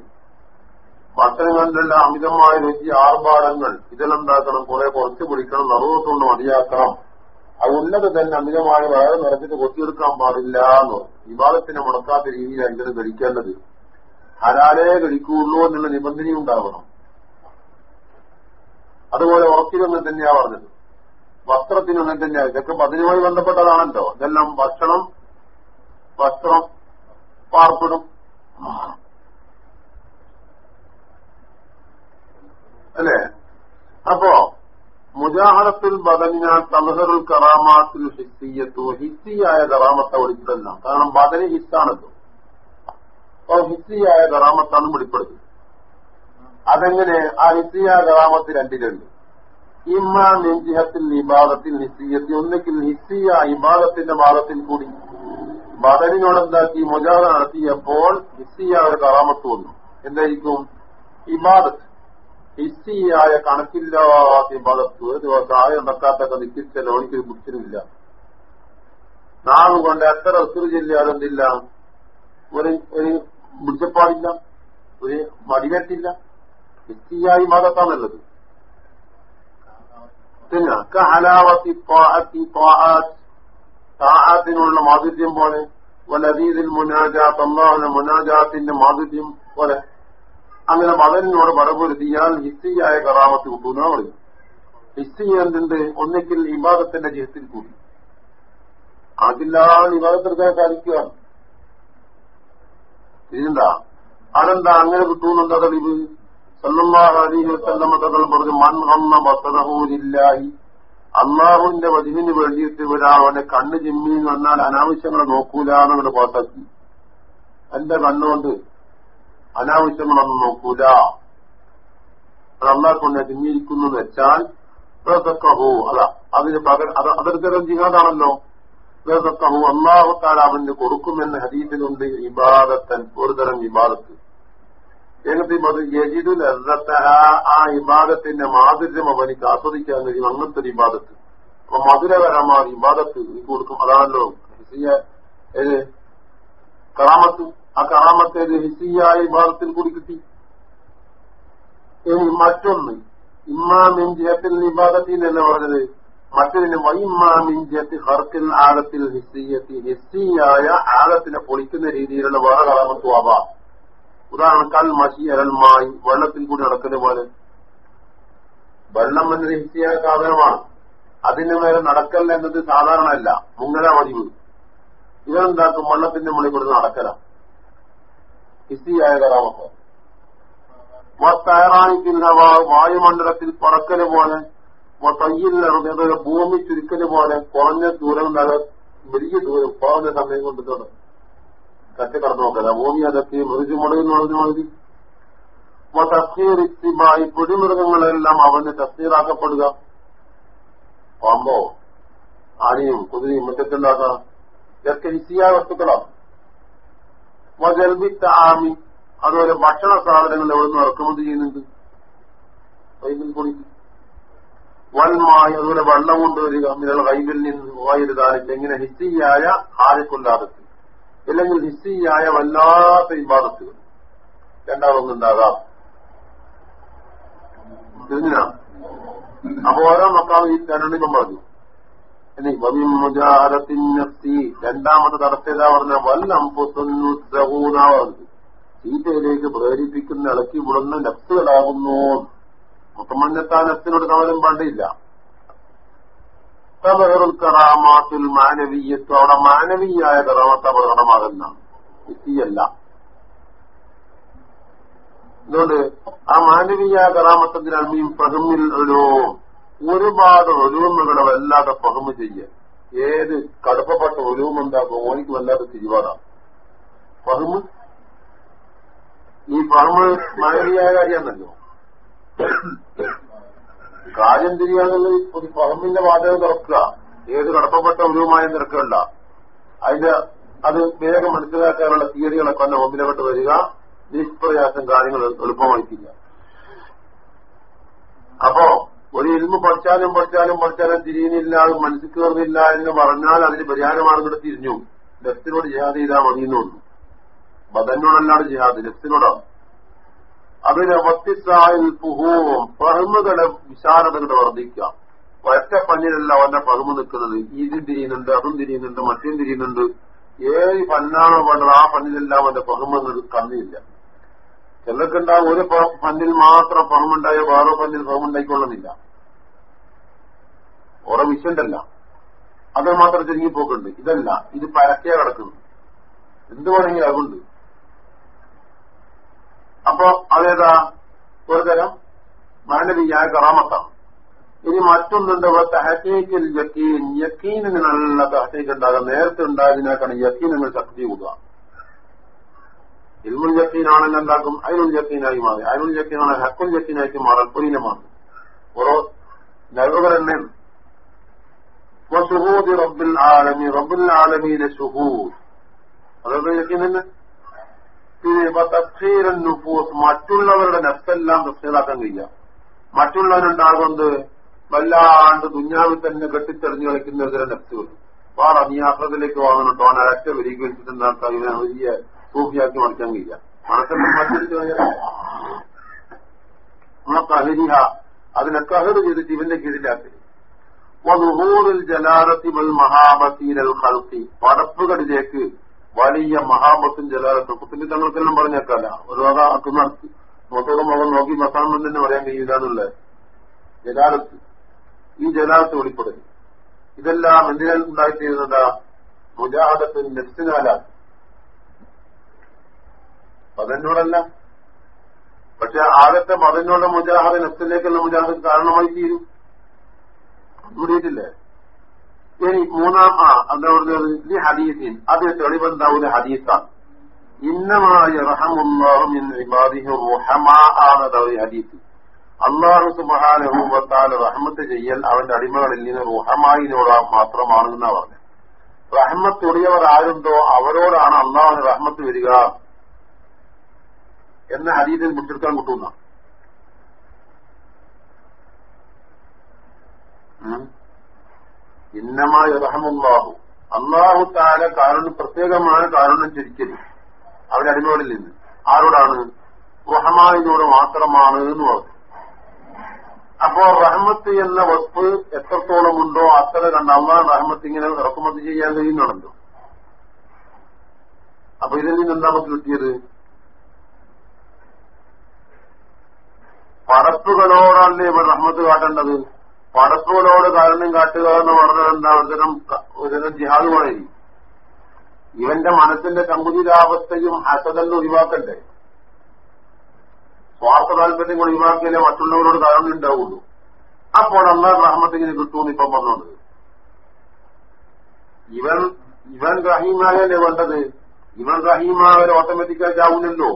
ഭക്ഷണം അമിതമായ രുചി ആർഭാടങ്ങൾ ഇതിലുണ്ടാക്കണം കുറെ കുറച്ച് പിടിക്കണം നറുകൊണ്ട് മതിയാക്കണം. അത് ഉള്ളത് തന്നെ അമിതമായ വയറ് നിറച്ചിട്ട് കൊത്തിയെടുക്കാൻ പാടില്ല എന്ന്. വിവാദത്തിനെ മുടക്കാത്ത രീതിയിലാണ് ഇത് കഴിക്കേണ്ടത് ഹരാലേ കഴിക്കുള്ളൂ എന്നുള്ള നിബന്ധന ഉണ്ടാവണം. അതുപോലെ ഉറക്കിലൊന്നും തന്നെയാ പറഞ്ഞത്. വസ്ത്രത്തിനൊന്നും തന്നെയാ. ഇതൊക്കെ പതിനുമായി ബന്ധപ്പെട്ടതാണല്ലോ. ഇതെല്ലാം ഭക്ഷണം വസ്ത്രം പാർപ്പിടും അല്ലേ അപ്പോ മുജാഹറത്തുൽ ബദനിന തലഹറുൽ കറാമാത്തിൽ ഹിസ്സിയത്തു ഹിത്തിയായ കറാമത്തെ ഒളിച്ചതല്ല കാരണം ബദൽ ഹിത്താണല്ലോ അപ്പൊ ഹിത്തിയായ കറാമത്താണ് വെളിപ്പെടുത്തുന്നത് അതെങ്ങനെ? ആ ഹിത്തിയായ കറാമത്ത് രണ്ടിലുണ്ട് ഇമ്മ നെഞ്ചിഹത്തിൽ ഇബാദത്തിൽ ഹിസ്സിയത്തി ഒന്നെങ്കിൽ ഹിസ്സിയ ഇബാദത്തിന്റെ ഭാഗത്തിൽ കൂടി. ബദലിനോടെന്താക്കി? മൊജാദ നടത്തിയപ്പോൾ ഒരു കറാമത്ത് വന്നു. എന്തായിരിക്കും? ഇബാദത്ത്. ഹിസ്സിയായ കണക്കില്ലാതെ ഒരു ദിവസം ആയ നടക്കാത്തൊക്കെ നിൽക്കിച്ചല്ലോ ലോണിക്ക് ബുദ്ധിമില്ല നാവ് കൊണ്ട് എത്ര ഒത്തിരി ചെല്ലാതെന്തില്ല ഒരു ഒരു ബുദ്ധപ്പാടില്ല ഒരു മടിവെട്ടില്ല. ഹിസ്സിയായി മതത്താണുള്ളത് പിന്നെ കഹലാവത്തി പാഹത്തിനുള്ള മാധുര്യം പോലെ വലദീദിൽ മുനാജാ അള്ളാഹുവിന്റെ മുനാജാത്തിന്റെ മാധുര്യം പോലെ അങ്ങനെ മകനിനോട് മറുപൊരുതിയാൽ ഹിസ്സിയായ കറാമത്ത് കിട്ടുന്ന പറയും ഹിസ്സി എന്തുണ്ട്? ഒന്നിക്കൽ ഇബാദത്തിന്റെ ജീവിതത്തിൽ കൂടി. അതില്ലാതെ ഇബാദത്തെടുക്കാൻ സാധിക്കുക. ഇതെന്താ അതെന്താ? അങ്ങനെ കിട്ടുന്നുണ്ടോ തെളിവ്? സല്ലല്ലാഹു അലൈഹി വസല്ലമ തങ്ങൾ പറഞ്ഞു മൻ ഹമ്മ അള്ളാഹുവിന്റെ വധുവിന് വേണ്ടിയിട്ട് ഒരാൾ അവന്റെ കണ്ണ് ചിമ്മി വന്നാൽ അനാവശ്യങ്ങളെ നോക്കൂല പാട്ടാക്കി എന്റെ കണ്ണുകൊണ്ട് അനാവശ്യങ്ങളൊന്നും നോക്കൂല. അത് അള്ളാഹ് കൊണ്ട് എന്ന് വെച്ചാൽ റസക്കഹു അല്ല അതിന് പകരം അത് അതൊരു തരം ജിഹാദാണല്ലോ. റസക്കഹു അള്ളാഹുത്താൽ അവന് കൊടുക്കുമെന്ന് ഹദീസിലുണ്ട് ഇബാദത്തൻ ഒരു തരം ഇബാദത്ത്. യജിദുൽ ആ ഇബാദത്തിന്റെ മാധുര്യം അവനിക്ക് ആസ്വദിക്കാൻ കഴിയും. അങ്ങനത്തെ ഒരു ഇബാദത്ത്. അപ്പൊ മധുരകരമായ ഇബാദത്ത് എനിക്ക് കൊടുക്കും. അതാണല്ലോ കറാമത്ത് ആ കറാമത്ത് ഏത് ഹിസിയായ ഇബാദത്തിൽ കൂടി കിട്ടി. ഇനി മറ്റൊന്ന് ഇമ്മാമിൻ ജയത്തിൽ വിഭാഗത്തിൽ എന്ന് പറഞ്ഞത് മറ്റൊരു വൈമാമിൻ ഹർക്കിൽ ആഴത്തിൽ ഹിസിയത്തി ഹിസിയായ ആഴത്തിനെ പൊളിക്കുന്ന രീതിയിലുള്ള വേറെ കറാമത്തും ആവാം ഉദാഹരണം കൽ മഷി അരൽമായി വെള്ളത്തിൽ കൂടി നടക്കുന്ന പോലെ. വെള്ളം എന്നത് ഹിസിയായ സാധനമാണ്. അതിന്റെ മേലെ നടക്കൽ എന്നത് സാധാരണയല്ല മുങ്ങല പതിവ് ഇതെന്താക്കും വെള്ളത്തിന്റെ മുകളിൽ കൂടെ നടക്കല. ഹിസിയായ കറാമത്ത് തയ്യാറായിക്കുന്ന വായുമണ്ഡലത്തിൽ പറക്കൽ പോലെ തയ്യിൽ ഭൂമി ചുരുക്കൽ പോലെ കുറഞ്ഞ ദൂരം വലിയ ദൂരം പോകുന്ന സമയം കൊണ്ട് തുടങ്ങും കത്തി കടന്നു നോക്കല ഭൂമി അതൊക്കെ മൃഗു മുടങ്ങുന്ന മതി ഇത്തിബായി പൊടിമൃഗങ്ങളെല്ലാം അവന് തസ്തീറാക്കപ്പെടുക. പാമ്പോ ആനയും കുതിരയും മുറ്റത്തുണ്ടാക്കുക ഇതൊക്കെ ഹിസിയായ വസ്തുക്കളാണ്. വജൽബിത്ത ആമി അതുപോലെ ഭക്ഷണ സാധനങ്ങൾ എവിടുന്ന് ഇറക്കുമതി ചെയ്യുന്നുണ്ട്? വൻമായ അതുപോലെ വെള്ളം കൊണ്ടുവരിക മിനൽ വൈബിൽ നിന്ന് വായിരുതാനിട്ട് എങ്ങനെ ഹിസിയായ ആരെക്കൊല്ലാകത്ത് അല്ലെങ്കിൽ ഹിസ്സിയായ വല്ലാത്ത ഇബാദത്തുകൾ. രണ്ടാമതൊന്നുണ്ടാകാം. തിരിഞ്ഞ അപ്പൊ ഓരോ മക്കാവും ഈ രണ്ടിപ്പം പറഞ്ഞു. ഇനി രണ്ടാമത്തെ തടസ്സേതാ പറഞ്ഞ? വല്ലം പൊത്തുന്ന പറഞ്ഞു സീതയിലേക്ക് പ്രേരിപ്പിക്കുന്ന ഇളക്കി വിടുന്ന നഫ്സുകളാകുന്നു. മുത്തമഞ്ഞത്താ നഫ്സിനോട് കവലം പാടില്ല. കറാമാത്തുൽ മാനവീയത്വ അവിടെ മാനവീയായ കറാമത്ത പ്രകടമാകുന്ന വിത്തിയല്ല അതുകൊണ്ട് ആ മാനവീയ കറാമത്തത്തിൽ അമ്മയും പഹമിൽ ഒരു ഒരുപാട് ഒലുവുകളെ വല്ലാതെ പകമ ചെയ്യ. ഏത് കടുപ്പപ്പെട്ട എന്താക്കും ഓനിക്ക് വല്ലാതെ തിരിവാടാം. പഹമ് ഈ പഹമ് മാനവീയായ കാര്യമാണല്ലോ. കാര്യം തിരിയാന്നുള്ളത് ഒരു പകമിന്റെ വാചകം തുറക്കുക. ഏത് കടപ്പപ്പെട്ട ഒരുവുമായ നിരക്കല്ല അതിന്റെ അത് വേഗം മനസ്സിലാക്കാനുള്ള തീയതികളൊക്കെ തന്നെ മുമ്പിലോട്ട് വരിക. നിഷ്പ്രയാസം കാര്യങ്ങൾ എളുപ്പമായിട്ടില്ല അപ്പോ ഒരു ഇരുന്ന് പഠിച്ചാലും പഠിച്ചാലും പഠിച്ചാലും തിരിയുന്നില്ല അത് മനസ്സിൽ കയറുന്നില്ല എന്ന് പറഞ്ഞാൽ അതിന് പരിഹാരമാണ് ഇവിടെ തിരിഞ്ഞു. ലെഫ്റ്റിനോട് ജിഹാദ് ചെയ്താൽ മതിയെന്നുള്ളൂ ബദനോടല്ലാണ്ട് ജിഹാദ് ലെഫ്റ്റിനോടാണ് അതിന് വത്തിസായിൽ പുഹവും പഹമുകളുടെ വിശാലതകളുടെ വർദ്ധിക്കുക. ഒറ്റ പന്നിലല്ല അവന്റെ പഹമ് നിൽക്കുന്നത്. ഇതും തിരിയുന്നുണ്ട് അതും തിരിയുന്നുണ്ട് മറ്റും തിരിയുന്നുണ്ട്. ഏത് പന്നാണോ വേണ്ടത് ആ പന്നിലെല്ലാം അവന്റെ പഹമ കന്നിയില്ല ചിലർക്കുണ്ടാവും ഒരു പന്നിൽ മാത്രം പഹമുണ്ടായ വേറെ പന്നിൽ പഹമുണ്ടായിക്കൊള്ളുന്നില്ല. ഓരോ വിഷയണ്ടല്ല. അത് മാത്രം ചുരുങ്ങിപ്പോക്കുണ്ട് ഇതല്ല ഇത് പരക്കെ കിടക്കുന്നു എന്ത് വേണമെങ്കിലും അതുണ്ട്. അപ്പോ അതേതാ? ഒരു തരം മാനവീയായ കറാമത്താണ് ഇനി മറ്റൊന്നുണ്ട് തഹത്തേക്കിൽ യക്കീൻ. യക്കീനിന് നല്ല തഹത്തേക്ക് ഉണ്ടാകാം. നേരത്തെ ഉണ്ടായതിനേക്കാണ് യക്കീനങ്ങൾ ശക്തി കൂടുക. ഇൽമുൽ യക്കീനാണെങ്കിൽ എന്താക്കും? അയിനുൽ യക്കീനായി മാറി. അയിനുൽ യക്കീനാണ് ഹക്കുൽ യക്കീനായിട്ട് മാറാൻ പുരീനമാണ് ഓരോ നൽകുകരെന്നെ ഷുഹൂദ് റബ്ബിൽ ആലമി റബ്ബുൽ ആലമീന്റെ ഷുഹൂദ് അതൊക്കെ തന്നെ തഫ്സീരൻ നുഫൂസ് മറ്റുള്ളവരുടെ നെഫ്സെല്ലാം തഫ്സീലാക്കാൻ കഴിയാം. മറ്റുള്ളവരുണ്ടാകുന്നത് വല്ലാണ്ട് ദുഞ്ഞാവിൽ തന്നെ കെട്ടിത്തെറിഞ്ഞു കളിക്കുന്ന ഒരു നെഫ്സുകൾ. വാറ നീ ആശ്രത്തിലേക്ക് വാങ്ങണം ടോൺ അരച്ച വരിക വെച്ചിട്ട് എന്താ വലിയ സൂഫിയാക്കി മറിക്കാൻ കഴിയാം. മണക്കെല്ലാം മറ്റൊരു നമ്മളെ കഹരിഹ അതിനെ കഹറ് ചെയ്തിട്ട് ഇവന്റെ കീഴിലാക്കി. വധുഹൂറിൽ ജലാലത്തി വൽ മഹാബത്തീരൽ ഹൽത്തി പടപ്പുകളിലേക്ക് വലിയ മഹാബത്തും ജലാലത്തും കുത്തിന്റെ തങ്ങൾക്കെല്ലാം പറഞ്ഞേക്കല്ല ഒരു വക നടത്തി. മുഖത്തോടെ മകൻ നോക്കി മസാമെന്ന് തന്നെ പറയാൻ കഴിയില്ല എന്നുള്ളത് ജലാലത്ത്. ഈ ജലാലത്ത് വെളിപ്പെടും ഇതെല്ലാം എന്തിനാൽ ഉണ്ടായിത്തീരുന്നത് മുജാഹദത്തിന് നെഫ്സിനാലാണ് മതന്നോടല്ല. പക്ഷെ ആദ്യത്തെ മതന്നോടെ മുജാഹദ നെഫ്സിലേക്കുള്ള മുജാഹദ് കാരണമായി തീരും. മുടിയിട്ടില്ലേ? ഇനി മൂന്നാം ആ എന്താ പറഞ്ഞത്? ഈ ഹദീസിൻ. അത് തെളിവെന്താവൂല ഹദീസാണ്. ഇന്നമായ ആണത് ഈ ഹദീസ്. അള്ളാഹു സുബാനുഭവത്താൽ റഹ്മത്ത് ചെയ്യൽ അവന്റെ അടിമകളിൽ നിന്ന് റുഹമായിനോട് മാത്രമാണെന്നാ പറഞ്ഞത്. റഹ്മത്തുടിയവർ ആരുണ്ടോ അവരോടാണ് അള്ളാഹുന് റഹ്മത്ത് വരിക എന്ന ഹദീസിൽ മുട്ടിർക്കാൻ കിട്ടുന്ന ഇന്നമായ റഹമുല്ലാഹു. അള്ളാഹു താര കാരണം പ്രത്യേകമായ കാരണം ചിരിക്കരുത് അവരുടെ അടിമകളിൽ നിന്ന്. ആരോടാണ്? റഹമാനിനോട് മാത്രമാണ് എന്ന് പറഞ്ഞു. അപ്പോ റഹ്മത്ത് എന്ന വസ്തു എത്രത്തോളം ഉണ്ടോ അത്ര കണ്ട് റഹ്മത്ത് ഇങ്ങനെ ഇറക്കുമതി ചെയ്യാൻ കഴിയുന്നുണ്ടല്ലോ. അപ്പൊ ഇതിൽ നിന്ന് എന്താ നമുക്ക് കിട്ടിയത്? പടപ്പുകളോടല്ലേ ഇവർ റഹ്മത്ത് കാട്ടേണ്ടത്? പടപ്പുകളോട് കാരണം കാട്ടുക എന്ന് പറഞ്ഞത് എന്താ? ഒരുതരം ഒരുതരം ജിഹാദ് പോലെ ഇവന്റെ മനസ്സിന്റെ സങ്കുചിതാവസ്ഥയും ഹസതെന്ന് ഒഴിവാക്കണ്ടേ? സ്വാർത്ഥ താല്പര്യം ഒഴിവാക്കിയാലേ മറ്റുള്ളവരോട് കാരണം ഉണ്ടാവുള്ളൂ. അപ്പോൾ അള്ളാഹ് റഹ്മത്തിങ്ങനെ കിട്ടുമെന്ന് ഇപ്പം പറഞ്ഞത് ഇവൻ ഇവൻ റഹീമായല്ലേ വേണ്ടത്? ഇവൻ റഹീമാകൽ ഓട്ടോമാറ്റിക്കായിട്ട് ആവുന്നല്ലോ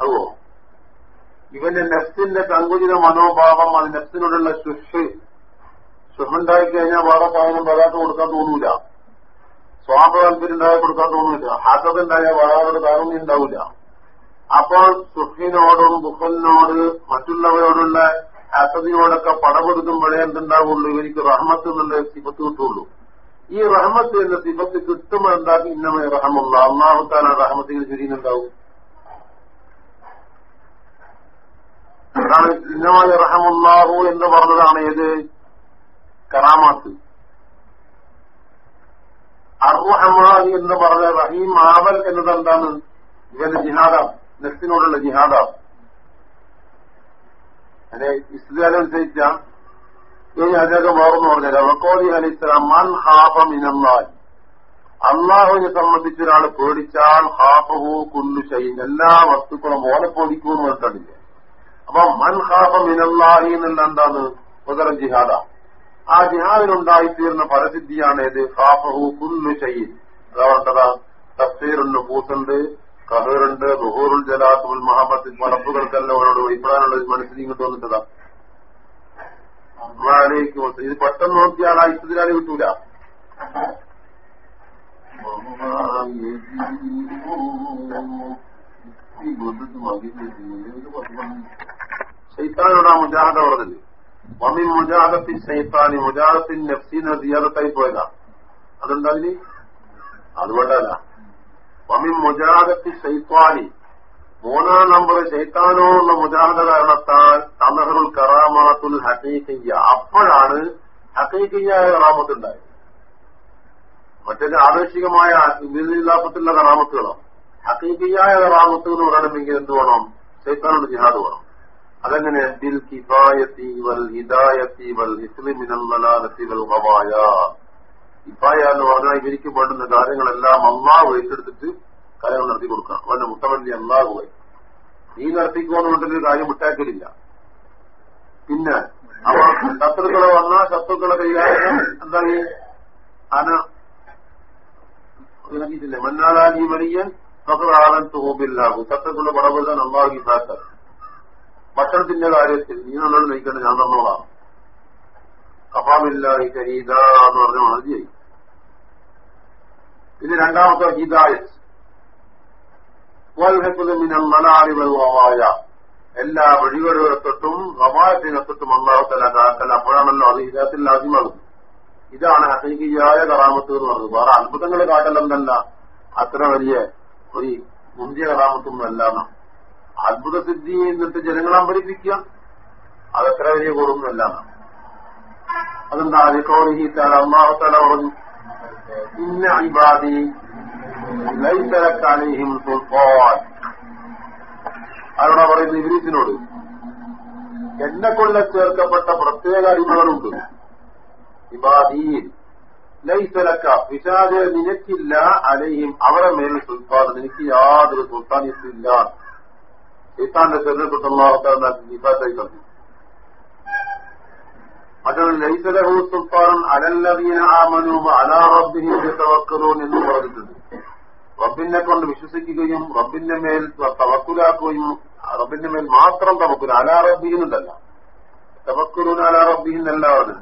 അതുവോ ഇവന്റെ നെഫ്സിന്റെ സങ്കുചിത മനോഭാവം അത് നെഫ്സിനോടുള്ള ശുഷ് ശുഷുണ്ടായി കഴിഞ്ഞാൽ വേറെ സാധനം വരാത്ത കൊടുക്കാൻ തോന്നൂല. സ്വാപ താല്പര്യം ഉണ്ടായാൽ കൊടുക്കാൻ തോന്നൂല. ഹാസത് ഉണ്ടായാൽ വേറെ കാര്യം ഉണ്ടാവില്ല അപ്പോൾ സുഹിനോടും ബുഹലിനോട് മറ്റുള്ളവരോടുള്ള ഹാസതിനോടൊക്കെ പടപൊടുക്കുമ്പോഴേ എന്തുണ്ടാവുള്ളൂ? ഇവർക്ക് റഹ്മത്ത് എന്നുള്ള സിബത്ത് കിട്ടുള്ളൂ. ഈ റഹ്മത്ത് എന്ന സിബത്ത് കിട്ടുമ്പോൾ എന്താ? ഇന്നമേ റഹമുള്ള അള്ളാഹുത്താല റഹ്മത്തിന് ശരിയുന്നുണ്ടാവും അതാണ് റഹമുല്ലാഹു എന്ന് പറഞ്ഞതാണ് ഏത്? കറാമാത്ത്. അറുഹമാദ് എന്ന് പറഞ്ഞ റഹീം ആവൽ എന്നത് എന്താണ് ഇവന്റെ ജിഹാദാം നെഫ്സിനോടുള്ള ജിഹാദാം. അല്ലെ ഇസ്ലാമനുസരിച്ച ഇനി അദ്ദേഹം വേറെന്ന് പറഞ്ഞത് റക്കോദി അലിസ്ലാം മൻ ഹാഫ മിനന്നാൽ അള്ളാഹുവിനെ സംബന്ധിച്ച് ഒരാൾ പേടിച്ചാൽ ഹാഫഹു കുല്ലു ചെയ്യും എല്ലാ വസ്തുക്കളും ഓനെ പേടിക്കുമെന്ന് പറഞ്ഞിട്ടില്ല അപ്പൊ മൻ ഹാഫ എന്താണ് ഉദരം ജിഹാദ. ആ ജിഹാദിനുണ്ടായിത്തീർന്ന പരസിദ്ധിയാണ് ഏത്? ഹാഫഹു കുന്നു ഷൈൻ അതാ പറഞ്ഞതാ തഫ്സീറുണ്ട് പൂത്തുണ്ട് കഹീറുണ്ട് ബഹൂറുൽ ജലാത്തുൽ മഹാബത്ത് മറപ്പുകൾക്കെല്ലാം അവരോട് വൈപ്പെടാനുള്ളത് മനസ്സിൽ ഇങ്ങോട്ട് വന്നിട്ടതാ. ഇത് പെട്ടെന്ന് നോക്കിയാൽ ആ ഇഷ്ടത്തിലാണ് കിട്ടൂല. ശൈത്താനോടാ മുജാഹദ പറഞ്ഞത്. മമ്മി മുജാഹദത്തി ശൈത്താനി മുജാഹത്തിൻ നഫ്സീന ദിയാദത്തായി പോയതാ. അതുണ്ടോ അതുകൊണ്ടല്ല. മമ്മി മുജാഹദത്തി ഷെയ്ത്വാനി മൂന്നാം നമ്പർ ശൈത്താനോടുള്ള മുജാഹദ കാരണത്താൽ തമഹറുൽ കറാമത്തുൽ ഹക്കീക്കയ്യ അപ്പോഴാണ് ഹക്കീക്കിയായ കറാമത്തുണ്ടായത്. മറ്റേ ആപേക്ഷികമായ ഇതില്ലാപ്പത്തിലുള്ള കറാമത്തുകളോ? ഹക്കീക്കയ്യായ കറാമത്ത് എന്ന് പറയണമെങ്കിൽ എന്ത് വേണം? ശൈത്താനോട് ജിഹാദ് വേണം. അതെങ്ങനെ? ബിൽ കിഫായത്തി വൽ ഹിദായത്തി വൽ ഇസ്ലിമിനൽ മലാലത്തി വൽ ഹവായ കിഫായ എന്ന് പറഞ്ഞാൽ ഇവരിക്ക് വേണ്ടുന്ന കാര്യങ്ങളെല്ലാം അള്ളാഹ് ഏറ്റെടുത്തിട്ട് കാര്യങ്ങൾ നടത്തി കൊടുക്കണം അവന്റെ മുട്ടവണ്ടി അള്ളാഹു നീ നടത്തിക്കോന്നുകൊണ്ടൊരു കാര്യം വിട്ടാക്കലില്ല. പിന്നെ അവ ശത്രുക്കളെ വന്നാൽ ശത്രുക്കളെ കൈകാര്യം എന്താ അന ഇറങ്ങിയിട്ടില്ലേ മന്നാലാജി വലിയൻ ഫഖറാലൻ തോബില്ലാഹു ശത്രുക്കളുടെ പടപെടുത്താൻ അള്ളാഹു സാക്കർ ഭക്ഷണത്തിന്റെ കാര്യത്തിൽ നീ നന്നോട് നയിക്കേണ്ട ഞാൻ തന്നോളാം. കഫാമില്ലാഹി കരീത എന്ന് പറഞ്ഞ മതിയായി പിന്നെ രണ്ടാമത്തെ ഹിദായത്ത്. വൽഹക്കുലമിനല്ലായ എല്ലാ വഴികളുടെ തൊട്ടും റവായത്തിനെ തൊട്ടും അള്ളാഹുത്തല കാക്കൽ അപ്പോഴാണല്ലോ അത് ഹിദാത്തിൽ ആദ്യമാകും ഇതാണ് അസൈകിയായ കറാമത്ത് എന്ന് പറഞ്ഞത്. വേറെ അത്ഭുതങ്ങൾ കാട്ടലെന്നല്ല. അത്ര വലിയ ഒരു മുന്തിയ കറാമത്തൊന്നും അല്ല അത്ഭുത സിദ്ധി എന്നിട്ട് ജനങ്ങളെ അമ്പരിപ്പിക്കുക. അതത്ര വലിയ കുറവൊന്നുമല്ല അതെന്താ? അലിക്കോളിഹി താല അള്ളാഹു താല പറഞ്ഞു ഇന്ന ഇബാദി ലൈസലക്കാലിഹിം സുൽത്താൻ. അവിടെ പറയുന്നത്? ഇബ്രീസിനോട്. എന്നെ കൊള്ള ചേർക്കപ്പെട്ട പ്രത്യേക അടിമകളുണ്ട്. ഇബാദീൻ ലൈസലക്ക പിശാജ് നിനക്കില്ല അലയും അവരെ മേൽ സുൽത്താൻ. നിനക്ക് യാതൊരു അലാ റബ്ബിഹിം യതവക്കലൂൻ എന്ന് പറഞ്ഞിട്ടുണ്ട്. റബ്ബിനെ കൊണ്ട് വിശ്വസിക്കുകയും റബ്ബിന്റെ മേൽ തവക്കുലാക്കുകയും റബ്ബിന്റെ മേൽ മാത്രം തവക്കുല അലാ റബ്ബിന്നല്ല തവക്കുലൂൻ അലാ റബ്ബിഹിന്നല്ല അത്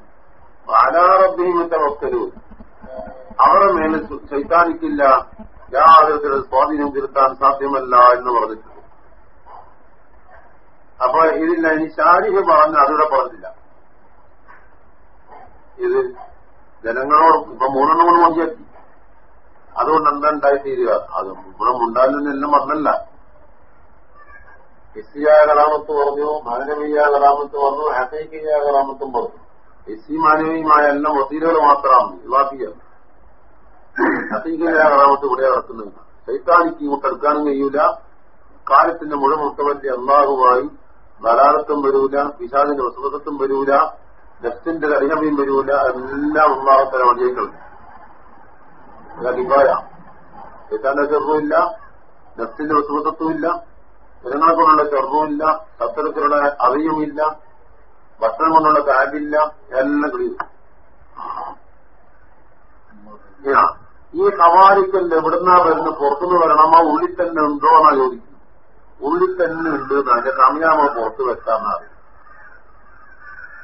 അലാ റബ്ബിഹിം തവക്കലൂൻ അവരുടെ മേൽ ചൈത്താനിക്കില്ല യാതൊരു സ്വാധീനം ചെലുത്താൻ സാധ്യമല്ല എന്ന് പറഞ്ഞിട്ടുണ്ട്. അപ്പൊ ഇതില്ല ഇനി ശാരിഹ് പറഞ്ഞ അതിവിടെ പറഞ്ഞില്ല. ഇത് ജനങ്ങളോട് ഇപ്പൊ മൂന്നെണ്ണം കൊണ്ട് മതിയാക്കി. അതുകൊണ്ട് എന്താ ഉണ്ടായി തീരുക? അത് ഇവിടെ ഉണ്ടാകുന്നെല്ലാം പറഞ്ഞല്ല. ഇസിയായ കലാമത്ത് പറഞ്ഞു മാനവീയ കലാമത്ത് പറഞ്ഞു ഹാസൈക്കിയ കലാമത്തും പറഞ്ഞു. ഇസി മാനവീയമായ എല്ലാം വസീലുകൾ മാത്രമാണ് ഇവാഫിയ ഹസൈക്കിയ കലാമത്ത് ഇവിടെ നടക്കുന്നില്ല ചൈത്താനിക്ക് ഇങ്ങോട്ട് എടുക്കാനും കഴിയൂല. കാലത്തിന്റെ മുഴുവൻ മുത്തവന്റെ അള്ളാഹുമായി ധാരാളത്വം വരൂല വിശാലിന്റെ വസുഖത്വം വരൂല നെഫ്റ്റിന്റെ കരിഹമയും വരൂല എല്ലാം അള്ളാഹത്തല വഴിയേക്കളും അഭിപ്രായ ചേട്ടാന്റെ ചെറുതുമില്ല നെഫ്റ്റിന്റെ വസുഖത്വമില്ല ജനങ്ങളെ കൊണ്ടുള്ള ചെറുതുമില്ല അത്തരത്തിലുള്ള അറിയുമില്ല ഭക്ഷണം കൊണ്ടുള്ള കാര്യമില്ല എല്ലാം കിളിയും ഈ ഹവാരിക്കൽ എവിടുന്നാ വരുന്ന പുറത്തുനിന്ന് വരണമോ? ഉള്ളിൽ തന്നെ ഉണ്ടോ എന്നാ ചോദിക്കുന്നത് ഉള്ളിൽ തന്നെ ഉണ്ട് അതിന്റെ സമയാമോ പുറത്ത് വെക്കാന്നാണ്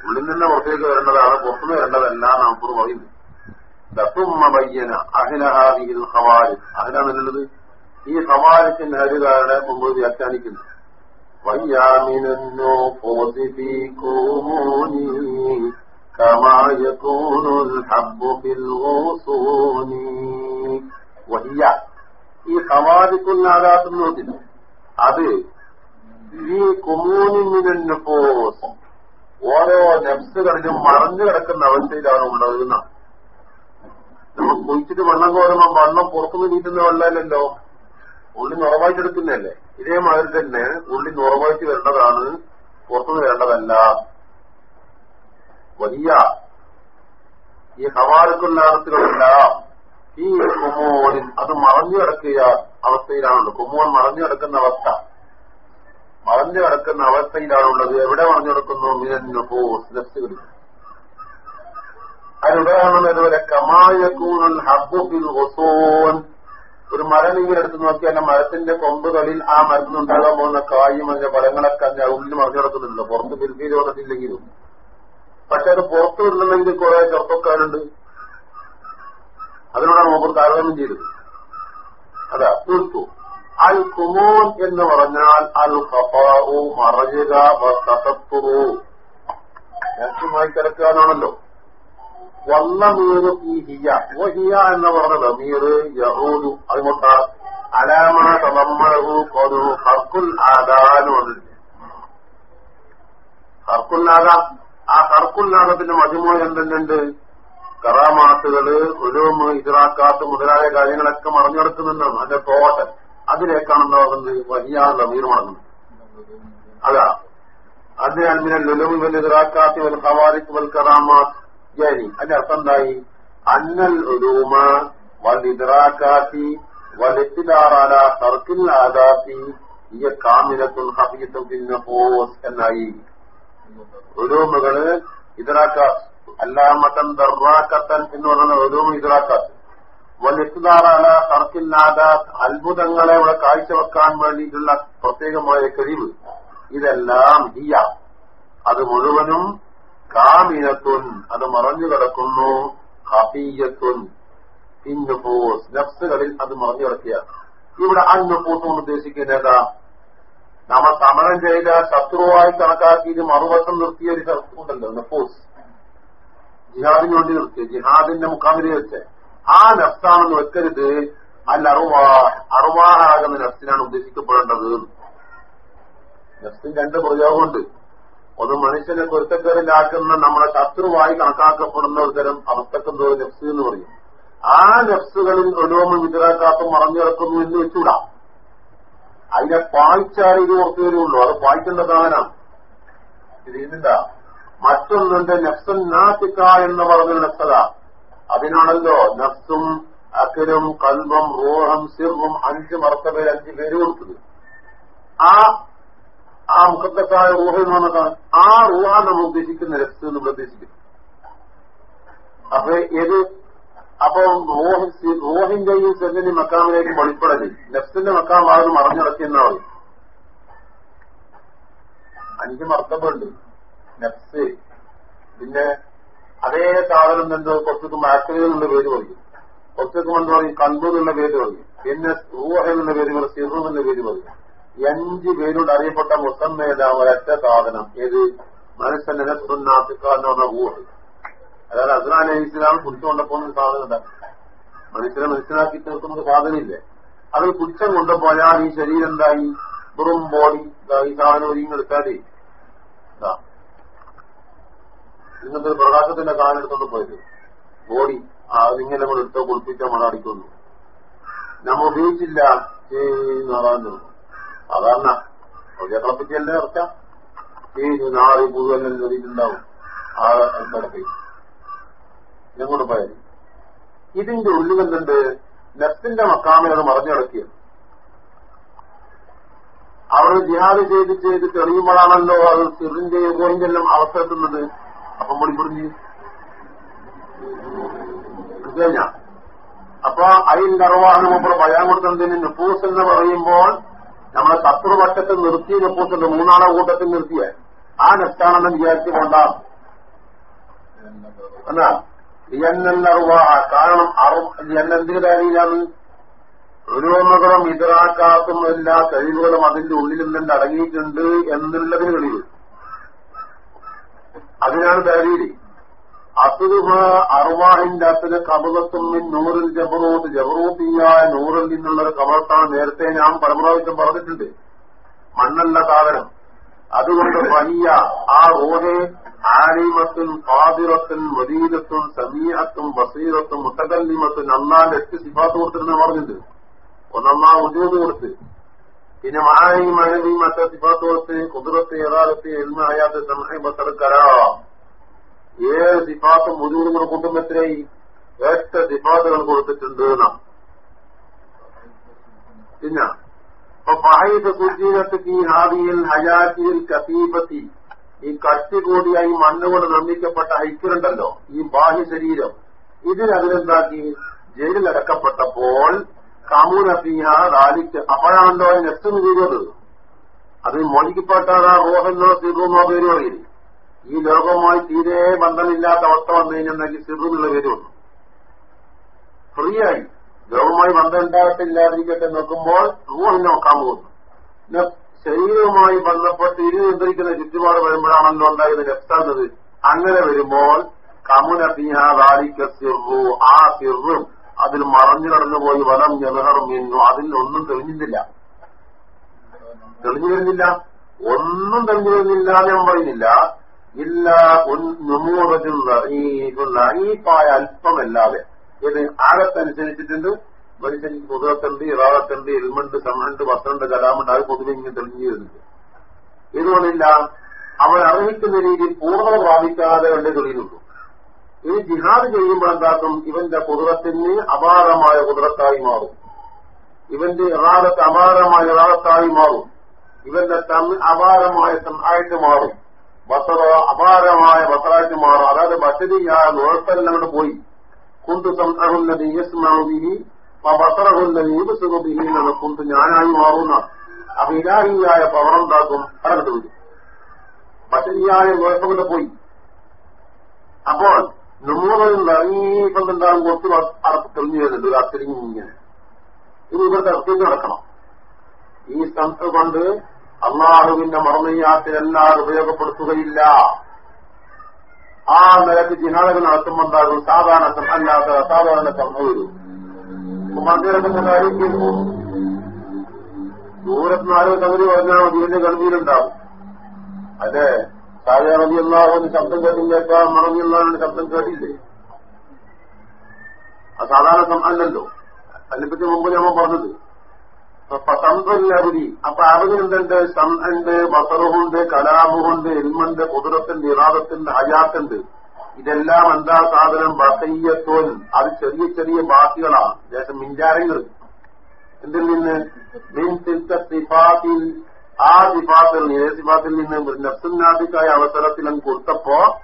ഉള്ളിൽ നിന്ന് പുറത്തേക്ക് വരേണ്ടതാണ് പുറത്തു വരേണ്ടതല്ല നമുക്ക് പറയുന്നു ദത്തുമ്മ പയ്യന അഹിലഹാദിയിൽ ഹവാരി അഹില എന്നുള്ളത് ഈ ഹവാരിക്കിന്റെ ഹരികാരുടെ മുമ്പ് വ്യാഖ്യാനിക്കുന്നു. വയ്യാമിനോ ഓസോനി വയ്യ. ഈ ഹവാരിക്കുന്നാകാത്തുന്ന നോക്കില്ല അത് ഈ കുമൂനിമിനെ പോസ് ഓരോ നെപ്സുകളിലും മറഞ്ഞു കിടക്കുന്ന അവസ്ഥയിലാണ് ഉണ്ടാകുന്ന നമ്മൾ കുഴിച്ചിട്ട് വെള്ളം കോരുമ്പോ വെള്ളം പുറത്തുനിന്ന് നീട്ടുന്ന വെള്ളമല്ലല്ലോ ഉള്ളി നുറവായിട്ടെടുക്കുന്നല്ലേ ഇതേമാതിരി തന്നെ ഉള്ളി ഉറവായിട്ട് വരേണ്ടതാണ് പുറത്തുനിന്ന് വരേണ്ടതല്ല. വലിയ ഈ ഹവാലക്കുള്ള അർത്ഥങ്ങളെല്ലാം ഈ കുമോണിൽ അത് മറഞ്ഞു കിടക്കുക അവസ്ഥയിലാണുള്ളത്. കുമ്മുവൻ മറഞ്ഞു കിടക്കുന്ന അവസ്ഥ. മറഞ്ഞു കിടക്കുന്ന അവസ്ഥയിലാണുള്ളത്. എവിടെ മറഞ്ഞു കിടക്കുന്നു? മിനന്നു നെഫ്സുകളിൽ അതിനുദാഹരണം ഇതുവരെ കമായക്കൂണൽ ഹബ്ബുബിൽ ഒരു മരം ഇങ്ങനെ എടുത്ത് നോക്കിയാൽ മരത്തിന്റെ കൊമ്പുകളിൽ ആ മരത്തിനുണ്ടാകാൻ പോകുന്ന കായും അതിന്റെ ഫലങ്ങളൊക്കെ അതിന്റെ ഉള്ളിൽ മറിഞ്ഞു കിടക്കുന്നുണ്ടല്ലോ. പുറത്ത് ബിൽഫീൽ വന്നിട്ടില്ലെങ്കിലും. പക്ഷെ അത് പുറത്തു വിടണമെങ്കിൽ കുറെ ചെറുപ്പക്കാരുണ്ട്. അതിനോടാണ് നമുക്ക് താരതമ്യം ചെയ്തത്. അതാ തീർത്തു. അൽ കുമോൻ എന്ന് പറഞ്ഞാൽ അൽ ഹഫാവു മറയുക തസത്തുറു കിടക്കാനാണല്ലോ വന്ന മീറു ഈ ഹിയ ഓ ഹിയ എന്ന് പറഞ്ഞ മീറ് യഹൂദു അതുകൊണ്ട് അലാമ തലമ്മഴു കൊതു ഹർക്കുൽ ആദാന്ന് വന്നില്ല ഹർക്കുൽ ആദാ ആ ഹർക്കുൽ ആദത്തിന്റെ മജുമോ എന്തെന്നുണ്ട്? കറാമാത്തുകൾ ഉലൂമ് ഇതറാക്കാത്ത് മുതലായ കാര്യങ്ങളൊക്കെ മറഞ്ഞു കിടക്കുന്നുണ്ടാണ് അതിന്റെ തോട്ട് അതിലേക്കാണ് പറയുന്നത് വലിയ ലമീർ മടങ്ങുന്നത്. അതാ. അതിനാൽ പിന്നെ ലുലുമി വൽ ഇറാക്കാത്തി വൽ ഹവാരിക്ക് വൽ കറാമാത്ത്. അതിന്റെ അർത്ഥം എന്തായി? അന്നൽ ഉലൂമ വൽ ഇറാക്കാത്തി വൽ തർക്കിൽ ആദാത്തി ഈ കാമിലത്തുൽ ഹബീത്തും പിന്നെ പോസ് എന്നായി. ഉലൂമുകൾ ഇതറാക്കാത്ത് അല്ലാമത്തൻ ദർറാക്കത്തൻ എന്ന് പറയുന്ന ഓരോ ഇതാക്കാത്ത വലിസ്താറാല തർക്കില്ലാത അത്ഭുതങ്ങളെ ഇവിടെ കാഴ്ചവെക്കാൻ വേണ്ടിയിട്ടുള്ള പ്രത്യേകമായ കഴിവ്. ഇതെല്ലാം ഹിയ. അത് മുഴുവനും കാമിനത്തുൻ. അത് മറഞ്ഞു കിടക്കുന്നു. ഹഫീയത്തുൻ ഇന്നുഫൂസ് നഫ്സുകളിൽ അത് മറഞ്ഞു കിടക്കുക ഇവിടെ അന്നുഫൂസ് കൊണ്ട് ഉദ്ദേശിക്കുന്നത് നമ്മൾ സമരം ചെയ്ത ശത്രുവായി കണക്കാക്കി ഇത് മറുവശം നിർത്തിയ ഒരു ശത്രുണ്ടല്ലോ നഫൂസ്. ജിഹാദിന് വേണ്ടി നിർത്തി. ജിഹാദിന്റെ മുഖാമിരി വെച്ച് ആ നഫ്സാണെന്ന് വെക്കരുത്. അല്ല അറുവാഹ് അറുവാഹാകുന്ന നഫ്സിനാണ് ഉദ്ദേശിക്കപ്പെടേണ്ടത്. നഫ്സിന് രണ്ട് പ്രയോഗമുണ്ട് ഒന്ന് മനുഷ്യനെ പൊരുത്തക്കേടിലാക്കുന്ന നമ്മുടെ ശത്രുവായി കണക്കാക്കപ്പെടുന്ന ഒരു തരം അവസ്ഥക്കെന്തോ നഫ്സ് എന്ന് പറയും. ആ നഫ്സുകളിൽ ഒലോമം മറഞ്ഞു കിടക്കുന്നു എന്ന് വെച്ചൂടാ. അതിനെ പായിച്ചാൽ ഇത് ഓർത്തു വരുള്ളൂ അത് പായിക്കേണ്ട സാധനം ഇത് ഇതില്ല മറ്റൊന്നിന്റെ നെഫ്സൻ നാസിക്ക എന്ന് പറഞ്ഞ നെഫ്സത അതിനാണല്ലോ നഫ്സും അഖിലും കൽവം റോഹം സിറും അഞ്ച് മർത്തബയിൽ അഞ്ച് പേര് കൊടുത്തത്. ആ ആ മുഖത്തക്കായ റൂഹ എന്ന് പറഞ്ഞാൽ ആ റൂഹ നമ്മൾ ഉദ്ദേശിക്കുന്ന നഫ്സ് എന്ന് ഉദ്ദേശിക്കുന്നു. അപ്പൊ ഏത്? അപ്പൊ റോഹിന്റെയും സെല്ലിന്റെയും മക്കാമിലേക്ക് വെളിപ്പെടൽ. നെഫ്സിന്റെ മക്കാം ആകുന്ന മറഞ്ഞിടക്കിയെന്നാ പറയും അഞ്ച് മർത്തബുണ്ട്. നെഫ്സ്. പിന്നെ അതേ സാധനം എന്തോ കുറച്ചൊക്കെ മാക്കൽ എന്നുള്ള പേര് പറയും. കുറച്ചൊക്കെ എന്ത് പറയും കണ്ടു എന്നുള്ള പേര് പറയും. പിന്നെ റൂഹ എന്നുള്ള പേര് പറയും സിറു എന്നുള്ള പേര് പറയും. അഞ്ച് പേരോട് അറിയപ്പെട്ട മുസമ്മേത ഒരൊറ്റ സാധനം. ഏത്? മനുഷ്യന്റെ നെഫ്സുന്നാത്തിക്ക എന്ന് പറഞ്ഞ റൂഹ്. അതായത് അസ്രാൻ അലി ഇസ്ലാം കുടിച്ചുകൊണ്ടപ്പോ സാധനം ഉണ്ടാവും മനുഷ്യനെ മനസ്സിലാക്കി തീർക്കുന്ന ഒരു സാധനമില്ലേ അത് കുറ്റം കൊണ്ടുപോയാൽ ഈ ശരീരം എന്തായി? വെറും ബോഡി ഈ സാധനം ഒരുങ്ങെടുത്താലേ ഇതാ ഇന്നത്തെ പ്രകാശത്തിന്റെ കാലെടുത്തൊന്നും പോയത്. ബോഡി ആ അതിങ്ങനെ നമ്മൾ എടുത്തോ കുളിപ്പിച്ച മണടിക്കുന്നു നമ്മൾ ഉപയോഗിച്ചില്ല. നാളാന്ന് സാധാരണ തിളപ്പിച്ചല്ലേ ഇറക്കാം ഈ നാറി മുഴുവൻ ഇതിലുണ്ടാവും ആ കിടക്കി ഞങ്ങോട്ട് പോയത് ഇതിന്റെ ഉള്ളിൽ എന്തുണ്ട്? നെഫ്റ്റിന്റെ മക്കാമിൽ മറഞ്ഞു കിടക്കുകയാണ്. അവർ ജിഹാദ് ചെയ്ത് ചെയ്ത് തെളിയുമ്പോഴാണല്ലോ അത് സിറിന്റെ യുഗോയിന്റെ എല്ലാം അവസ്ഥ എത്തുന്നത് അപ്പം പറഞ്ഞു കഴിഞ്ഞ അപ്പൊ അതിന്റെ നിർവാഹനം മുമ്പ് പറയാൻ കൊടുത്തതിന് നെപ്പൂസ് എന്ന് പറയുമ്പോൾ നമ്മളെ ശത്രുപക്ഷത്ത് നിർത്തിയ നുപ്പൂസുണ്ട് മൂന്നാളെ കൂട്ടത്തിൽ നിർത്തിയ. ആ നെറ്റാണെന്ന് വിചാരിച്ചു കൊണ്ടാ എന്നാ കാരണം അറും ലിയന്നെന്തിന് കാര്യമില്ലാന്ന് ഓരോന്നുകളും ഇതറാക്കാത്തും എല്ലാ കഴിവുകളും അതിന്റെ ഉള്ളിൽ നിന്ന് അടങ്ങിയിട്ടുണ്ട് എന്നുള്ളതിന് കഴിവ് അതിനാണ് ദാരീരി അസുഖ അറുവാഹിന്റെ അസുഖ കബലത്തുമ്മിൻ നൂറിൽ ജബറൂത്ത്. ജബറൂത്തിയായ നൂറിൽ നിന്നുള്ളൊരു കബർത്താണ് നേരത്തെ ഞാൻ പരമ്പരാവശ്യം പറഞ്ഞിട്ടുണ്ട്. മണ്ണല്ല സാധനം. അതുകൊണ്ട് വലിയ ആ റോഹെ ആലിമത്തും പാതിറത്തും മദീരത്തും സമീഅത്തും ബസീറത്തും മുട്ടകല്ലിമത്തും അന്നാന്റെ എട്ട് സിഫാത്ത് കൊടുത്തിരുന്ന പറഞ്ഞിട്ടുണ്ട് ഒന്നൊന്നാ ഉദ്യോഗം കൊടുത്ത്. പിന്നെ മായി മഴവി മറ്റേ സിഫാത്ത് കൊടുത്ത് കുതിരത്ത് യഥാലത്ത് എൽമയാത്ത സമയം ബത്തറക്കരാ ഏഴ് സിഫാത്തും മുഴുവനും കൂടെ കൂട്ടുമ്പത്രേ എട്ട് സിഫാത്തുകൾ കൊടുത്തിട്ടുണ്ട് എന്നാ. പിന്നെ കസീബത്തി ഈ കട്ടി കൂടിയായി മണ്ണുകൊണ്ട് നിർമ്മിക്കപ്പെട്ട ഹൈക്കറുണ്ടല്ലോ ഈ ബാഹ്യ ശരീരം. ഇതിനതിനെന്താക്കി? ജയിലിലടക്കപ്പെട്ടപ്പോൾ കാമൂനഫിയ റാലിക്ക് അപ്പോഴാണല്ലോ എത്തുന്നു ചെയ്തത്. അത് മോചിക്കപ്പെട്ട റോഹെന്നോ സിറുന്നോ പേര് ഈ ലോകവുമായി തീരെ ബന്ധമില്ലാത്ത അവസ്ഥ വന്നു കഴിഞ്ഞെന്നെങ്കിൽ സിറുന്നുള്ള പേര് വന്നു ഫ്രീ ആയി ലോകവുമായി ബന്ധം ഉണ്ടാകത്തില്ലാതിരിക്കട്ടെ നോക്കുമ്പോൾ റൂഹിനെ നോക്കാൻ പോകുന്നു. പിന്നെ ശരീരവുമായി ബന്ധപ്പെട്ട് ഇരു നിയന്ത്രിക്കുന്ന ചുറ്റുപാട് വരുമ്പോഴാണല്ലോ ഉണ്ടായത് രക്തത് അങ്ങനെ വരുമ്പോൾ കമുനത്തിയ റാലിക്ക സിറു ആ സിറും അതിൽ മറഞ്ഞു കടന്നുപോയി. വനം ഞെറും എന്നു അതിൽ ഒന്നും തെളിഞ്ഞില്ല തെളിഞ്ഞു വരുന്നില്ല. ഒന്നും തെളിഞ്ഞു വരുന്നില്ല ഞാൻ പറയുന്നില്ല. ഇല്ല നമൂറത്തിൽപ്പായ അല്പമല്ലാതെ. ഇത് ആകത്തനുസരിച്ചിട്ടുണ്ട് മനുഷ്യൻ കുതിരത്തുണ്ട് ഇറാറത്തുണ്ട് ഇൽമുണ്ട് സമണ്ട് വസ്ത്രണ്ട് കലാമുണ്ട് അത് പൊതുവെ ഇങ്ങനെ തെളിഞ്ഞു വരുന്നുണ്ട്. ഇതുകൊണ്ടില്ല അവൻ അർഹിക്കുന്ന രീതിയിൽ പൂർണത പ്രാപിക്കാതെ കണ്ടേ തെളിയുന്നുള്ളൂ. ഇനി ജിഹാദ് ചെയ്യുമ്പോൾ എന്താക്കും? ഇവന്റെ കുതിരത്തിന് അപാരമായ കുതിരത്തായി മാറും. ഇവന്റെ ഇറാകത്ത് അപാരമായ ഇറാകത്തായി മാറും. ഇവന്റെ തമ്മിൽ അപാരമായ ആയിട്ട് മാറും. ബസറ അപാരമായ ബസറായിട്ട് മാറും. അതായത് നോട്ടെല്ലാം അങ്ങോട്ട് പോയി. കുന്തു സംസഹുല്ലതി യസ്മാവിഹി ബസറഹുല്ലതി യുബസുബിഹി എന്നുള്ള കുന്തു ഞാനായി മാറുന്ന. അപ്പൊ പവറുണ്ടാക്കും അടങ്ങട്ട് വരും. ബസരിയായ കൊണ്ട് പോയി. അപ്പോൾ നമ്മളും ഇറങ്ങിക്കൊണ്ടുണ്ടാകും കുറച്ച് അറപ്പ് തെളിഞ്ഞു വരുന്നുണ്ട്. ഒരു അത്തിരിഞ്ഞ് ഇങ്ങനെ. ഇത് ഇവരുടെ അർത്ഥം നടക്കണം. ഈ സ്ഥലത്ത് കൊണ്ട് അള്ളാഹുവിന്റെ മറന്നയാത്തിനെല്ലാം ഉപയോഗപ്പെടുത്തുകയില്ല. ആ നിലയ്ക്ക് ജിഹാദകൾ നടത്തുമ്പോൾ എന്താകും സാധാരണ അല്ലാത്ത സാധാരണ സംഭവം മന്ദിരത്തിന്റെ കാര്യം ദൂരത്ത് നാല് തവര് പറഞ്ഞാൽ മതി എന്റെ ഗൾവിയിലുണ്ടാവും അതെ താഴെ എല്ലാവരും ശബ്ദം കേട്ടില്ലേക്കാം മറബിയുള്ളാഹിന്റെ ശബ്ദം കേട്ടില്ലേ? അസാധാരണ സാധാരണ അല്ലല്ലോ. അതിനെപ്പറ്റി മുമ്പ് നമ്മൾ പറഞ്ഞത്. സംസല്ലബുരി അപ്പൊ അവനെന്തുണ്ട് എന്തുണ്ട് ഉണ്ട് ബസറുണ്ട് കലാമുണ്ട് എൽമുണ്ട് കുതിരത്തിന്റെ ഇറാദത്തിന്റെ ഹയാത്തുണ്ട്. ഇതെല്ലാം എന്താ സാധനം? ബസയ്യത്തോൻ അത് ചെറിയ ചെറിയ ബാക്കികളാണ് ദേശം മിഞ്ചാരങ്ങൾ. എന്തിൽ നിന്ന്? മിൻ സിഫാത്തിൽ. ആ സിഫാത്തിൽ നിന്ന് സിഫാത്തിൽ നിന്ന്? നഫ്സുനാദിക്കായ അവസരത്തിൽ കൊടുത്തപ്പോ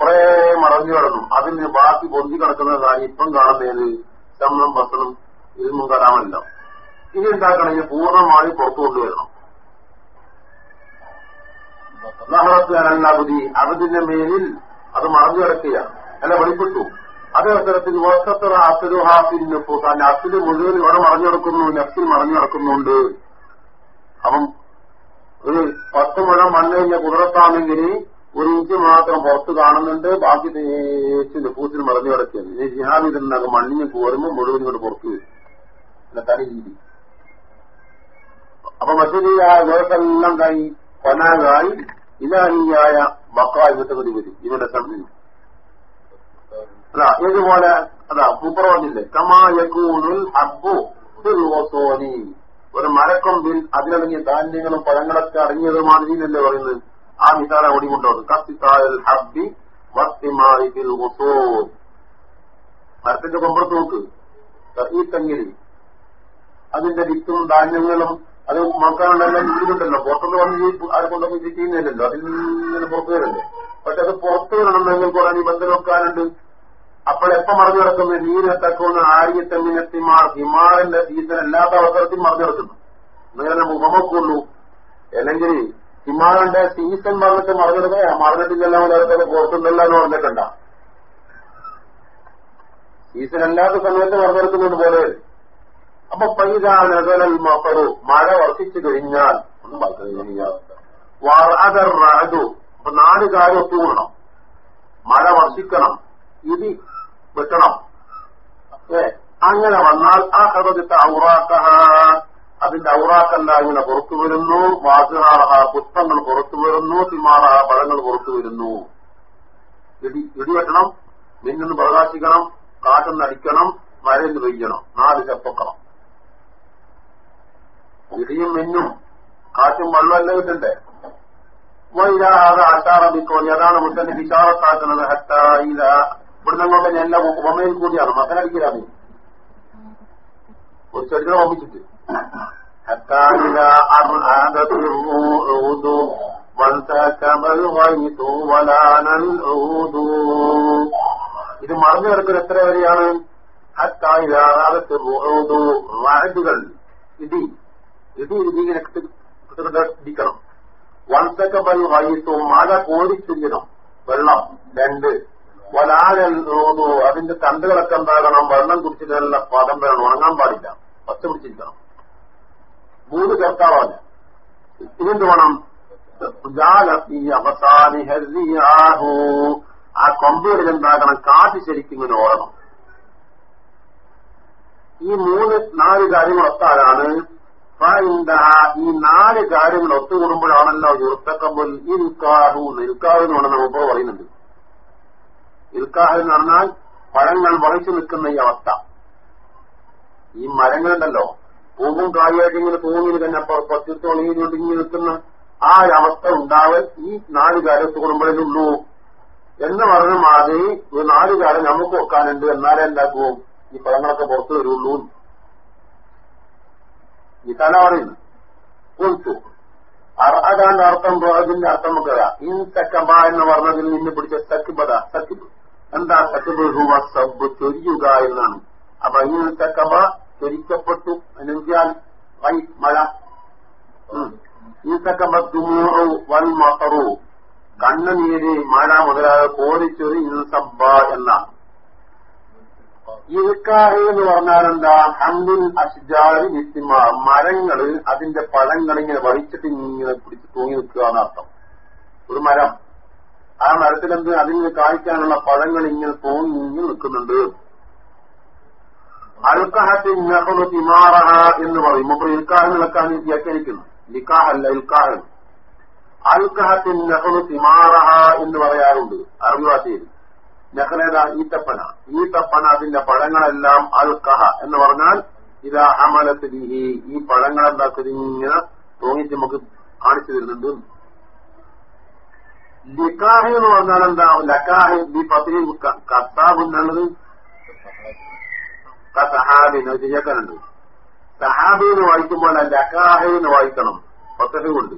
കുറെ മറഞ്ഞു കിടന്നു. അതിന് ബാക്കി പൊന്തി കിടക്കുന്നതാണ് ഇപ്പം കാണുന്നത്. ശമ്പളം ബസറും ഇതൊന്നും കലാമല്ല. ഇനി ഇത് പൂർണമായി പുറത്തു കൊണ്ടുവരണം. നഹറത്തിലല്ല ബുദ്ധി അവതിന്റെ മേലിൽ അത് മറഞ്ഞു കിടക്കുകയാണ് അല്ല വെളിപ്പെട്ടു. അതേ അവസരത്തിൽ വർഷത്തെ അസുരു ഹാഫിന് അതിന്റെ അസുര് മുഴുവൻ ഇവിടെ മറഞ്ഞു കിടക്കുന്നു നെഫ്റ്റിൽ മറഞ്ഞു കിടക്കുന്നുണ്ട്. അപ്പം ഒരു പത്ത് മുഴ മണ്ണ് കഴിഞ്ഞ കുതിരത്താണെങ്കിൽ ഒരു ഇഞ്ച് മാത്രം പുറത്ത് കാണുന്നുണ്ട്. ബാക്കി തേച്ച് പൂത്തിന് മറഞ്ഞു കിടക്കുകയാണ്. ഇനി ജിഹാദ് ഇതിനകം മണ്ണിന് കോരുമ്പോൾ മുഴുവൻ ഇങ്ങോട്ട് പുറത്തു വരും. തനി രീതി അപ്പൊ മസൂദിയായ ദിവസമെല്ലാം കായി പനാകായി ഇലാനിയായ ബക്കായി വിട്ടുകൂടി വരും. ഇവരുടെ സമയം. അതാ ഇതുപോലെ അതാ മുപ്പറവന്നില്ലേ കമായൂനുൽ ഹബ്ബു ഓസോനി ഒരു മരക്കൊമ്പിൽ അതിലടങ്ങിയ ധാന്യങ്ങളും പഴങ്ങളൊക്കെ അടങ്ങിയത് മാതിരിയല്ലേ പറയുന്നത്. ആ മിസാല ഓടിക്കൊണ്ടത് കത്തിത്തായൽ ഹബ്ബി വത്തിമാരിൽ ഒസോൻ മരത്തിന്റെ കൊമ്പറത്ത് നോക്ക്. ഈ തെങ്ങിൽ അതിന്റെ വിത്തും ധാന്യങ്ങളും അത് മക്കാനുണ്ടെല്ലാം ഇതിലുണ്ടല്ലോ പുറത്തുനിന്ന് വന്ന് ആരെ കൊണ്ടൊന്നും ചെയ്യുന്നില്ലല്ലോ അതിൽ നിന്ന് പുറത്തു വരല്ലേ? പക്ഷെ അത് പുറത്തു വരണമെങ്കിൽ കുറെ നിബന്ധന വെക്കാനുണ്ട് അപ്പോഴെപ്പോ മറിഞ്ഞു കിടക്കുന്നത് നീരത്തക്കൊന്ന് ആര്യത്തെങ്ങിനെ തിമാർ ഹിമാറിന്റെ സീസൺ അല്ലാത്ത അവസരത്തിൽ മറിഞ്ഞു കിടക്കുന്നു. നിങ്ങളെ മുഖമൊക്കുള്ളൂ അല്ലെങ്കിൽ ഹിമാറിന്റെ സീസൺ പറഞ്ഞിട്ട് മറിഞ്ഞെടുക്കുക മറിഞ്ഞിട്ടില്ലെല്ലാം ഓരോരുത്തർ പുറത്തുണ്ടല്ലോ എന്ന് പറഞ്ഞിട്ടുണ്ട. സീസൺ അല്ലാത്ത സമയത്ത് മറിഞ്ഞെടുക്കുന്നുണ്ട് പോലെ അപ്പൊ പൈതാനകലൽ മഫറു മഴ വർഷിച്ചു കഴിഞ്ഞാൽ ഒന്നും അപ്പൊ നാല് കാര്യം ഒത്തുകൂടണം. മഴ വർഷിക്കണം ഇതി വെക്കണം അങ്ങനെ വന്നാൽ ആ കഥത്തെ ഔറാക്ക അതിന്റെ ഔറാക്കല്ല ഇങ്ങനെ പുറത്തു വരുന്നു. വാസുഹാറഹ പുഷ്പങ്ങൾ പുറത്തു വരുന്നു തിമാറഹ പഴങ്ങൾ പുറത്തു വരുന്നു. ഇടി ഇടിവെട്ടണം മിന്നു പ്രകാശിക്കണം കാറ്റൊന്നടിക്കണം മഴയൊന്ന് പെയ്യണം നാല് ചെപ്പക്കണം. ഇടിയും മിന്നും കാറ്റും വെള്ളമല്ല കിട്ടണ്ടേ? വൈരാഹ ആശാറബിക്കോണി അതാണ് മുത്തന്നെ വിശാറത്താക്കുന്നത് ഹത്തായില ഇവിടുന്ന് ഞാൻ എല്ലാം ഉപമയിൽ കൂടിയാണ്. മകനടിക്കലാണ് ഒരു ചെടികളെ ഹത്തായില ഇത് മറന്നു കിടക്കുന്ന എത്ര വരെയാണ്? ഹത്തായില റാഡുകൾ ഇടി. ഇടി ഇടിങ്ങനെ ഇടിക്കണം വൻസക്കബൽ വൈത്തും മഴ കോരിച്ചുരിയണം. വെള്ളം രണ്ട്. വലാരൽ തോന്നു അതിന്റെ തണ്ടുകളൊക്കെ എന്താകണം? വെള്ളം കുടിച്ചിട്ടുള്ള പദം വേണം ഉണങ്ങാൻ പാടില്ല. പച്ച പിടിച്ചിരിക്കണം. മൂന്ന് ചേർത്താവാല്ല ഇതെന്ത് വേണം ആ കൊമ്പുകളിൽ എന്താകണം? കാറ്റ് ശരിക്കും ഇങ്ങനെ ഓടണം. ഈ മൂന്ന് നാല് കാര്യങ്ങളൊത്താലാണ് ഈ നാല് കാര്യങ്ങൾ ഒത്തുകൂടുമ്പോഴാണല്ലോ യുർത്തക്കമ്പൽ ഇൽക്കാഹു ഇൽക്കാഹു എന്ന് പറഞ്ഞാൽ നമുക്ക് പറയുന്നുണ്ട്. ഇൽക്കാഹ് എന്ന് പറഞ്ഞാൽ പഴങ്ങൾ വഹിച്ചു നിൽക്കുന്ന ഈ അവസ്ഥ. ഈ മരങ്ങളുണ്ടല്ലോ. പൂവും കായായിട്ട് ഇങ്ങനെ തൂങ്ങി തന്നെ പത്തിത്തോളം ഈ ഒടുങ്ങി നിൽക്കുന്ന ആ അവസ്ഥ ഉണ്ടാവൽ ഈ നാല് കാലത്ത് കൂടുമ്പോഴേക്കുള്ളൂ എന്ന് പറഞ്ഞ മാതിരി ഒരു നാല് കാര്യം നമുക്ക് വെക്കാനുണ്ട്. എന്നാലേ എന്താക്കും? ഈ പഴങ്ങളൊക്കെ പുറത്തു വരുള്ളൂ. ഈ തല പറയുന്നു. കൊൽത്തു. അതാണ്ട് അർത്ഥം അതിന്റെ അർത്ഥം നമുക്ക് ഇൻ സക്കബ എന്ന് പറഞ്ഞതിൽ നിന്ന് പിടിച്ച സക്കിബത സക്കിബ് എന്താ സക്കിബ് ഹുവ സബ് ചൊരിയുക എന്നാണ്. അപ്പൊ ഇൻ സക്കബ ചൊരിക്കപ്പെട്ടു. എന്നുവെച്ചാൽ വൈ മഴ. ഈ സക്കബ തുമൂറു വൽ മസറു കണ്ണുനീര് മഴ മുതലായ കോരിച്ചൊരി ഇൻസബ എന്നാണ്. ഇൽക്കാഹ് എന്ന് പറഞ്ഞാൽ എന്താ ഹമ്മിൽ അഷ്ജാരി നിത്തിമ മരങ്ങൾ അതിന്റെ പഴങ്ങൾ ഇങ്ങനെ വഹിച്ചിട്ട് ഇങ്ങനെ പിടിച്ച് തൂങ്ങി നിൽക്കുക എന്നർത്ഥം ഒരു മരം. ആ മരത്തിലെന്ത്? അതിന് കായ്ക്കാനുള്ള പഴങ്ങൾ ഇങ്ങനെ തൂങ്ങി നിൽക്കുന്നുണ്ട്. അൽക്കഹത്തിൽ നെഹ്റു തിമാറഹ എന്ന് പറയും. ഇൽക്കാഹ് നിൽക്കാൻ വ്യാഖ്യാനിക്കുന്നു. നിക്കാഹല്ല ഇൽക്കാഹ് അൽക്കഹത്തിൽ നെഹ്റു തിമാറഹ എന്ന് പറയാറുണ്ട്. അറബി ഭാഷയിൽ നെഹ്റേത ഈത്തപ്പന. ഈത്തപ്പന അതിന്റെ പഴങ്ങളെല്ലാം അൽ കഹ എന്ന് പറഞ്ഞാൽ ഇതാ അമലത്തിരിഹി ഈ പഴങ്ങളെന്താ തിരിഞ്ഞിങ്ങനെ തോന്നിച്ച് നമുക്ക് കാണിച്ചു തരുന്നുണ്ട്. ലിക്കാഹ് എന്ന് പറഞ്ഞാൽ എന്താ? ലക്കാഹ് ബി പത്തിരി കത്താബ് എന്നുള്ളത് സഹാബിന് ശരിയാക്കാനുണ്ട് സഹാബി എന്ന് വായിക്കുമ്പോൾ ലക്കാഹ് എന്ന് വായിക്കണം. പത്തഹ കൊണ്ട്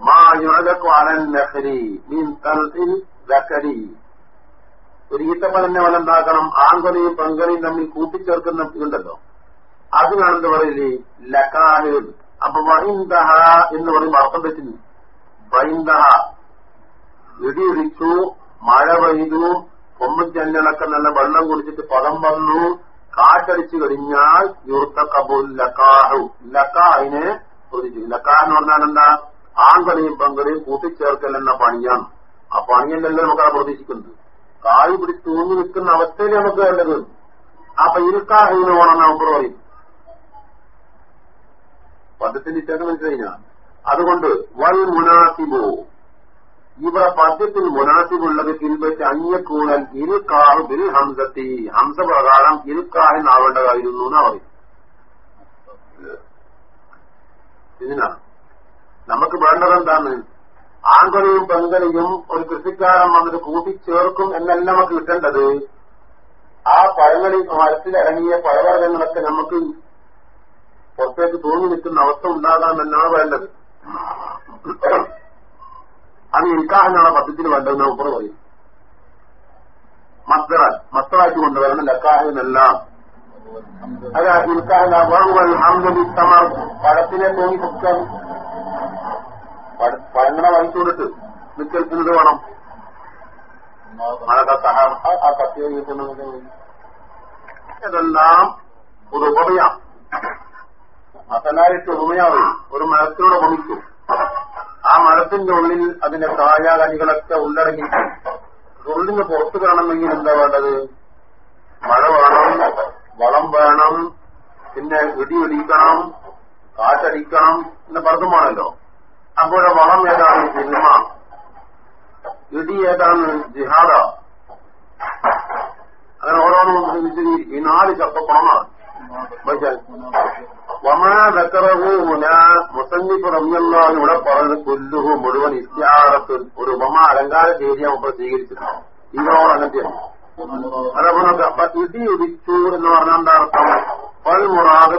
മാ യുഴകു അലൻ നഹരി മീൻ തൽസിൽ ദക്കരി ഒരു ഈത്തപ്പനന്നെ തന്നെ വലുണ്ടാക്കണം ആങ്കണിയും പങ്കണിയും തമ്മിൽ കൂട്ടിച്ചേർക്കുന്ന ഇതുണ്ടല്ലോ. അതിനാണെന്ത് പറയില്ലേ ലക്കാഹ് അപ്പൊ വൈന്ദഹ എന്ന് പറയുമ്പോൾ അർത്ഥം തെറ്റിന്. വൈന്ദഹ. ഇടിയിടിച്ചു മഴ പെയ്തു കൊമ്പും നല്ല വെള്ളം കുടിച്ചിട്ട് പദം വന്നു കാറ്റടിച്ചു കഴിഞ്ഞാൽ യുർത്ത യുർത്തക്കബുൽ ലക്കാഹു ലക്കാഹിനെ ലക്കാഹ് എന്ന് പറഞ്ഞാൽ എന്താ? ആങ്കണിയും പങ്കണിയും കൂട്ടിച്ചേർക്കൽ എന്ന പണിയാണ്. ആ പണിയല്ലല്ലോ അവിടെ പ്രതീക്ഷിക്കുന്നത്. കായ് പിടിച്ച് തൂങ്ങി നിൽക്കുന്ന അവസ്ഥയിൽ നമുക്ക് വേണ്ടത്. അപ്പൊ ഇങ്ങനെ പോകണം നമുക്ക് പറയും. പദ്യത്തിന്റെ ഇറ്റൊക്കെ മനസ്സിലായിഞ്ഞാ അതുകൊണ്ട് വൽ മുനാസിബോ. ഇവിടെ പദ്യത്തിൽ മുനാസിബുള്ളത് പിൻപറ്റി അന്യക്കൂടൽ ഇരുക്കാഹ് ബിൽ ഹംസത്തി. ഹംസ പ്രകാരം ഇരുക്കാഹിനാവേണ്ടതായിരുന്നു എന്നാ പറയും. ഇതിനാ? നമുക്ക് വേണ്ടത് എന്താണ്? ആൺകളെയും പെങ്കലയും ഒരു കൃഷിക്കാരൻ വന്നിട്ട് കൂട്ടിച്ചേർക്കും എന്നല്ല നമുക്ക് കിട്ടേണ്ടത്. ആ പഴങ്ങളിൽ മരത്തിലിറങ്ങിയ പഴവർഗങ്ങളൊക്കെ നമുക്ക് പുറത്തേക്ക് തൂങ്ങി നിൽക്കുന്ന അവസ്ഥ ഉണ്ടാകാമെന്നാണ് വേണ്ടത്. അത് ഇൽക്കാഹിനാണ് പദ്ധതിയിൽ വേണ്ടതെന്ന് ഉപ്പർ പറയും. മസ്തറാൻ മസ്തറാക്കി കൊണ്ടുവരണം ലക്കാഹിനെല്ലാം. അതാ ഹംദലിത്തമർ പഴത്തിനെ തൂങ്ങി പഴങ്ങളെ വാങ്ങിച്ചുകൊണ്ടിട്ട് നിൽക്കുന്നത് വേണം. ഇതെല്ലാം ഒരു ഉപമയാണ് മസലായിട്ട് ഉപമയാവും ഒരു മരത്തിലൂടെ ഉപമിച്ചു ആ മരത്തിന്റെ ഉള്ളിൽ അതിന്റെ കായാകനികളൊക്കെ ഉള്ളടങ്ങി. ഉള്ളിന് പുറത്തു കാണണമെങ്കിൽ എന്താ വേണ്ടത്? മഴ വേണം വളം വേണം പിന്നെ ഇടി ഒടിക്കണം കാറ്റടിക്കണം പിന്നെ പലതുമാണല്ലോ അപ്പോൾ വളം ഏതാണ് സിനിമ? ഇടി ഏതാണ് ജിഹാദ? അങ്ങനെ ഓരോന്നും ഈ നാല് വമാതക്കറഹൂന മുസന്നിഫ് റബിയല്ലാഹു ഇവിടെ പറഞ്ഞത് കൊല്ലുഹു മുഴുവൻ ഇത്യാറത്ത് ഒരു ഉപമ അലങ്കാര ശൈലിയാണ് ഇപ്പോൾ സ്വീകരിച്ചിട്ടുണ്ട് ഇവരോട് അങ്ങനത്തെയാണ് അതേപോലെ ഇടി ഉദിച്ചു എന്ന് പറഞ്ഞാൽ എന്താ അർത്ഥം? പൽ മുറാദ്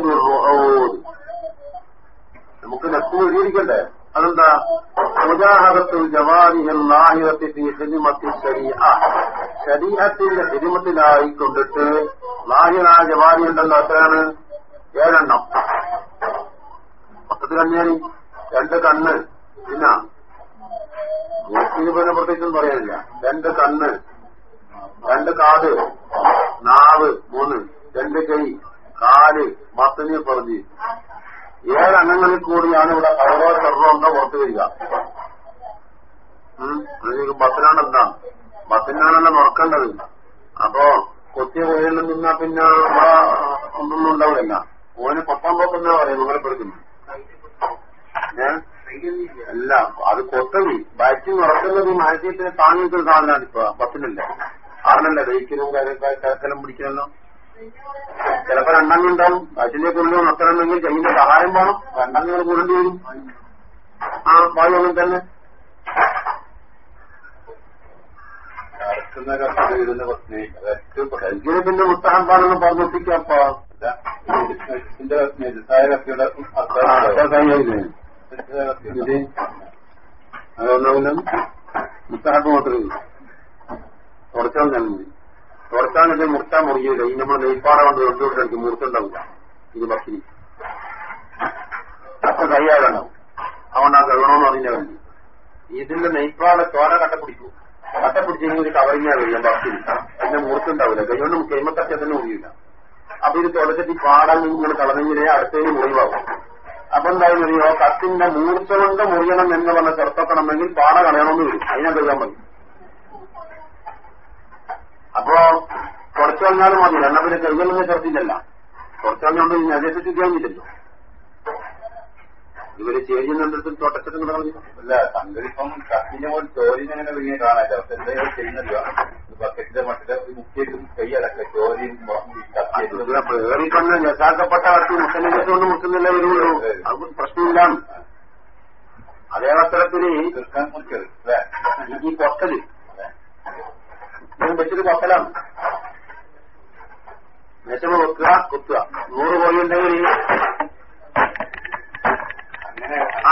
നമുക്ക് നെപ്പ് എഴുതിയിരിക്കണ്ടേ? അതെന്താ? മുജാഹദത്തുൽ ജവാരിഹൽ ലാഹിറത്തി ഫീ ഹിദിമത്തി ശരീഅ. കൊണ്ടിട്ട് നാഹിറാ ജവാനി ഉണ്ടല്ലോ എത്രയാണ് ഏഴെണ്ണം. മൊത്തത്തിൽ കണ്ണേരി രണ്ട് കണ്ണ്. പിന്നെ മൂക്കിന് പ്രത്യേകിച്ചൊന്നും പറയാനില്ല. രണ്ട് കണ്ണ്. രണ്ട് കാത്. നാവ്. മൂന്ന്. രണ്ട് കൈ. കാൽ. മത്തനെ പറഞ്ഞ്. ഏഴ് അംഗങ്ങളിൽ കൂടിയാണ് ഇവിടെ ചെറുതോ സർവം പുറത്തു വരിക. ബസ്സിനാണ് എന്താ? ബസ്സിനാണല്ലോ നോക്കേണ്ടത് അപ്പോ കൊത്തിയ കോഴിയിൽ നിന്നാ പിന്നെ ഒന്നും ഉണ്ടാവില്ല. ഓന് പത്താം പോക്കെന്നാ പറയും നിങ്ങളെ പെടുക്കുന്നു അല്ല അത് കൊത്തവി ബാറ്റിംഗ് ഉറക്കുന്നത് ഈ മാനസികത്തിന് താങ്ങി സാധനമാണ് ഇപ്പൊ ബസ്സിനല്ലേ. ആണല്ലേ ദഹിക്കലും കരക്കലം പിടിക്കലല്ലോ ചിലപ്പോ രണ്ടെണ്ണം ഉണ്ടാവും. ബാറ്റിന്റെ അത്ര ഉണ്ടെങ്കിൽ കയ്യിന്റെ സഹായം വേണം. രണ്ടെണ്ണങ്ങൾ കൂടേണ്ടി വരും. ആ വായു അങ്ങനെ തന്നെ. ഇതിന് പിന്നെ മുത്തഹബാണെന്ന് പറഞ്ഞൊട്ടിക്കപ്പോ അതൊന്നാവില്ല മുത്തഹബ് മാത്രമേ തുടച്ചാൽ ഞാൻ മതി തുടച്ചാണിത് മുറിക്കാൻ മുറിയില്ല ഈ നമ്മൾ നെയ്പ്പാറ കൊണ്ട് കൊണ്ടുവിട്ടെനിക്ക് മുറിച്ചുണ്ടാവില്ല ഇത് ഭക്ഷണി അപ്പൊ കയ്യാളുണ്ടാവും അതുകൊണ്ട് ആ കഴുകണമെന്ന് അറിഞ്ഞാൽ വേണ്ടി ഇതിന്റെ നെയ്പ്പാറ ചോര കട്ടപ്പിടിക്കും കട്ടപ്പിടിച്ചെങ്കിൽ ഒരു കവറിങ്ങാ കഴിയാം ഭക്ഷണി അതിന്റെ മുറിച്ചുണ്ടാവില്ല കൈകൊണ്ട് കൈമത്തക്കെ തന്നെ മുറിയില്ല. അപ്പൊ ഇത് തുടക്കത്തിൽ പാടാൻ നിങ്ങൾ കളഞ്ഞെങ്കിലേ അടുത്തതിന് മുറിവാകും അപ്പൊ എന്തായാലും അറിയോ? കത്തിന്റെ മൂർച്ച കൊണ്ട് മുറിയണം എന്ന് പറഞ്ഞ ചെറുത്തക്കണമെങ്കിൽ പാട കളയണമെന്ന് വരും. അതിനെ കഴിയാൻ മതി അപ്പോ കുറച്ചു വന്നാലും മതി. എന്നാ പിന്നെ കരുതലെന്ന് ചേർത്തില്ലല്ല കുറച്ചു വന്നുകൊണ്ട് നജസിച്ച് കഴിഞ്ഞില്ലല്ലോ. ഇവർ ചേരിയെന്നെടുത്ത് തുടച്ചിട്ട് പറഞ്ഞു അല്ല സംഗതിപ്പം കത്തിന്റെ പോലെ ചോരിനെ അങ്ങനെ വലിയ കാണാല്ല എന്തെങ്കിലും ചെയ്യുന്നില്ല. ബക്കറ്റിന്റെ മട്ടിലെ മുക്കിയിട്ടും കൈയടക്ക ചോരിയും ഏറിക്കൊന്ന് ഞസാക്കപ്പെട്ട വസ്തു മുസ്ലിം മുസ്ലിമില്ല വരുള്ളൂ അത് പ്രശ്നമില്ല. അതേ അവസരത്തിൽ തീർക്കാൻ കുറിച്ചത് ഈ- കൊത്തൽ ഞാൻ വെച്ചിട്ട് പൊക്കലാണ്. മെച്ചമ വെക്കുക കുത്തുക. നൂറ് കോഴിയുണ്ടെങ്കിൽ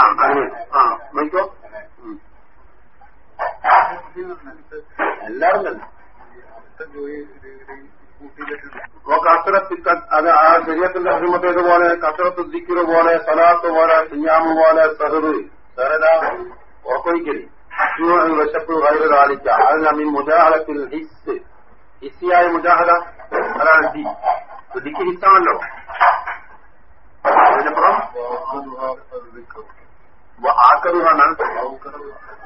ഉണ്ടെങ്കിൽ ആ നോക്കോ. എല്ലാവരും തന്നെ. കസരത്ത് അത് ആ ശരീരത്തിന്റെ അഭിമത്തേതുപോലെ കസരത്ത് ദിക്കുക പോലെ സലാത്ത് പോലെ സിയാമ് പോലെ സഹൃദ്. സഹരാ ഉറപ്പൊഴിക്കൽ വിശപ്പ് വയറ് കാണിക്ക. അത് നമ്മി മുജാഹലത്തിൽ ഹിസ് ഹിസിയായ മുജാഹല അതാണ് ഡി ഡിക്ക് ഹിസാണല്ലോ അതിനപ്പുറം ആക്കറുഹാണ്.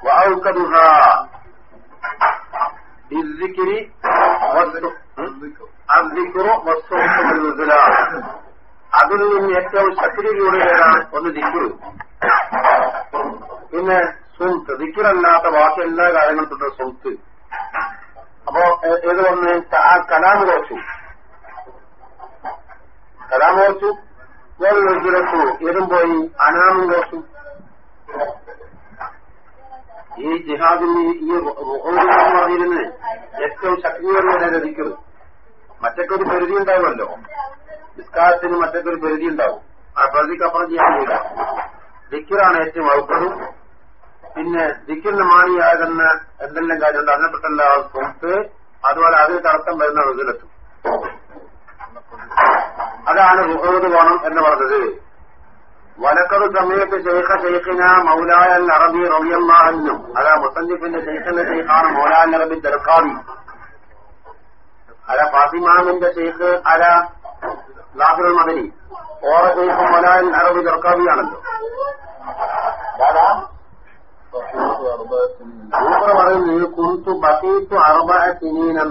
വാക്കറുഹ ബിസിക്കിരി അന്തിക്കുറോ വസ്തുലാണ് അതിൽ നിന്ന് ഏറ്റവും ശക്തിയിലൂടെ ഏതാണ്? ഒന്ന് ദിക്കുറു പിന്നെ സുംത്ത് ദിക്കുറല്ലാത്ത ബാക്കി എല്ലാ കാര്യങ്ങളും തൊട്ട് സുൽത്ത് അപ്പോ ഏത് വന്ന്? ആ കലാമ് കുറച്ചു കലാമ് കുറച്ചു വേറൊരു വിരച്ചു ഏതും പോയി അനാമും കുറച്ചു ഈ ജിഹാദിന് ഈ പറഞ്ഞിരുന്ന് ഏറ്റവും ശക്തിയോടെ ലഭിക്കുന്നത്. മറ്റൊക്കെ ഒരു പരിധി ഉണ്ടാവുമല്ലോ. നിസ്കാരത്തിന് മറ്റൊക്കെ ഒരു പരിധി ഉണ്ടാവും. ആ പരിധിക്ക് അപ്പുറം ചെയ്യാൻ കഴിയില്ല. ദിക്കറാണ് ഏറ്റവും ഔപ്പതും പിന്നെ ദിക്കുന്ന മാറിയാകുന്ന എന്തെല്ലാം കാര്യമുണ്ട് അതിനെപ്പെട്ടല്ല സുഹൃത്ത് അതുപോലെ അതിന് തടസ്സം വരുന്ന ഋതുലെത്തും അതാണ് റുഹോദ് വേണം എന്ന് പറഞ്ഞത്. വലക്കത് സമയത്ത് ഷെയ്ഖ ഷെയ്ഖിന മൗലായൽ അറബി റബിയല്ലാഹനും അതാ മുസന്നിഫിന്റെ ഷെയ്ഖിന്റെ ഷെയ്ഖാണ് മൗലാൻ അറബി ദർഖാവി. അല ഫാസിമാമിന്റെ ഷെയ്ഖ് അല ലാഹുൽ മദനി. ഓറ ഷെയ്ഖ് മൗലായൽ അറബി ദർഖാവിയാണല്ലോ. സൂപ്പർ പറയുന്നത് കുന്തു ബക്കീത്തു അറുപ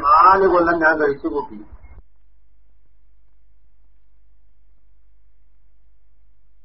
നാല് കൊല്ലം ഞാൻ കഴിച്ചു കൂട്ടി